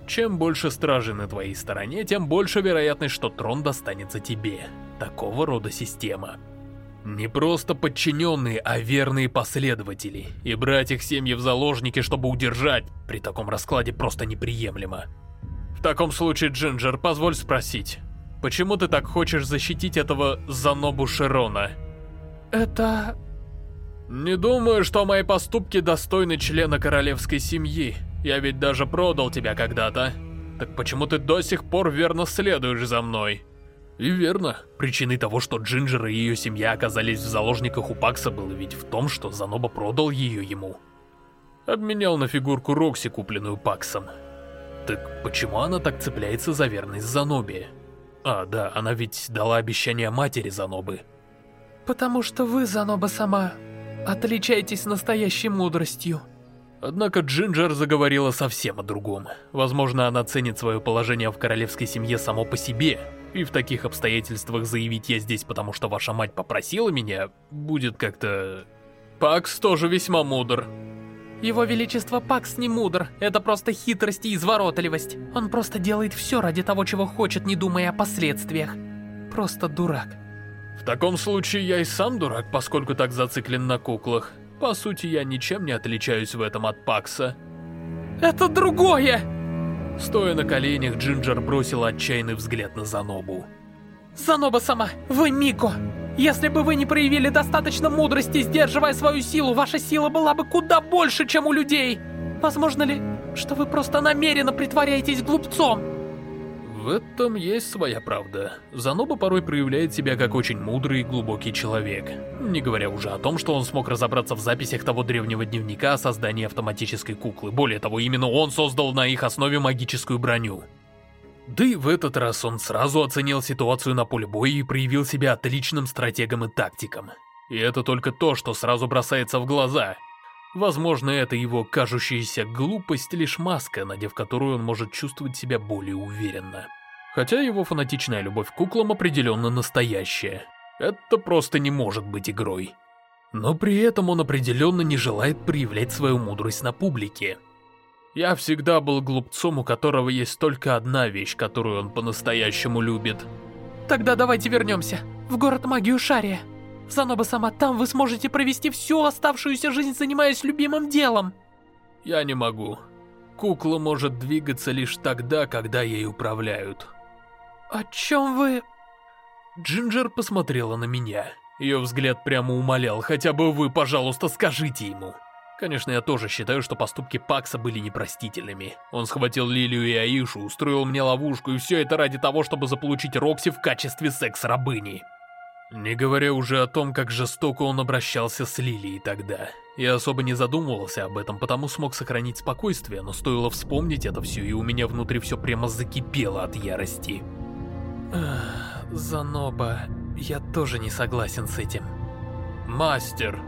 Speaker 1: Чем больше стражей на твоей стороне, тем больше вероятность, что трон достанется тебе. Такого рода система. Не просто подчиненные, а верные последователи. И брать их семьи в заложники, чтобы удержать, при таком раскладе просто неприемлемо. В таком случае, Джинджер, позволь спросить, почему ты так хочешь защитить этого Занобу Широна?
Speaker 2: Это...
Speaker 1: Не думаю, что мои поступки достойны члена королевской семьи. Я ведь даже продал тебя когда-то. Так почему ты до сих пор верно следуешь за мной? И верно. Причиной того, что Джинджер и ее семья оказались в заложниках у Пакса, было ведь в том, что Заноба продал ее ему. Обменял на фигурку Рокси, купленную Паксом. Так почему она так цепляется за верность Занобе? А, да, она ведь дала обещание матери Занобы.
Speaker 2: Потому что вы, Заноба сама, отличаетесь настоящей мудростью.
Speaker 1: Однако Джинджер заговорила совсем о другом. Возможно, она ценит свое положение в королевской семье само по себе, и в таких обстоятельствах заявить «я здесь, потому что ваша мать попросила меня» будет как-то... Пакс тоже весьма мудр.
Speaker 2: Его Величество Пакс не мудр, это просто хитрость и изворотливость. Он просто делает все ради того, чего хочет, не думая о последствиях. Просто дурак.
Speaker 1: В таком случае я и сам дурак, поскольку так зациклен на куклах. По сути, я ничем не отличаюсь в этом от Пакса.
Speaker 2: Это другое!
Speaker 1: Стоя на коленях, Джинджер бросил отчаянный взгляд на Занобу.
Speaker 2: Заноба сама, вы Мико! Если бы вы не проявили достаточно мудрости, сдерживая свою силу, ваша сила была бы куда больше, чем у людей. Возможно ли, что вы просто намеренно притворяетесь глупцом?
Speaker 1: В этом есть своя правда. Заноба порой проявляет себя как очень мудрый и глубокий человек. Не говоря уже о том, что он смог разобраться в записях того древнего дневника о создании автоматической куклы. Более того, именно он создал на их основе магическую броню. Да и в этот раз он сразу оценил ситуацию на поле боя и проявил себя отличным стратегом и тактиком. И это только то, что сразу бросается в глаза. Возможно, это его кажущаяся глупость лишь маска, надев которую он может чувствовать себя более уверенно. Хотя его фанатичная любовь к куклам определенно настоящая. Это просто не может быть игрой. Но при этом он определенно не желает проявлять свою мудрость на публике. Я всегда был глупцом, у которого есть только одна вещь, которую он по-настоящему любит.
Speaker 2: Тогда давайте вернемся в город магию Шария. Заноба-сама, там вы сможете провести всю оставшуюся жизнь, занимаясь любимым делом.
Speaker 1: Я не могу. Кукла может двигаться лишь тогда, когда ей управляют.
Speaker 2: О чем вы...
Speaker 1: Джинджер посмотрела на меня. Ее взгляд прямо умолял, хотя бы вы, пожалуйста, скажите ему. Конечно, я тоже считаю, что поступки Пакса были непростительными. Он схватил Лилию и Аишу, устроил мне ловушку, и все это ради того, чтобы заполучить Рокси в качестве секс-рабыни. Не говоря уже о том, как жестоко он обращался с Лилией тогда. Я особо не задумывался об этом, потому смог сохранить спокойствие, но стоило вспомнить это все, и у меня внутри все прямо закипело от ярости.
Speaker 2: Заноба, я тоже не согласен с этим.
Speaker 1: Мастер.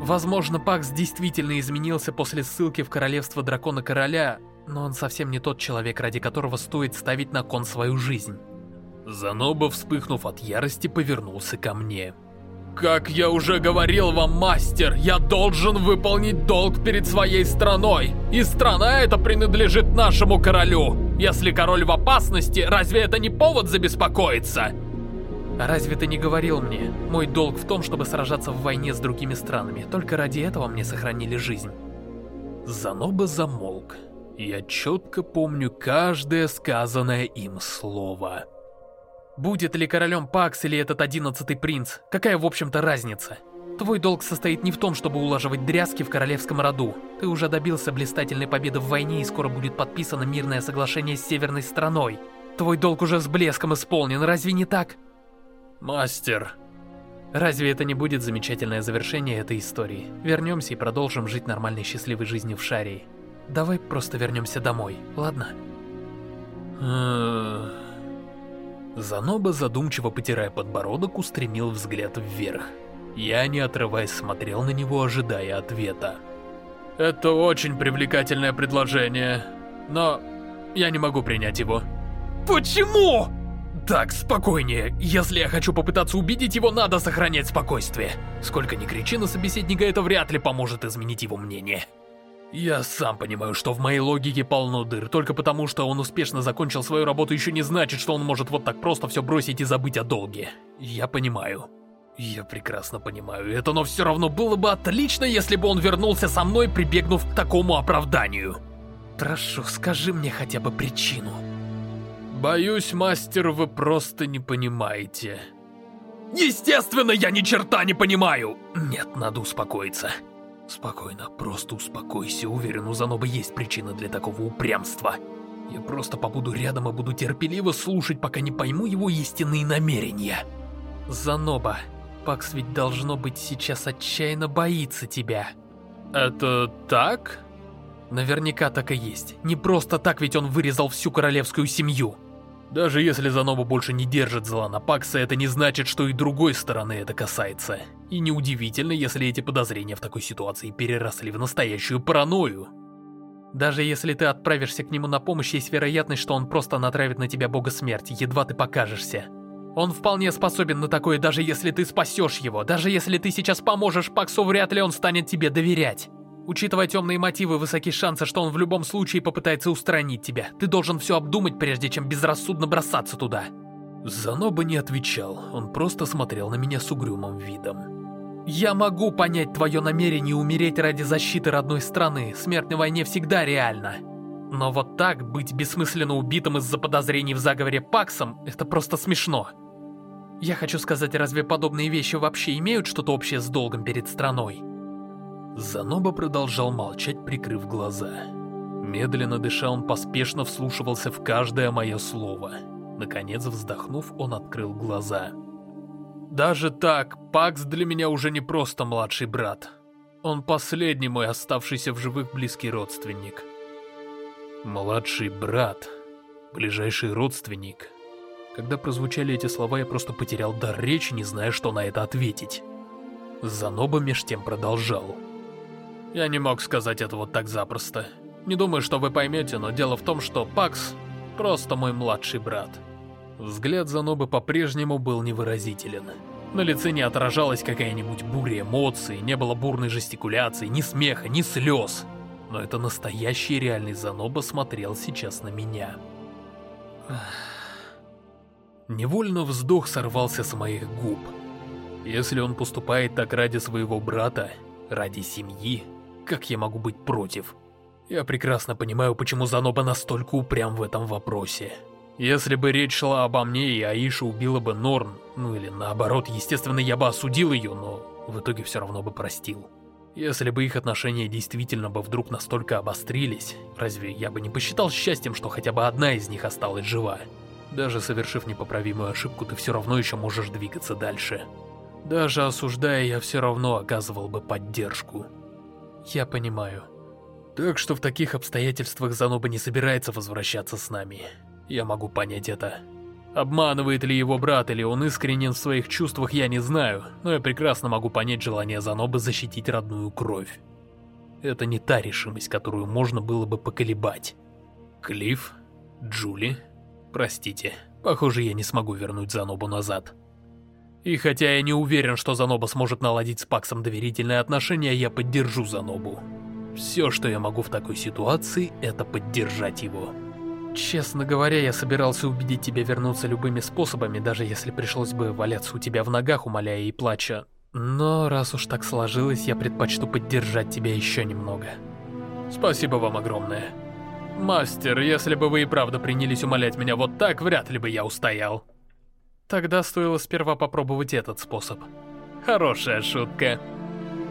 Speaker 2: Возможно, Пакс действительно изменился после ссылки в Королевство Дракона Короля, но он совсем не тот человек, ради которого стоит ставить на кон свою жизнь.
Speaker 1: Заноба, вспыхнув от ярости, повернулся ко мне. «Как я уже говорил вам, мастер, я должен выполнить долг перед своей страной, и страна эта принадлежит нашему королю. Если король в опасности, разве это не повод забеспокоиться?»
Speaker 2: «Разве ты не говорил мне? Мой долг в том, чтобы сражаться в войне с другими странами. Только ради этого мне сохранили жизнь».
Speaker 1: Заноба замолк. Я четко помню каждое сказанное им слово.
Speaker 2: Будет ли королем Пакс или этот одиннадцатый принц, какая в общем-то разница? Твой долг состоит не в том, чтобы улаживать дрязки в королевском роду. Ты уже добился блистательной победы в войне и скоро будет подписано мирное соглашение с северной страной. Твой долг уже с блеском исполнен, разве не так?
Speaker 1: Мастер.
Speaker 2: Разве это не будет замечательное завершение этой истории? Вернемся и продолжим жить нормальной счастливой жизнью в Шарии. Давай просто вернемся домой, ладно?
Speaker 1: Заноба, задумчиво потирая подбородок, устремил взгляд вверх. Я, не отрываясь, смотрел на него, ожидая ответа. «Это очень привлекательное предложение, но я не могу принять его».
Speaker 2: «Почему?»
Speaker 1: «Так, спокойнее. Если я хочу попытаться убедить его, надо сохранять спокойствие. Сколько ни кричи на собеседника, это вряд ли поможет изменить его мнение». Я сам понимаю, что в моей логике полно дыр, только потому что он успешно закончил свою работу еще не значит, что он может вот так просто все бросить и забыть о долге. Я понимаю. Я прекрасно понимаю это, но все равно было бы отлично, если бы он вернулся со мной, прибегнув к такому оправданию.
Speaker 2: Прошу, скажи мне хотя бы причину.
Speaker 1: Боюсь, мастер, вы просто не понимаете. Естественно, я ни черта не понимаю! Нет, надо успокоиться. Спокойно, просто успокойся. Уверен, у Заноба есть причина для такого упрямства. Я просто побуду рядом и буду терпеливо слушать, пока не пойму его истинные намерения.
Speaker 2: Заноба, Пакс ведь должно быть сейчас отчаянно боится тебя.
Speaker 1: Это так?
Speaker 2: Наверняка так и есть. Не просто так ведь он вырезал всю королевскую семью.
Speaker 1: Даже если Заноба больше не держит зла на Пакса, это не значит, что и другой стороны это касается. И неудивительно, если эти подозрения в такой ситуации переросли в настоящую паранойю.
Speaker 2: Даже если ты отправишься к нему на помощь, есть вероятность, что он просто натравит на тебя бога смерти, едва ты покажешься. Он вполне способен на такое, даже если ты спасешь его. Даже если ты сейчас поможешь Паксу, вряд ли он станет тебе доверять. Учитывая темные мотивы, высоки шансы, что он в любом случае попытается устранить тебя. Ты должен все обдумать, прежде чем безрассудно бросаться туда.
Speaker 1: Заноба не отвечал, он просто смотрел на меня с угрюмым видом.
Speaker 2: Я могу понять твое намерение умереть ради защиты родной страны, смерть на войне всегда реальна. Но вот так быть бессмысленно убитым из-за подозрений в заговоре Паксом, это просто смешно. Я хочу сказать, разве подобные вещи вообще имеют что-то общее с долгом перед страной?
Speaker 1: Заноба продолжал молчать, прикрыв глаза. Медленно дыша, он поспешно вслушивался в каждое мое слово. Наконец, вздохнув, он открыл глаза. «Даже так, Пакс для меня уже не просто младший брат. Он последний мой оставшийся в живых близкий родственник». «Младший брат, ближайший родственник». Когда прозвучали эти слова, я просто потерял дар речи, не зная, что на это ответить. Заноба меж тем продолжал. «Я не мог сказать этого так запросто. Не думаю, что вы поймете, но дело в том, что Пакс просто мой младший брат». Взгляд Занобы по-прежнему был невыразителен. На лице не отражалась какая-нибудь буря эмоций, не было бурной жестикуляции, ни смеха, ни слез. Но это настоящий реальный Заноба смотрел сейчас на меня. Невольно вздох сорвался с моих губ. Если он поступает так ради своего брата, ради семьи, как я могу быть против? Я прекрасно понимаю, почему Заноба настолько упрям в этом вопросе. Если бы речь шла обо мне, и Аиша убила бы Норн, ну или наоборот, естественно, я бы осудил ее, но в итоге все равно бы простил. Если бы их отношения действительно бы вдруг настолько обострились, разве я бы не посчитал счастьем, что хотя бы одна из них осталась жива? Даже совершив непоправимую ошибку, ты все равно еще можешь двигаться дальше. Даже осуждая, я все равно оказывал бы поддержку. Я понимаю. Так что в таких обстоятельствах Заноба не собирается возвращаться с нами. Я могу понять это. Обманывает ли его брат, или он искренен в своих чувствах, я не знаю, но я прекрасно могу понять желание Занобы защитить родную кровь. Это не та решимость, которую можно было бы поколебать. Клифф? Джули? Простите, похоже, я не смогу вернуть Занобу назад. И хотя я не уверен, что Заноба сможет наладить с Паксом доверительные отношения, я поддержу Занобу. Все, что я могу в такой ситуации, это поддержать его. Честно говоря, я собирался убедить тебя вернуться любыми способами, даже если пришлось бы валяться у тебя в ногах, умоляя и плача. Но раз уж так сложилось, я предпочту поддержать тебя еще немного. Спасибо вам огромное. Мастер, если бы вы и правда принялись умолять меня вот так, вряд ли бы я устоял. Тогда стоило сперва попробовать этот способ. Хорошая шутка.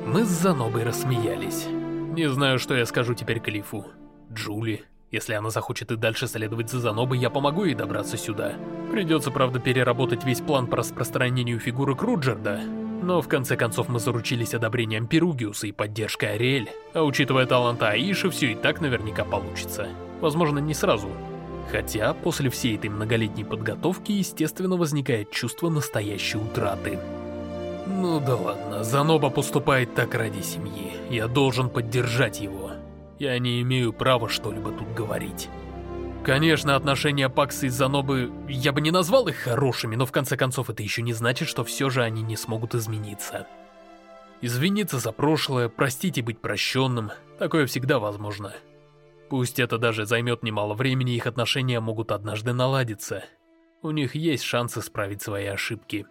Speaker 1: Мы с Занобой рассмеялись. Не знаю, что я скажу теперь Клифу. Джули, если она захочет и дальше следовать за Занобой, я помогу ей добраться сюда. Придется, правда, переработать весь план по распространению фигуры Круджерда, но в конце концов мы заручились одобрением Перугиуса и поддержкой Ариэль, а учитывая таланта Аиши, все и так наверняка получится. Возможно, не сразу. Хотя, после всей этой многолетней подготовки, естественно, возникает чувство настоящей утраты. Ну да ладно, Заноба поступает так ради семьи, я должен поддержать его. Я не имею права что-либо тут говорить. Конечно, отношения Пакса и Занобы, я бы не назвал их хорошими, но в конце концов это еще не значит, что все же они не смогут измениться. Извиниться за прошлое, простить и быть прощенным, такое всегда возможно. Пусть это даже займет немало времени, их отношения могут однажды наладиться. У них есть шанс исправить свои ошибки.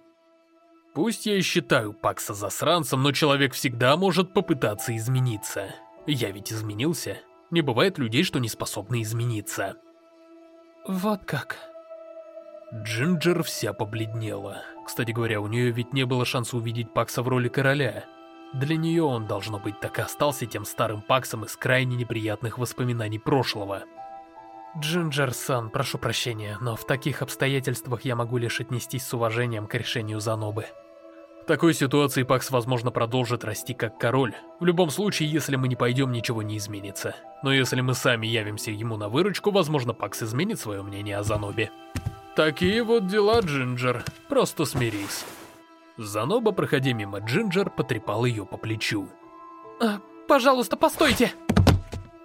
Speaker 1: Пусть я и считаю Пакса засранцем, но человек всегда может попытаться измениться. Я ведь изменился. Не бывает людей, что не способны измениться.
Speaker 2: Вот как.
Speaker 1: Джинджер вся побледнела. Кстати говоря, у нее ведь не было шанса увидеть Пакса в роли короля. Для нее он, должно быть, так и остался тем старым Паксом из крайне неприятных воспоминаний прошлого. Джинджер-сан, прошу прощения, но в таких обстоятельствах я могу лишь отнестись с уважением к решению Занобы. В такой ситуации Пакс, возможно, продолжит расти как король. В любом случае, если мы не пойдем, ничего не изменится. Но если мы сами явимся ему на выручку, возможно, Пакс изменит свое мнение о Занобе. Такие вот дела, Джинджер. Просто смирись. Заноба, проходя мимо Джинджер, потрепал ее по плечу.
Speaker 2: А, пожалуйста, постойте!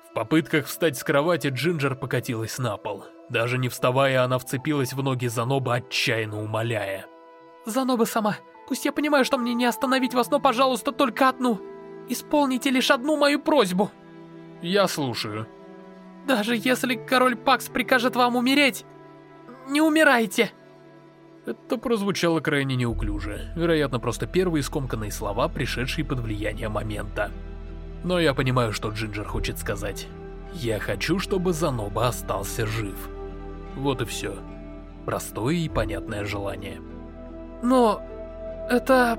Speaker 1: В попытках встать с кровати Джинджер покатилась на пол. Даже не вставая, она вцепилась в ноги Заноба, отчаянно умоляя.
Speaker 2: Заноба сама, Пусть я понимаю, что мне не остановить вас, но, пожалуйста, только одну. Исполните лишь одну мою просьбу.
Speaker 1: Я слушаю.
Speaker 2: Даже если король Пакс прикажет вам умереть, не умирайте.
Speaker 1: Это прозвучало крайне неуклюже. Вероятно, просто первые скомканные слова, пришедшие под влияние момента. Но я понимаю, что Джинджер хочет сказать. Я хочу, чтобы Заноба остался жив. Вот и все. Простое и понятное желание.
Speaker 2: Но это...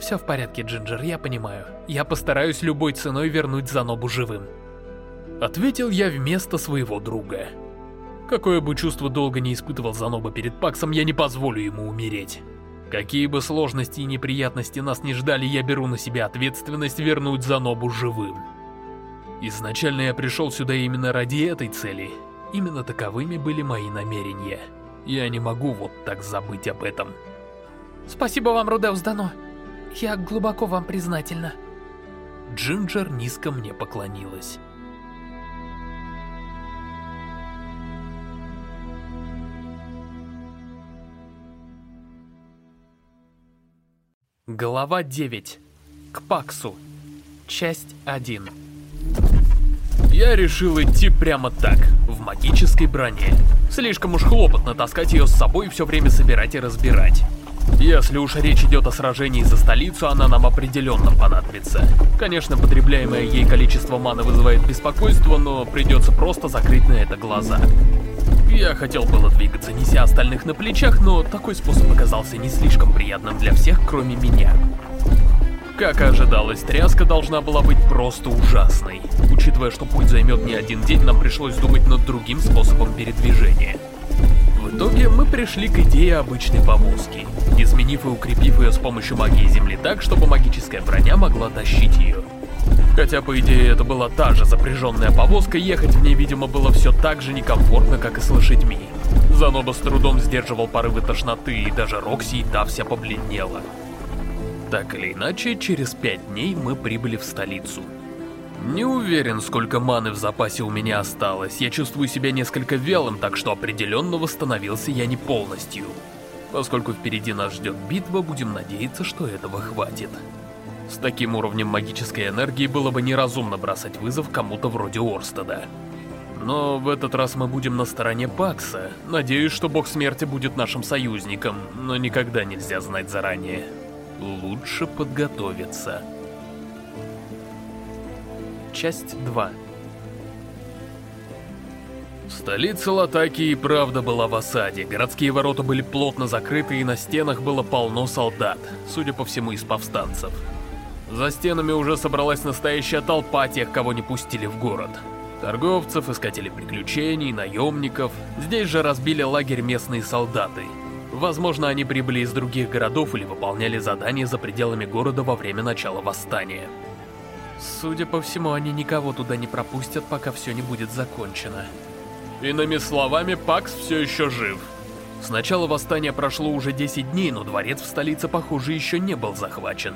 Speaker 2: Все в порядке, Джинджер, я понимаю. Я постараюсь любой ценой вернуть Занобу живым.
Speaker 1: Ответил я вместо своего друга. Какое бы чувство долго не испытывал Заноба перед Паксом, я не позволю ему умереть. Какие бы сложности и неприятности нас не ждали, я беру на себя ответственность вернуть Занобу живым. Изначально я пришел сюда именно ради этой цели. Именно таковыми были мои намерения. Я не могу вот так забыть об этом.
Speaker 2: Спасибо вам, Рудеус Дано. Я глубоко вам признательна.
Speaker 1: Джинджер низко мне поклонилась. Глава 9. К Паксу. Часть 1. Я решил идти прямо так, в магической броне. Слишком уж хлопотно таскать ее с собой и все время собирать и разбирать. Если уж речь идет о сражении за столицу, она нам определенно понадобится. Конечно, потребляемое ей количество маны вызывает беспокойство, но придется просто закрыть на это глаза. Я хотел было двигаться, неся остальных на плечах, но такой способ оказался не слишком приятным для всех, кроме меня. Как и ожидалось, тряска должна была быть просто ужасной. Учитывая, что путь займет не один день, нам пришлось думать над другим способом передвижения. В итоге мы пришли к идее обычной повозки, изменив и укрепив ее с помощью магии Земли так, чтобы магическая броня могла тащить ее. Хотя, по идее, это была та же запряженная повозка, ехать в ней, видимо, было все так же некомфортно, как и с лошадьми. Заноба с трудом сдерживал порывы тошноты, и даже Рокси и та вся побледнела. Так или иначе, через пять дней мы прибыли в столицу. Не уверен, сколько маны в запасе у меня осталось. Я чувствую себя несколько вялым, так что определенно восстановился я не полностью. Поскольку впереди нас ждет битва, будем надеяться, что этого хватит. С таким уровнем магической энергии было бы неразумно бросать вызов кому-то вроде Орстеда. Но в этот раз мы будем на стороне Пакса. Надеюсь, что Бог Смерти будет нашим союзником, но никогда нельзя знать заранее. Лучше подготовиться.
Speaker 2: Часть 2
Speaker 1: Столица Латаки и правда была в осаде. Городские ворота были плотно закрыты, и на стенах было полно солдат, судя по всему, из повстанцев. За стенами уже собралась настоящая толпа тех, кого не пустили в город. Торговцев, искателей приключений, наемников. Здесь же разбили лагерь местные солдаты. Возможно, они прибыли из других городов или выполняли задания за пределами города во время начала восстания.
Speaker 2: Судя по всему, они никого туда не пропустят, пока все не будет закончено.
Speaker 3: Иными словами, Пакс все еще жив.
Speaker 1: С начала восстания прошло уже 10 дней, но дворец в столице, похоже, еще не был захвачен.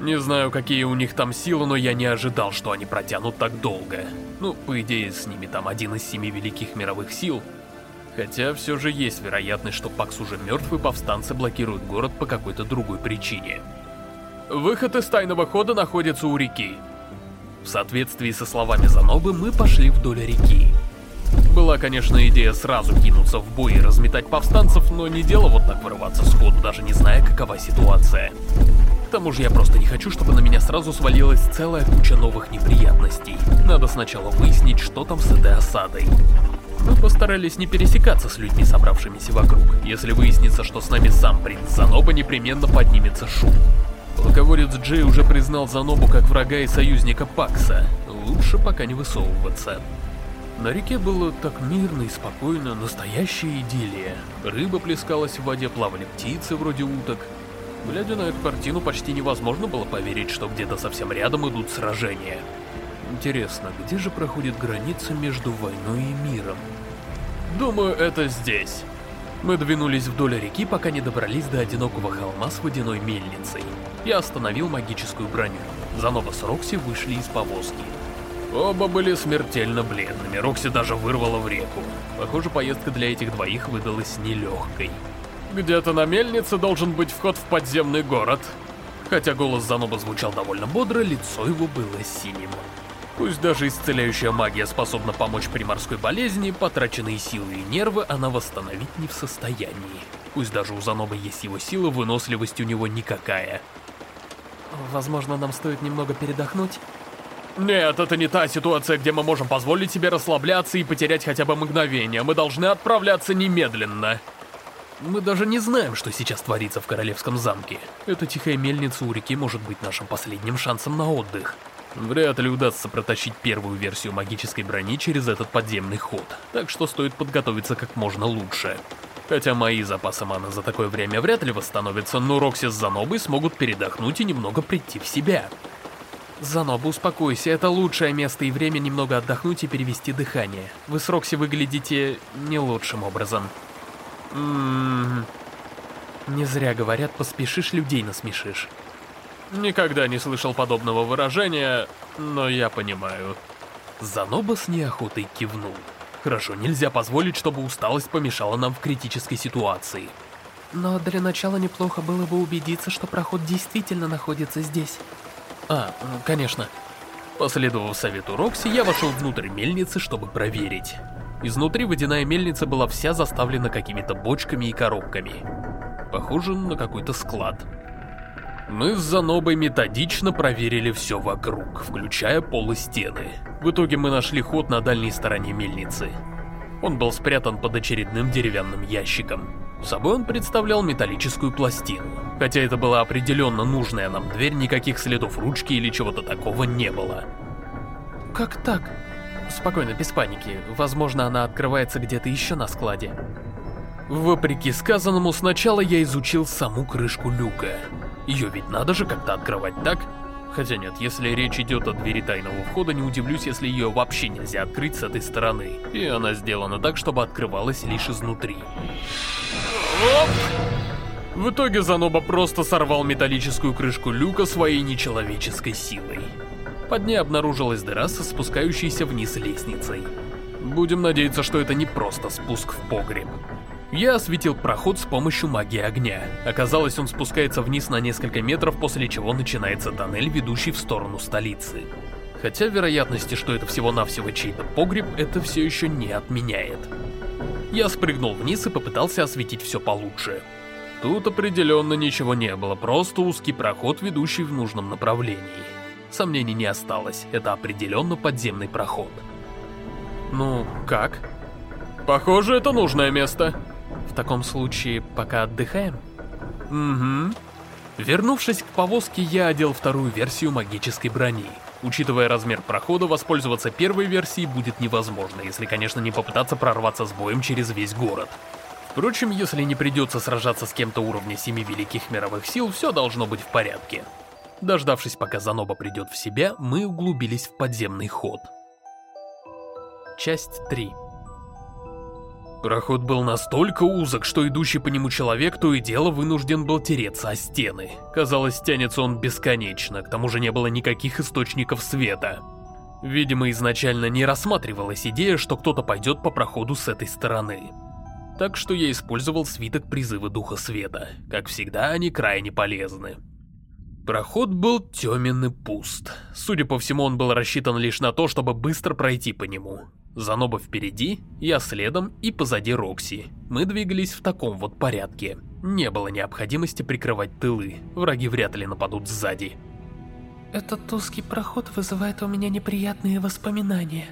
Speaker 1: Не знаю, какие у них там силы, но я не ожидал, что они протянут так долго. Ну, по идее, с ними там один из семи великих мировых сил. Хотя все же есть вероятность, что Пакс уже мертв и повстанцы блокируют город по какой-то другой причине.
Speaker 3: Выход из тайного хода находится у реки.
Speaker 1: В соответствии со словами Занобы, мы пошли вдоль реки. Была, конечно, идея сразу кинуться в бой и разметать повстанцев, но не дело вот так вырываться сходу, даже не зная, какова ситуация. К тому же я просто не хочу, чтобы на меня сразу свалилась целая куча новых неприятностей. Надо сначала выяснить, что там с этой осадой. Мы постарались не пересекаться с людьми, собравшимися вокруг. Если выяснится, что с нами сам принц Заноба, непременно поднимется шум. Полководец Джей уже признал Занобу как врага и союзника Пакса. Лучше пока не высовываться. На реке было так мирно и спокойно, настоящая идиллия. Рыба плескалась в воде, плавали птицы вроде уток. Глядя на эту картину, почти невозможно было поверить, что где-то совсем рядом идут сражения. Интересно, где же проходит граница между войной и миром? Думаю, это здесь. Мы двинулись вдоль реки, пока не добрались до одинокого холма с водяной мельницей. Я остановил магическую броню. Заноба с Рокси вышли из повозки. Оба были смертельно бледными, Рокси даже вырвала в реку. Похоже, поездка для этих двоих выдалась нелегкой.
Speaker 3: Где-то на мельнице должен быть вход в подземный город.
Speaker 1: Хотя голос Заноба звучал довольно бодро, лицо его было синим. Пусть даже исцеляющая магия способна помочь при морской болезни, потраченные силы и нервы она восстановить не в состоянии. Пусть даже у Заноба есть его сила, выносливость у него никакая.
Speaker 2: Возможно, нам стоит немного передохнуть?
Speaker 3: Нет, это не та ситуация, где мы можем позволить себе расслабляться и потерять хотя бы мгновение. Мы должны отправляться немедленно.
Speaker 1: Мы даже не знаем, что сейчас творится в Королевском замке. Эта тихая мельница у реки может быть нашим последним шансом на отдых. Вряд ли удастся протащить первую версию магической брони через этот подземный ход, так что стоит подготовиться как можно лучше. Хотя мои запасы маны за такое время вряд ли восстановятся, но Рокси с Занобой смогут передохнуть и немного прийти в себя.
Speaker 2: Заноба, успокойся, это лучшее место и время немного отдохнуть и перевести дыхание. Вы с Рокси выглядите не лучшим образом.
Speaker 1: Ммм...
Speaker 2: Не зря говорят, поспешишь, людей насмешишь.
Speaker 1: Никогда не слышал подобного выражения, но я понимаю.
Speaker 2: Заноба с неохотой кивнул. Хорошо, нельзя позволить, чтобы усталость помешала нам в критической ситуации. Но для начала неплохо было бы убедиться, что проход действительно находится здесь.
Speaker 1: А, конечно. Последовав совету Рокси, я вошел внутрь мельницы, чтобы проверить. Изнутри водяная мельница была вся заставлена какими-то бочками и коробками. Похоже на какой-то склад. Мы с Занобой методично проверили все вокруг, включая пол и стены. В итоге мы нашли ход на дальней стороне мельницы. Он был спрятан под очередным деревянным ящиком. Собой он представлял металлическую пластину. Хотя это была определенно нужная нам дверь, никаких следов ручки или чего-то такого не было.
Speaker 2: Как так? Спокойно, без паники. Возможно, она открывается где-то еще на складе.
Speaker 1: Вопреки сказанному, сначала я изучил саму крышку люка. Ее ведь надо же как-то открывать, так? Хотя нет, если речь идет о двери тайного входа, не удивлюсь, если ее вообще нельзя открыть с этой стороны. И она сделана так, чтобы открывалась лишь изнутри. Оп! В итоге Заноба просто сорвал металлическую крышку люка своей нечеловеческой силой. Под ней обнаружилась дыра со спускающейся вниз лестницей. Будем надеяться, что это не просто спуск в погреб. Я осветил проход с помощью магии огня. Оказалось, он спускается вниз на несколько метров, после чего начинается тоннель, ведущий в сторону столицы. Хотя вероятности, что это всего-навсего чей-то погреб, это все еще не отменяет. Я спрыгнул вниз и попытался осветить все получше. Тут определенно ничего не было, просто узкий проход, ведущий в нужном направлении. Сомнений не осталось, это определенно подземный проход.
Speaker 2: Ну, как?
Speaker 1: Похоже, это нужное место.
Speaker 2: В таком случае, пока отдыхаем?
Speaker 1: Угу. Вернувшись к повозке, я одел вторую версию магической брони. Учитывая размер прохода, воспользоваться первой версией будет невозможно, если, конечно, не попытаться прорваться с боем через весь город. Впрочем, если не придется сражаться с кем-то уровня семи великих мировых сил, все должно быть в порядке. Дождавшись, пока Заноба придет в себя, мы углубились в подземный ход.
Speaker 2: Часть 3
Speaker 1: Проход был настолько узок, что идущий по нему человек то и дело вынужден был тереться о стены. Казалось, тянется он бесконечно, к тому же не было никаких источников света. Видимо, изначально не рассматривалась идея, что кто-то пойдет по проходу с этой стороны. Так что я использовал свиток призыва Духа Света. Как всегда, они крайне полезны. Проход был темен и пуст. Судя по всему, он был рассчитан лишь на то, чтобы быстро пройти по нему. Заноба впереди, я следом и позади Рокси. Мы двигались в таком вот порядке. Не было необходимости прикрывать тылы, враги вряд ли нападут сзади.
Speaker 2: Этот узкий проход вызывает у меня неприятные воспоминания.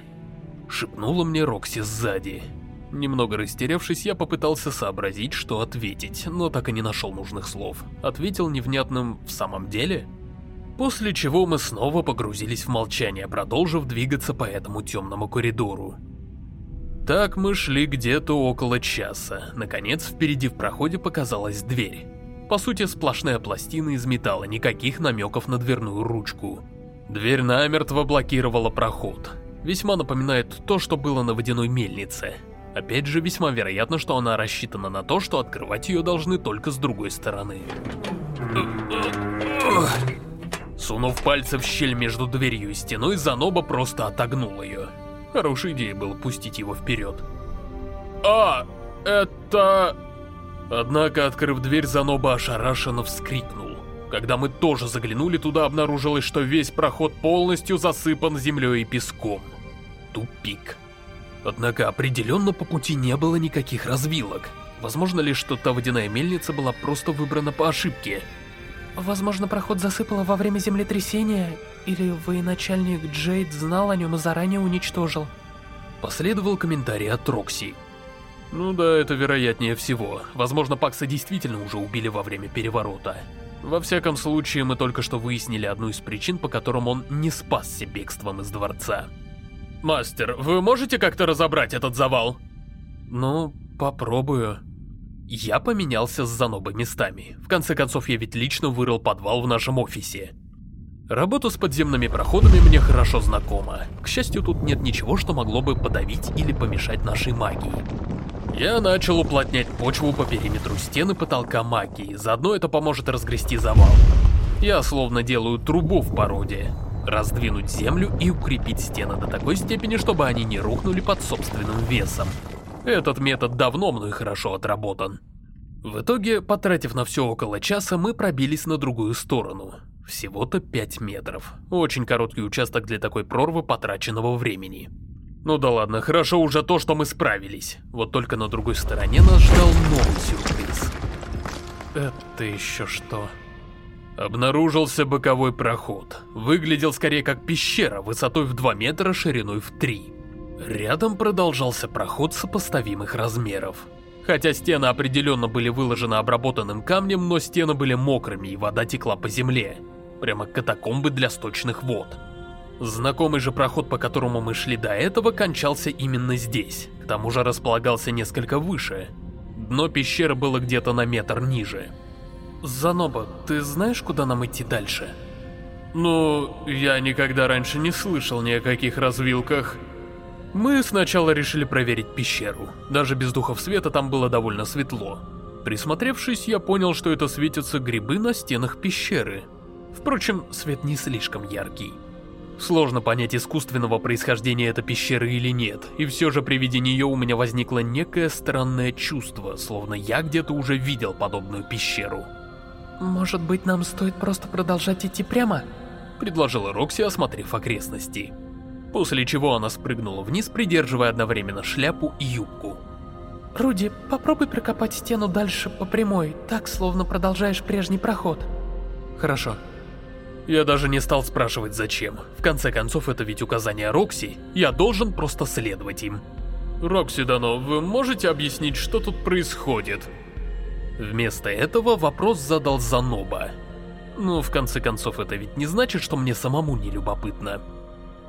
Speaker 1: Шепнула мне Рокси сзади. Немного растерявшись, я попытался сообразить, что ответить, но так и не нашел нужных слов. Ответил невнятным «в самом деле?» После чего мы снова погрузились в молчание, продолжив двигаться по этому темному коридору. Так мы шли где-то около часа. Наконец, впереди в проходе показалась дверь. По сути, сплошная пластина из металла, никаких намеков на дверную ручку. Дверь намертво блокировала проход. Весьма напоминает то, что было на водяной мельнице. Опять же, весьма вероятно, что она рассчитана на то, что открывать ее должны только с другой стороны. Сунув пальцы в щель между дверью и стеной, Заноба просто отогнул ее. Хорошей идеей было пустить его вперед. «А, это...» Однако, открыв дверь, Заноба ошарашенно вскрикнул. Когда мы тоже заглянули туда, обнаружилось, что весь проход полностью засыпан землей и песком. Тупик. Однако определенно по пути не было никаких развилок. Возможно ли, что та водяная мельница была просто выбрана по ошибке?
Speaker 2: Возможно, проход засыпало во время землетрясения, или военачальник Джейд знал о нем и заранее уничтожил.
Speaker 1: Последовал комментарий от Рокси. Ну да, это вероятнее всего. Возможно, Пакса действительно уже убили во время переворота. Во всяком случае, мы только что выяснили одну из причин, по которым он не спасся бегством из дворца.
Speaker 3: «Мастер, вы можете как-то разобрать этот завал?»
Speaker 1: «Ну, попробую». Я поменялся с Занобой местами. В конце концов, я ведь лично вырыл подвал в нашем офисе. Работа с подземными проходами мне хорошо знакома. К счастью, тут нет ничего, что могло бы подавить или помешать нашей магии. Я начал уплотнять почву по периметру стены потолка магии, заодно это поможет разгрести завал. Я словно делаю трубу в породе. Раздвинуть землю и укрепить стены до такой степени, чтобы они не рухнули под собственным весом. Этот метод давно мной хорошо отработан. В итоге, потратив на все около часа, мы пробились на другую сторону. Всего-то 5 метров. Очень короткий участок для такой прорвы потраченного времени. Ну да ладно, хорошо уже то, что мы справились. Вот только на другой стороне нас ждал новый сюрприз. Это еще что? Обнаружился боковой проход. Выглядел скорее как пещера, высотой в 2 метра, шириной в 3. Рядом продолжался проход сопоставимых размеров. Хотя стены определенно были выложены обработанным камнем, но стены были мокрыми и вода текла по земле. Прямо катакомбы для сточных вод. Знакомый же проход, по которому мы шли до этого, кончался именно здесь. К тому же располагался несколько выше. Дно пещеры было где-то на метр ниже. Заноба, ты знаешь, куда нам идти дальше?
Speaker 3: Ну, я никогда раньше не слышал ни о каких развилках.
Speaker 1: Мы сначала решили проверить пещеру. Даже без духов света там было довольно светло. Присмотревшись, я понял, что это светятся грибы на стенах пещеры. Впрочем, свет не слишком яркий. Сложно понять, искусственного происхождения этой пещеры или нет, и все же при виде нее у меня возникло некое странное чувство, словно я где-то уже видел подобную пещеру.
Speaker 2: «Может быть, нам стоит просто продолжать идти прямо?»
Speaker 1: — предложила Рокси, осмотрев окрестности. После чего она спрыгнула вниз, придерживая одновременно шляпу и юбку.
Speaker 2: «Руди, попробуй прокопать стену дальше по прямой, так, словно продолжаешь прежний проход».
Speaker 1: «Хорошо». Я даже не стал спрашивать зачем. В конце концов, это ведь указание Рокси, я должен просто следовать им.
Speaker 3: Рокси Дано, вы можете объяснить, что тут происходит?
Speaker 1: Вместо этого вопрос задал Заноба. Ну, в конце концов, это ведь не значит, что мне самому не любопытно.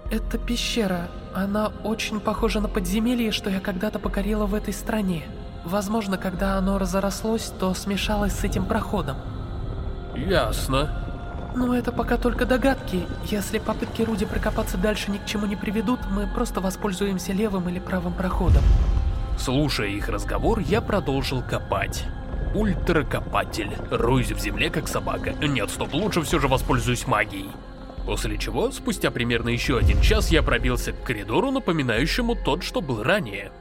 Speaker 2: Эта пещера, она очень похожа на подземелье, что я когда-то покорила в этой стране. Возможно, когда оно разрослось, то смешалось с этим проходом.
Speaker 3: Ясно.
Speaker 2: Но это пока только догадки. Если попытки Руди прокопаться дальше ни к чему не приведут, мы просто воспользуемся левым или правым проходом.
Speaker 1: Слушая их разговор, я продолжил копать. Ультракопатель. Руюсь в земле, как собака. Нет, стоп, лучше все же воспользуюсь магией. После чего, спустя примерно еще один час, я пробился к коридору, напоминающему тот, что был ранее.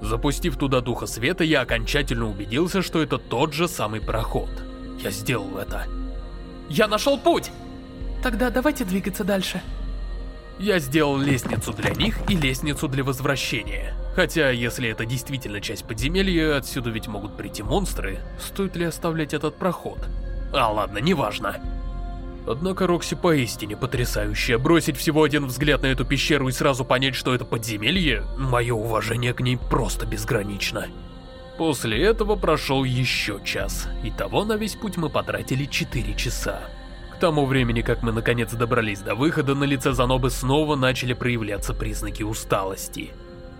Speaker 1: Запустив туда Духа Света, я окончательно убедился, что это тот же самый проход. Я сделал это. Я нашел путь!
Speaker 2: Тогда давайте двигаться дальше.
Speaker 1: Я сделал лестницу для них и лестницу для возвращения. Хотя, если это действительно часть подземелья, отсюда ведь могут прийти монстры, стоит ли оставлять этот проход? А ладно, неважно. Однако Рокси поистине потрясающая. Бросить всего один взгляд на эту пещеру и сразу понять, что это подземелье, мое уважение к ней просто безгранично. После этого прошел еще час. Итого на весь путь мы потратили 4 часа. К тому времени, как мы наконец добрались до выхода, на лице Занобы снова начали проявляться признаки усталости.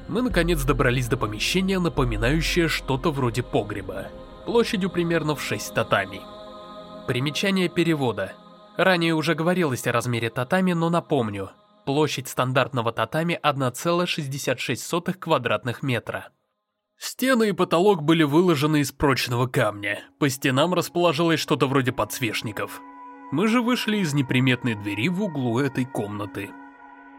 Speaker 1: Мы наконец добрались до помещения, напоминающее что-то вроде погреба. Площадью примерно в 6 татами. Примечание перевода. Ранее уже говорилось о размере татами, но напомню. Площадь стандартного татами 1,66 квадратных метра. Стены и потолок были выложены из прочного камня. По стенам расположилось что-то вроде подсвечников. Мы же вышли из неприметной двери в углу этой комнаты.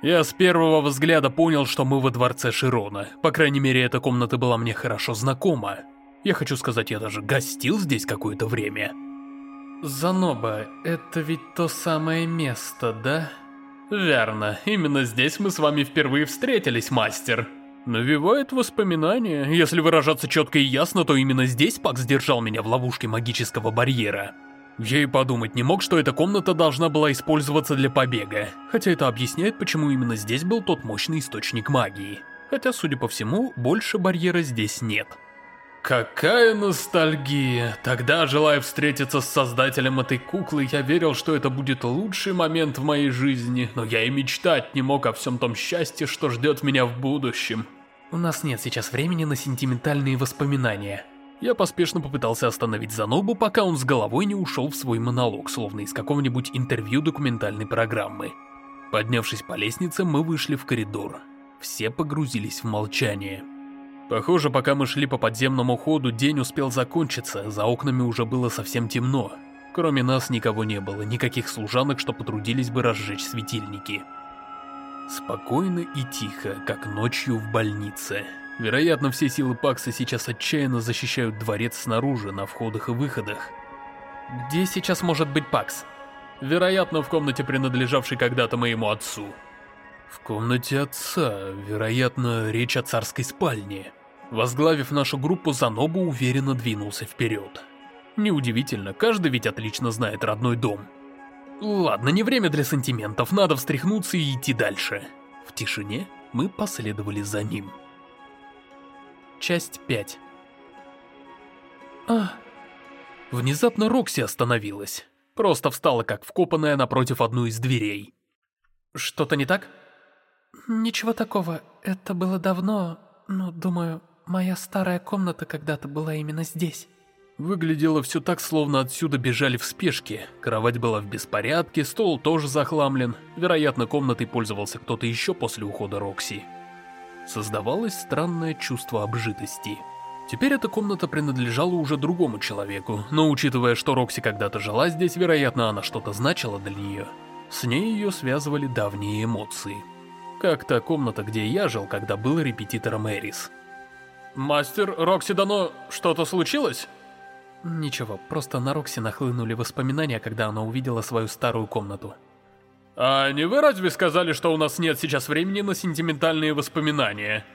Speaker 1: Я с первого взгляда понял, что мы во дворце Широна. По крайней мере, эта комната была мне хорошо знакома. Я хочу сказать, я даже гостил здесь какое-то время. Заноба, это ведь то самое место, да? Верно, именно здесь мы с вами впервые встретились, мастер. Навевает воспоминания. Если выражаться четко и ясно, то именно здесь Пакс держал меня в ловушке магического барьера. Я и подумать не мог, что эта комната должна была использоваться для побега. Хотя это объясняет, почему именно здесь был тот мощный источник магии. Хотя, судя по всему, больше барьера здесь нет. Какая ностальгия. Тогда, желая встретиться с создателем этой куклы, я верил, что это будет лучший момент в моей жизни, но я и мечтать не мог о всем том счастье, что ждет меня в будущем.
Speaker 2: У нас нет сейчас времени на сентиментальные воспоминания.
Speaker 1: Я поспешно попытался остановить Занобу, пока он с головой не ушел в свой монолог, словно из какого-нибудь интервью документальной программы. Поднявшись по лестнице, мы вышли в коридор. Все погрузились в молчание. Похоже, пока мы шли по подземному ходу, день успел закончиться, за окнами уже было совсем темно. Кроме нас никого не было, никаких служанок, что потрудились бы разжечь светильники. Спокойно и тихо, как ночью в больнице. Вероятно, все силы Пакса сейчас отчаянно защищают дворец снаружи, на входах и выходах.
Speaker 2: Где сейчас может быть Пакс?
Speaker 1: Вероятно, в комнате, принадлежавшей когда-то моему отцу. В комнате отца, вероятно, речь о царской спальне. Возглавив нашу группу, Занобу уверенно двинулся вперед. Неудивительно, каждый ведь отлично знает родной дом. Ладно, не время для сантиментов, надо встряхнуться и идти дальше. В тишине мы последовали за ним.
Speaker 2: Часть 5
Speaker 1: А... Внезапно Рокси остановилась. Просто встала как вкопанная напротив одной из дверей.
Speaker 2: Что-то не так?
Speaker 4: Ничего такого. Это было давно, но, думаю, моя старая комната когда-то была именно здесь.
Speaker 1: Выглядело все так, словно отсюда бежали в спешке. Кровать была в беспорядке, стол тоже захламлен. Вероятно, комнатой пользовался кто-то еще после ухода Рокси. Создавалось странное чувство обжитости. Теперь эта комната принадлежала уже другому человеку, но учитывая, что Рокси когда-то жила здесь, вероятно, она что-то значила для нее. С ней ее связывали давние эмоции как та комната, где я жил, когда был репетитором Эрис. «Мастер Рокси Дано, что-то случилось?»
Speaker 2: Ничего, просто на Рокси нахлынули воспоминания, когда она увидела свою старую комнату.
Speaker 3: «А не вы разве сказали, что у нас нет сейчас времени на сентиментальные воспоминания?»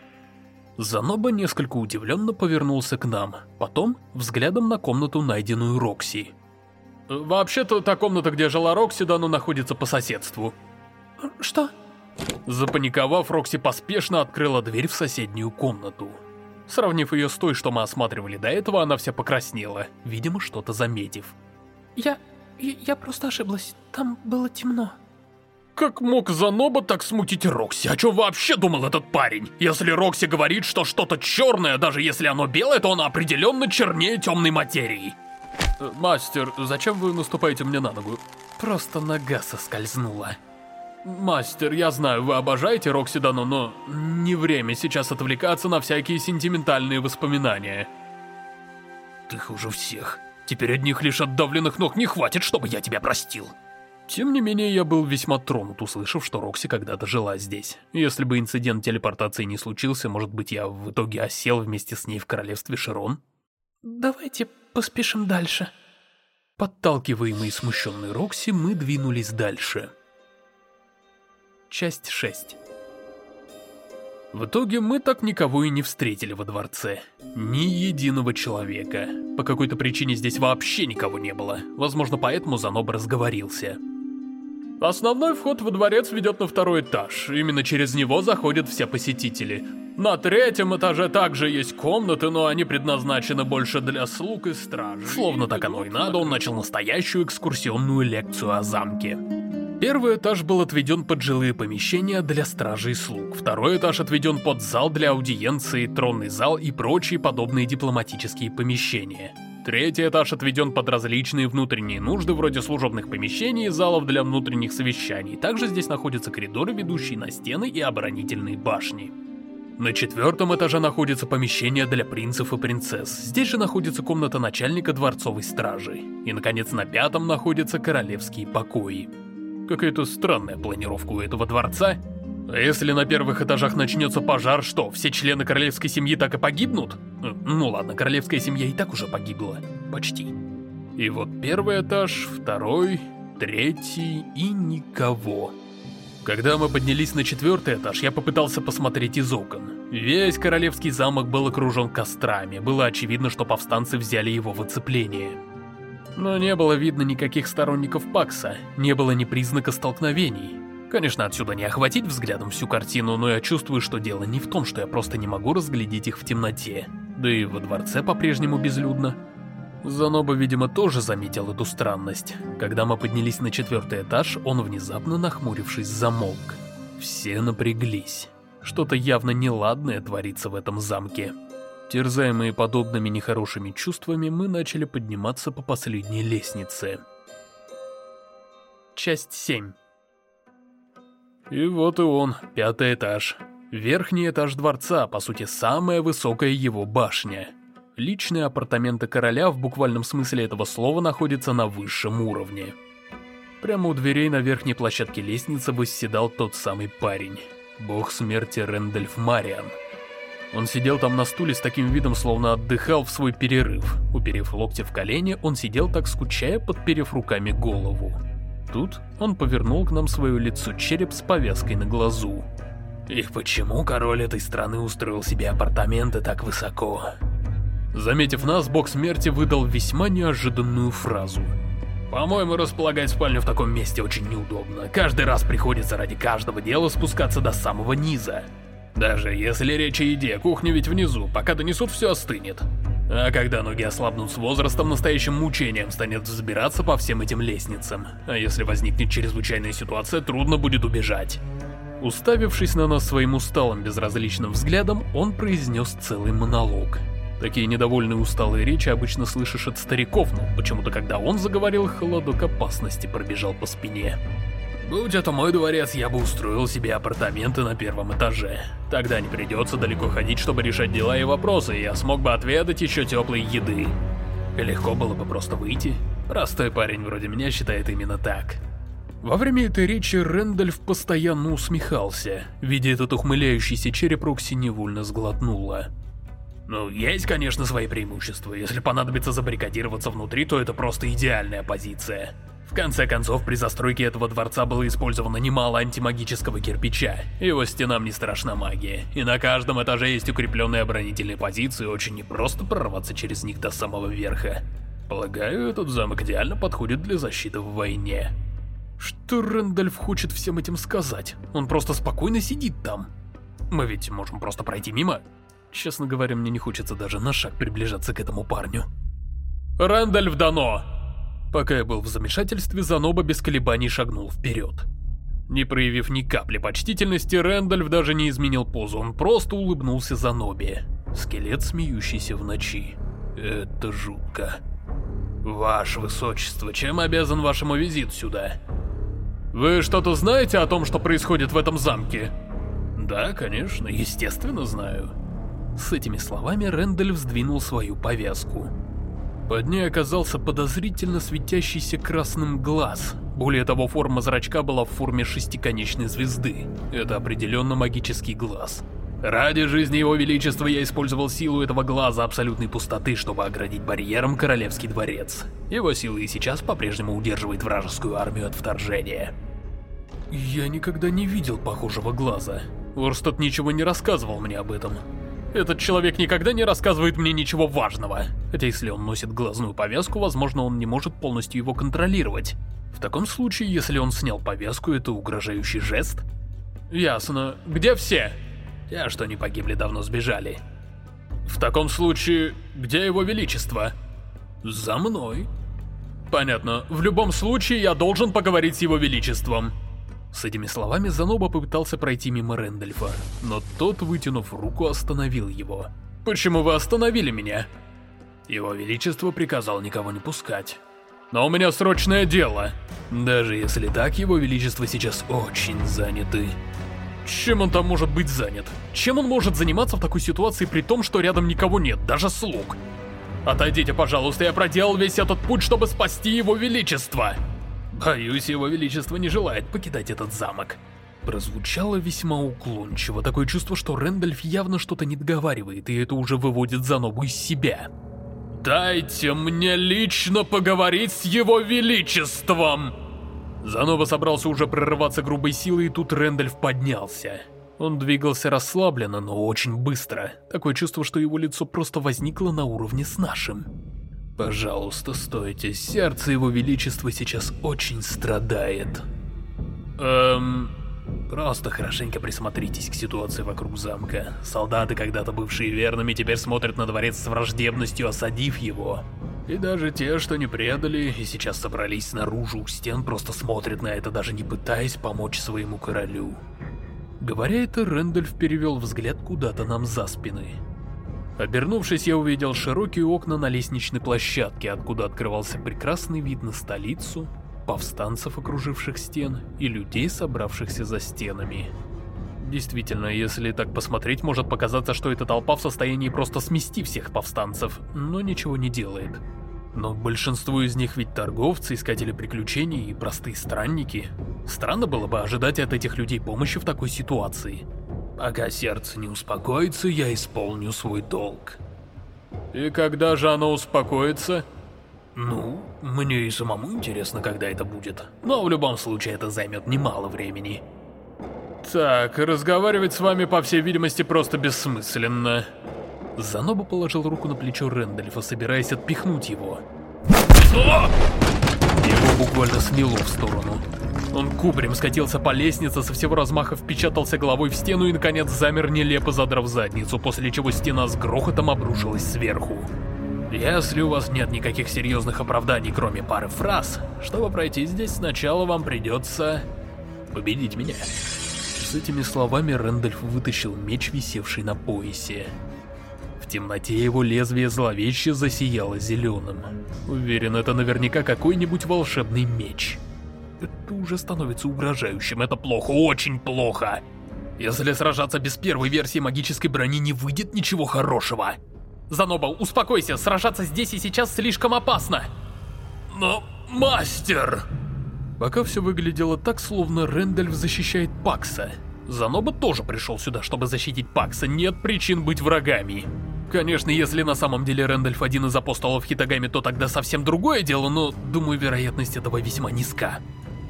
Speaker 1: Заноба несколько удивленно повернулся к нам, потом взглядом на комнату, найденную Рокси.
Speaker 3: «Вообще-то та комната, где жила Рокси, Дано находится по соседству».
Speaker 4: «Что?»
Speaker 1: Запаниковав, Рокси поспешно открыла дверь в соседнюю комнату. Сравнив ее с той, что мы осматривали до этого, она вся покраснела, видимо, что-то заметив.
Speaker 4: Я... я просто ошиблась. Там было темно.
Speaker 3: Как мог Заноба так смутить Рокси? О чем вообще думал этот парень? Если Рокси говорит, что что-то черное, даже если оно белое, то оно определенно чернее темной материи.
Speaker 1: Э, мастер, зачем вы наступаете мне на ногу? Просто нога соскользнула. «Мастер, я знаю, вы обожаете Роксидану, но не время сейчас отвлекаться на всякие сентиментальные воспоминания».
Speaker 3: «Ты хуже всех. Теперь одних лишь отдавленных ног не хватит, чтобы я тебя простил».
Speaker 1: Тем не менее, я был весьма тронут, услышав, что Рокси когда-то жила здесь. Если бы инцидент телепортации не случился, может быть, я в итоге осел вместе с ней в королевстве Широн?
Speaker 4: «Давайте поспешим дальше».
Speaker 1: Подталкиваемые и смущенной Рокси, мы двинулись дальше. Часть 6 В итоге мы так никого и не встретили во дворце. Ни единого человека. По какой-то причине здесь вообще никого не было. Возможно, поэтому Заноб разговорился.
Speaker 3: Основной вход во дворец ведет на второй этаж. Именно через него заходят все посетители. На третьем этаже также есть комнаты, но они предназначены больше для слуг и стражей.
Speaker 1: Словно так оно и надо, он начал настоящую экскурсионную лекцию о замке. Первый этаж был отведен под жилые помещения для стражей и слуг, второй этаж отведен под зал для аудиенции, тронный зал и прочие подобные дипломатические помещения. Третий этаж отведен под различные внутренние нужды, вроде служебных помещений и залов для внутренних совещаний. Также здесь находятся коридоры, ведущие на стены и оборонительные башни. На четвертом этаже находится помещение для принцев и принцесс. Здесь же находится комната начальника дворцовой стражи. И, наконец, на пятом находятся королевские покои. Какая-то странная планировка у этого дворца. Если на первых этажах начнется пожар, что, все члены королевской семьи так и погибнут? Э, ну ладно, королевская семья и так уже погибла. Почти. И вот первый этаж, второй, третий и никого. Когда мы поднялись на четвертый этаж, я попытался посмотреть из окон. Весь королевский замок был окружен кострами. Было очевидно, что повстанцы взяли его в оцепление. Но не было видно никаких сторонников Пакса, не было ни признака столкновений. Конечно, отсюда не охватить взглядом всю картину, но я чувствую, что дело не в том, что я просто не могу разглядеть их в темноте. Да и во дворце по-прежнему безлюдно. Заноба, видимо, тоже заметил эту странность. Когда мы поднялись на четвертый этаж, он внезапно, нахмурившись, замолк. Все напряглись. Что-то явно неладное творится в этом замке. Терзаемые подобными нехорошими чувствами, мы начали подниматься по последней лестнице. Часть 7 И вот и он, пятый этаж. Верхний этаж дворца, по сути, самая высокая его башня. Личные апартаменты короля в буквальном смысле этого слова находятся на высшем уровне. Прямо у дверей на верхней площадке лестницы восседал тот самый парень. Бог смерти Рэндальф Мариан. Он сидел там на стуле с таким видом, словно отдыхал в свой перерыв. Уперев локти в колени, он сидел так скучая, подперев руками голову. Тут он повернул к нам свое лицо череп с повязкой на глазу. «И почему король этой страны устроил себе апартаменты так высоко?» Заметив нас, бог смерти выдал весьма неожиданную фразу. «По-моему, располагать спальню в таком месте очень неудобно. Каждый раз приходится ради каждого дела спускаться до самого низа. Даже если речь о еде, кухня ведь внизу, пока донесут, все остынет. А когда ноги ослабнут с возрастом, настоящим мучением станет взбираться по всем этим лестницам. А если возникнет чрезвычайная ситуация, трудно будет убежать. Уставившись на нас своим усталым безразличным взглядом, он произнес целый монолог. Такие недовольные усталые речи обычно слышишь от стариков, но почему-то когда он заговорил, холодок опасности пробежал по спине. Будь это мой дворец, я бы устроил себе апартаменты на первом этаже. Тогда не придется далеко ходить, чтобы решать дела и вопросы, и я смог бы отведать еще теплой еды. Легко было бы просто выйти. Простой парень вроде меня считает именно так. Во время этой речи Рэндальф постоянно усмехался. Видя этот ухмыляющийся череп, Рокси невольно сглотнула. Ну, есть, конечно, свои преимущества. Если понадобится забаррикадироваться внутри, то это просто идеальная позиция. В конце концов, при застройке этого дворца было использовано немало антимагического кирпича. Его стенам не страшна магия, и на каждом этаже есть укрепленные оборонительные позиции, очень непросто прорваться через них до самого верха. Полагаю, этот замок идеально подходит для защиты в войне. Что Рэндальф хочет всем этим сказать? Он просто спокойно сидит там. Мы ведь можем просто пройти мимо. Честно говоря, мне не хочется даже на шаг приближаться к этому парню. Рэндальф Дано! Пока я был в замешательстве, Заноба без колебаний шагнул вперед. Не проявив ни капли почтительности, Рэндальф даже не изменил позу, он просто улыбнулся Занобе. Скелет, смеющийся в ночи. Это жутко. Ваше Высочество, чем обязан вашему визиту сюда? Вы что-то знаете о том, что происходит в этом замке? Да, конечно, естественно знаю. С этими словами Рэндальф сдвинул свою повязку. Под ней оказался подозрительно светящийся красным глаз. Более того, форма зрачка была в форме шестиконечной звезды. Это определенно магический глаз. Ради жизни его величества я использовал силу этого глаза абсолютной пустоты, чтобы оградить барьером королевский дворец. Его сила и сейчас по-прежнему удерживает вражескую армию от вторжения. Я никогда не видел похожего глаза. Орстад ничего не рассказывал мне об этом. Этот человек никогда не рассказывает мне ничего важного. Хотя если он носит глазную повязку, возможно, он не может полностью его контролировать. В таком случае, если он снял повязку, это угрожающий жест? Ясно. Где все? Те, что не погибли, давно сбежали. В таком случае, где его величество? За мной. Понятно. В любом случае, я должен поговорить с его величеством. С этими словами Заноба попытался пройти мимо Рэндальфа, но тот, вытянув руку, остановил его. «Почему вы остановили меня?» Его Величество приказал никого не пускать. «Но у меня срочное дело!» Даже если так, Его Величество сейчас очень заняты. Чем он там может быть занят? Чем он может заниматься в такой ситуации при том, что рядом никого нет, даже слуг? Отойдите, пожалуйста, я проделал весь этот путь, чтобы спасти Его Величество! Боюсь, его величество не желает покидать этот замок. Прозвучало весьма уклончиво, такое чувство, что Рэндальф явно что-то не договаривает, и это уже выводит Занобу из себя. «Дайте мне лично поговорить с его величеством!» Заноба собрался уже прорываться грубой силой, и тут Рэндальф поднялся. Он двигался расслабленно, но очень быстро. Такое чувство, что его лицо просто возникло на уровне с нашим. Пожалуйста, стойте. Сердце его величества сейчас очень страдает. Эм... Просто хорошенько присмотритесь к ситуации вокруг замка. Солдаты, когда-то бывшие верными, теперь смотрят на дворец с враждебностью, осадив его. И даже те, что не предали и сейчас собрались снаружи у стен, просто смотрят на это, даже не пытаясь помочь своему королю. Говоря это, Рэндальф перевел взгляд куда-то нам за спины. Обернувшись, я увидел широкие окна на лестничной площадке, откуда открывался прекрасный вид на столицу, повстанцев, окруживших стен, и людей, собравшихся за стенами. Действительно, если так посмотреть, может показаться, что эта толпа в состоянии просто смести всех повстанцев, но ничего не делает. Но большинство из них ведь торговцы, искатели приключений и простые странники. Странно было бы ожидать от этих людей помощи в такой ситуации. Пока сердце не успокоится, я исполню свой долг.
Speaker 3: И когда же оно успокоится?
Speaker 1: Ну, мне и самому интересно, когда это будет. Но в любом случае это займет немало времени.
Speaker 3: Так, разговаривать с вами, по всей видимости, просто бессмысленно.
Speaker 1: Заноба положил руку на плечо Рэндальфа, собираясь отпихнуть его. Его буквально смело в сторону. Он кубарем скатился по лестнице, со всего размаха впечатался головой в стену и, наконец, замер нелепо задрав задницу, после чего стена с грохотом обрушилась сверху. Если у вас нет никаких серьезных оправданий, кроме пары фраз, чтобы пройти здесь, сначала вам придется победить меня. С этими словами Рэндальф вытащил меч, висевший на поясе. В темноте его лезвие зловеще засияло зеленым. Уверен, это наверняка какой-нибудь волшебный меч. Это уже становится угрожающим, это плохо, очень плохо. Если сражаться без первой версии магической брони, не выйдет ничего хорошего. Заноба, успокойся, сражаться здесь и сейчас слишком опасно. Но, мастер... Пока все выглядело так, словно Рэндальф защищает Пакса. Заноба тоже пришел сюда, чтобы защитить Пакса, нет причин быть врагами. Конечно, если на самом деле Рэндальф один из апостолов Хитагами, то тогда совсем другое дело, но, думаю, вероятность этого весьма низка.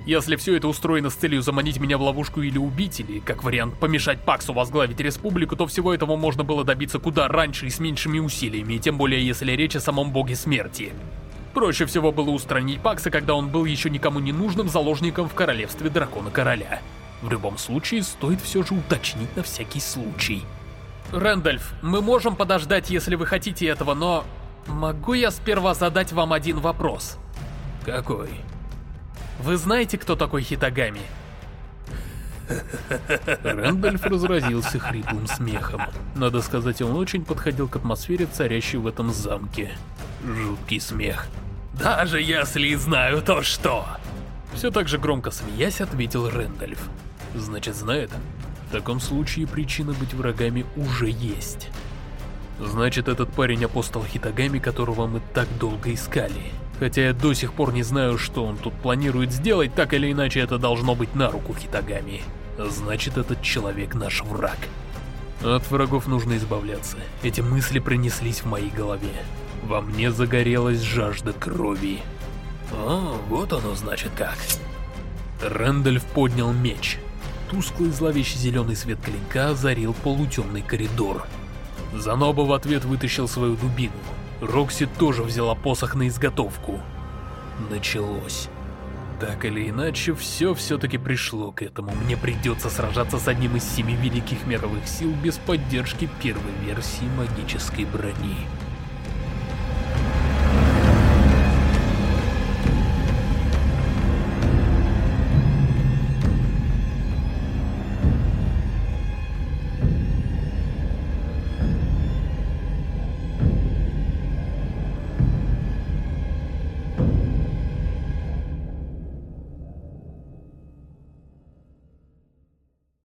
Speaker 1: Если все это устроено с целью заманить меня в ловушку или убить, или, как вариант, помешать Паксу возглавить республику, то всего этого можно было добиться куда раньше и с меньшими усилиями, тем более если речь о самом боге смерти. Проще всего было устранить Пакса, когда он был еще никому не нужным заложником в королевстве Дракона-Короля. В любом случае, стоит все же уточнить на всякий случай. Рэндальф, мы можем подождать, если вы хотите этого, но... Могу я сперва задать вам один вопрос? Какой? Вы знаете, кто такой Хитагами? Рэндальф разразился хриплым смехом. Надо сказать, он очень подходил к атмосфере, царящей в этом замке. Жуткий смех. «Даже если знаю, то что?» Все так же громко смеясь, ответил Рэндальф. «Значит, знает? В таком случае причина быть врагами уже есть. Значит, этот парень апостол Хитагами, которого мы так долго искали. Хотя я до сих пор не знаю, что он тут планирует сделать, так или иначе это должно быть на руку Хитагами. Значит, этот человек наш враг. От врагов нужно избавляться. Эти мысли принеслись в моей голове. Во мне загорелась жажда крови. О, вот оно значит как. Рэндальф поднял меч. Тусклый зловещий зеленый свет клинка озарил полутемный коридор. Заноба в ответ вытащил свою дубину. Рокси тоже взяла посох на изготовку. Началось. Так или иначе, все все-таки пришло к этому. Мне придется сражаться с одним из семи великих мировых сил без поддержки первой версии магической брони.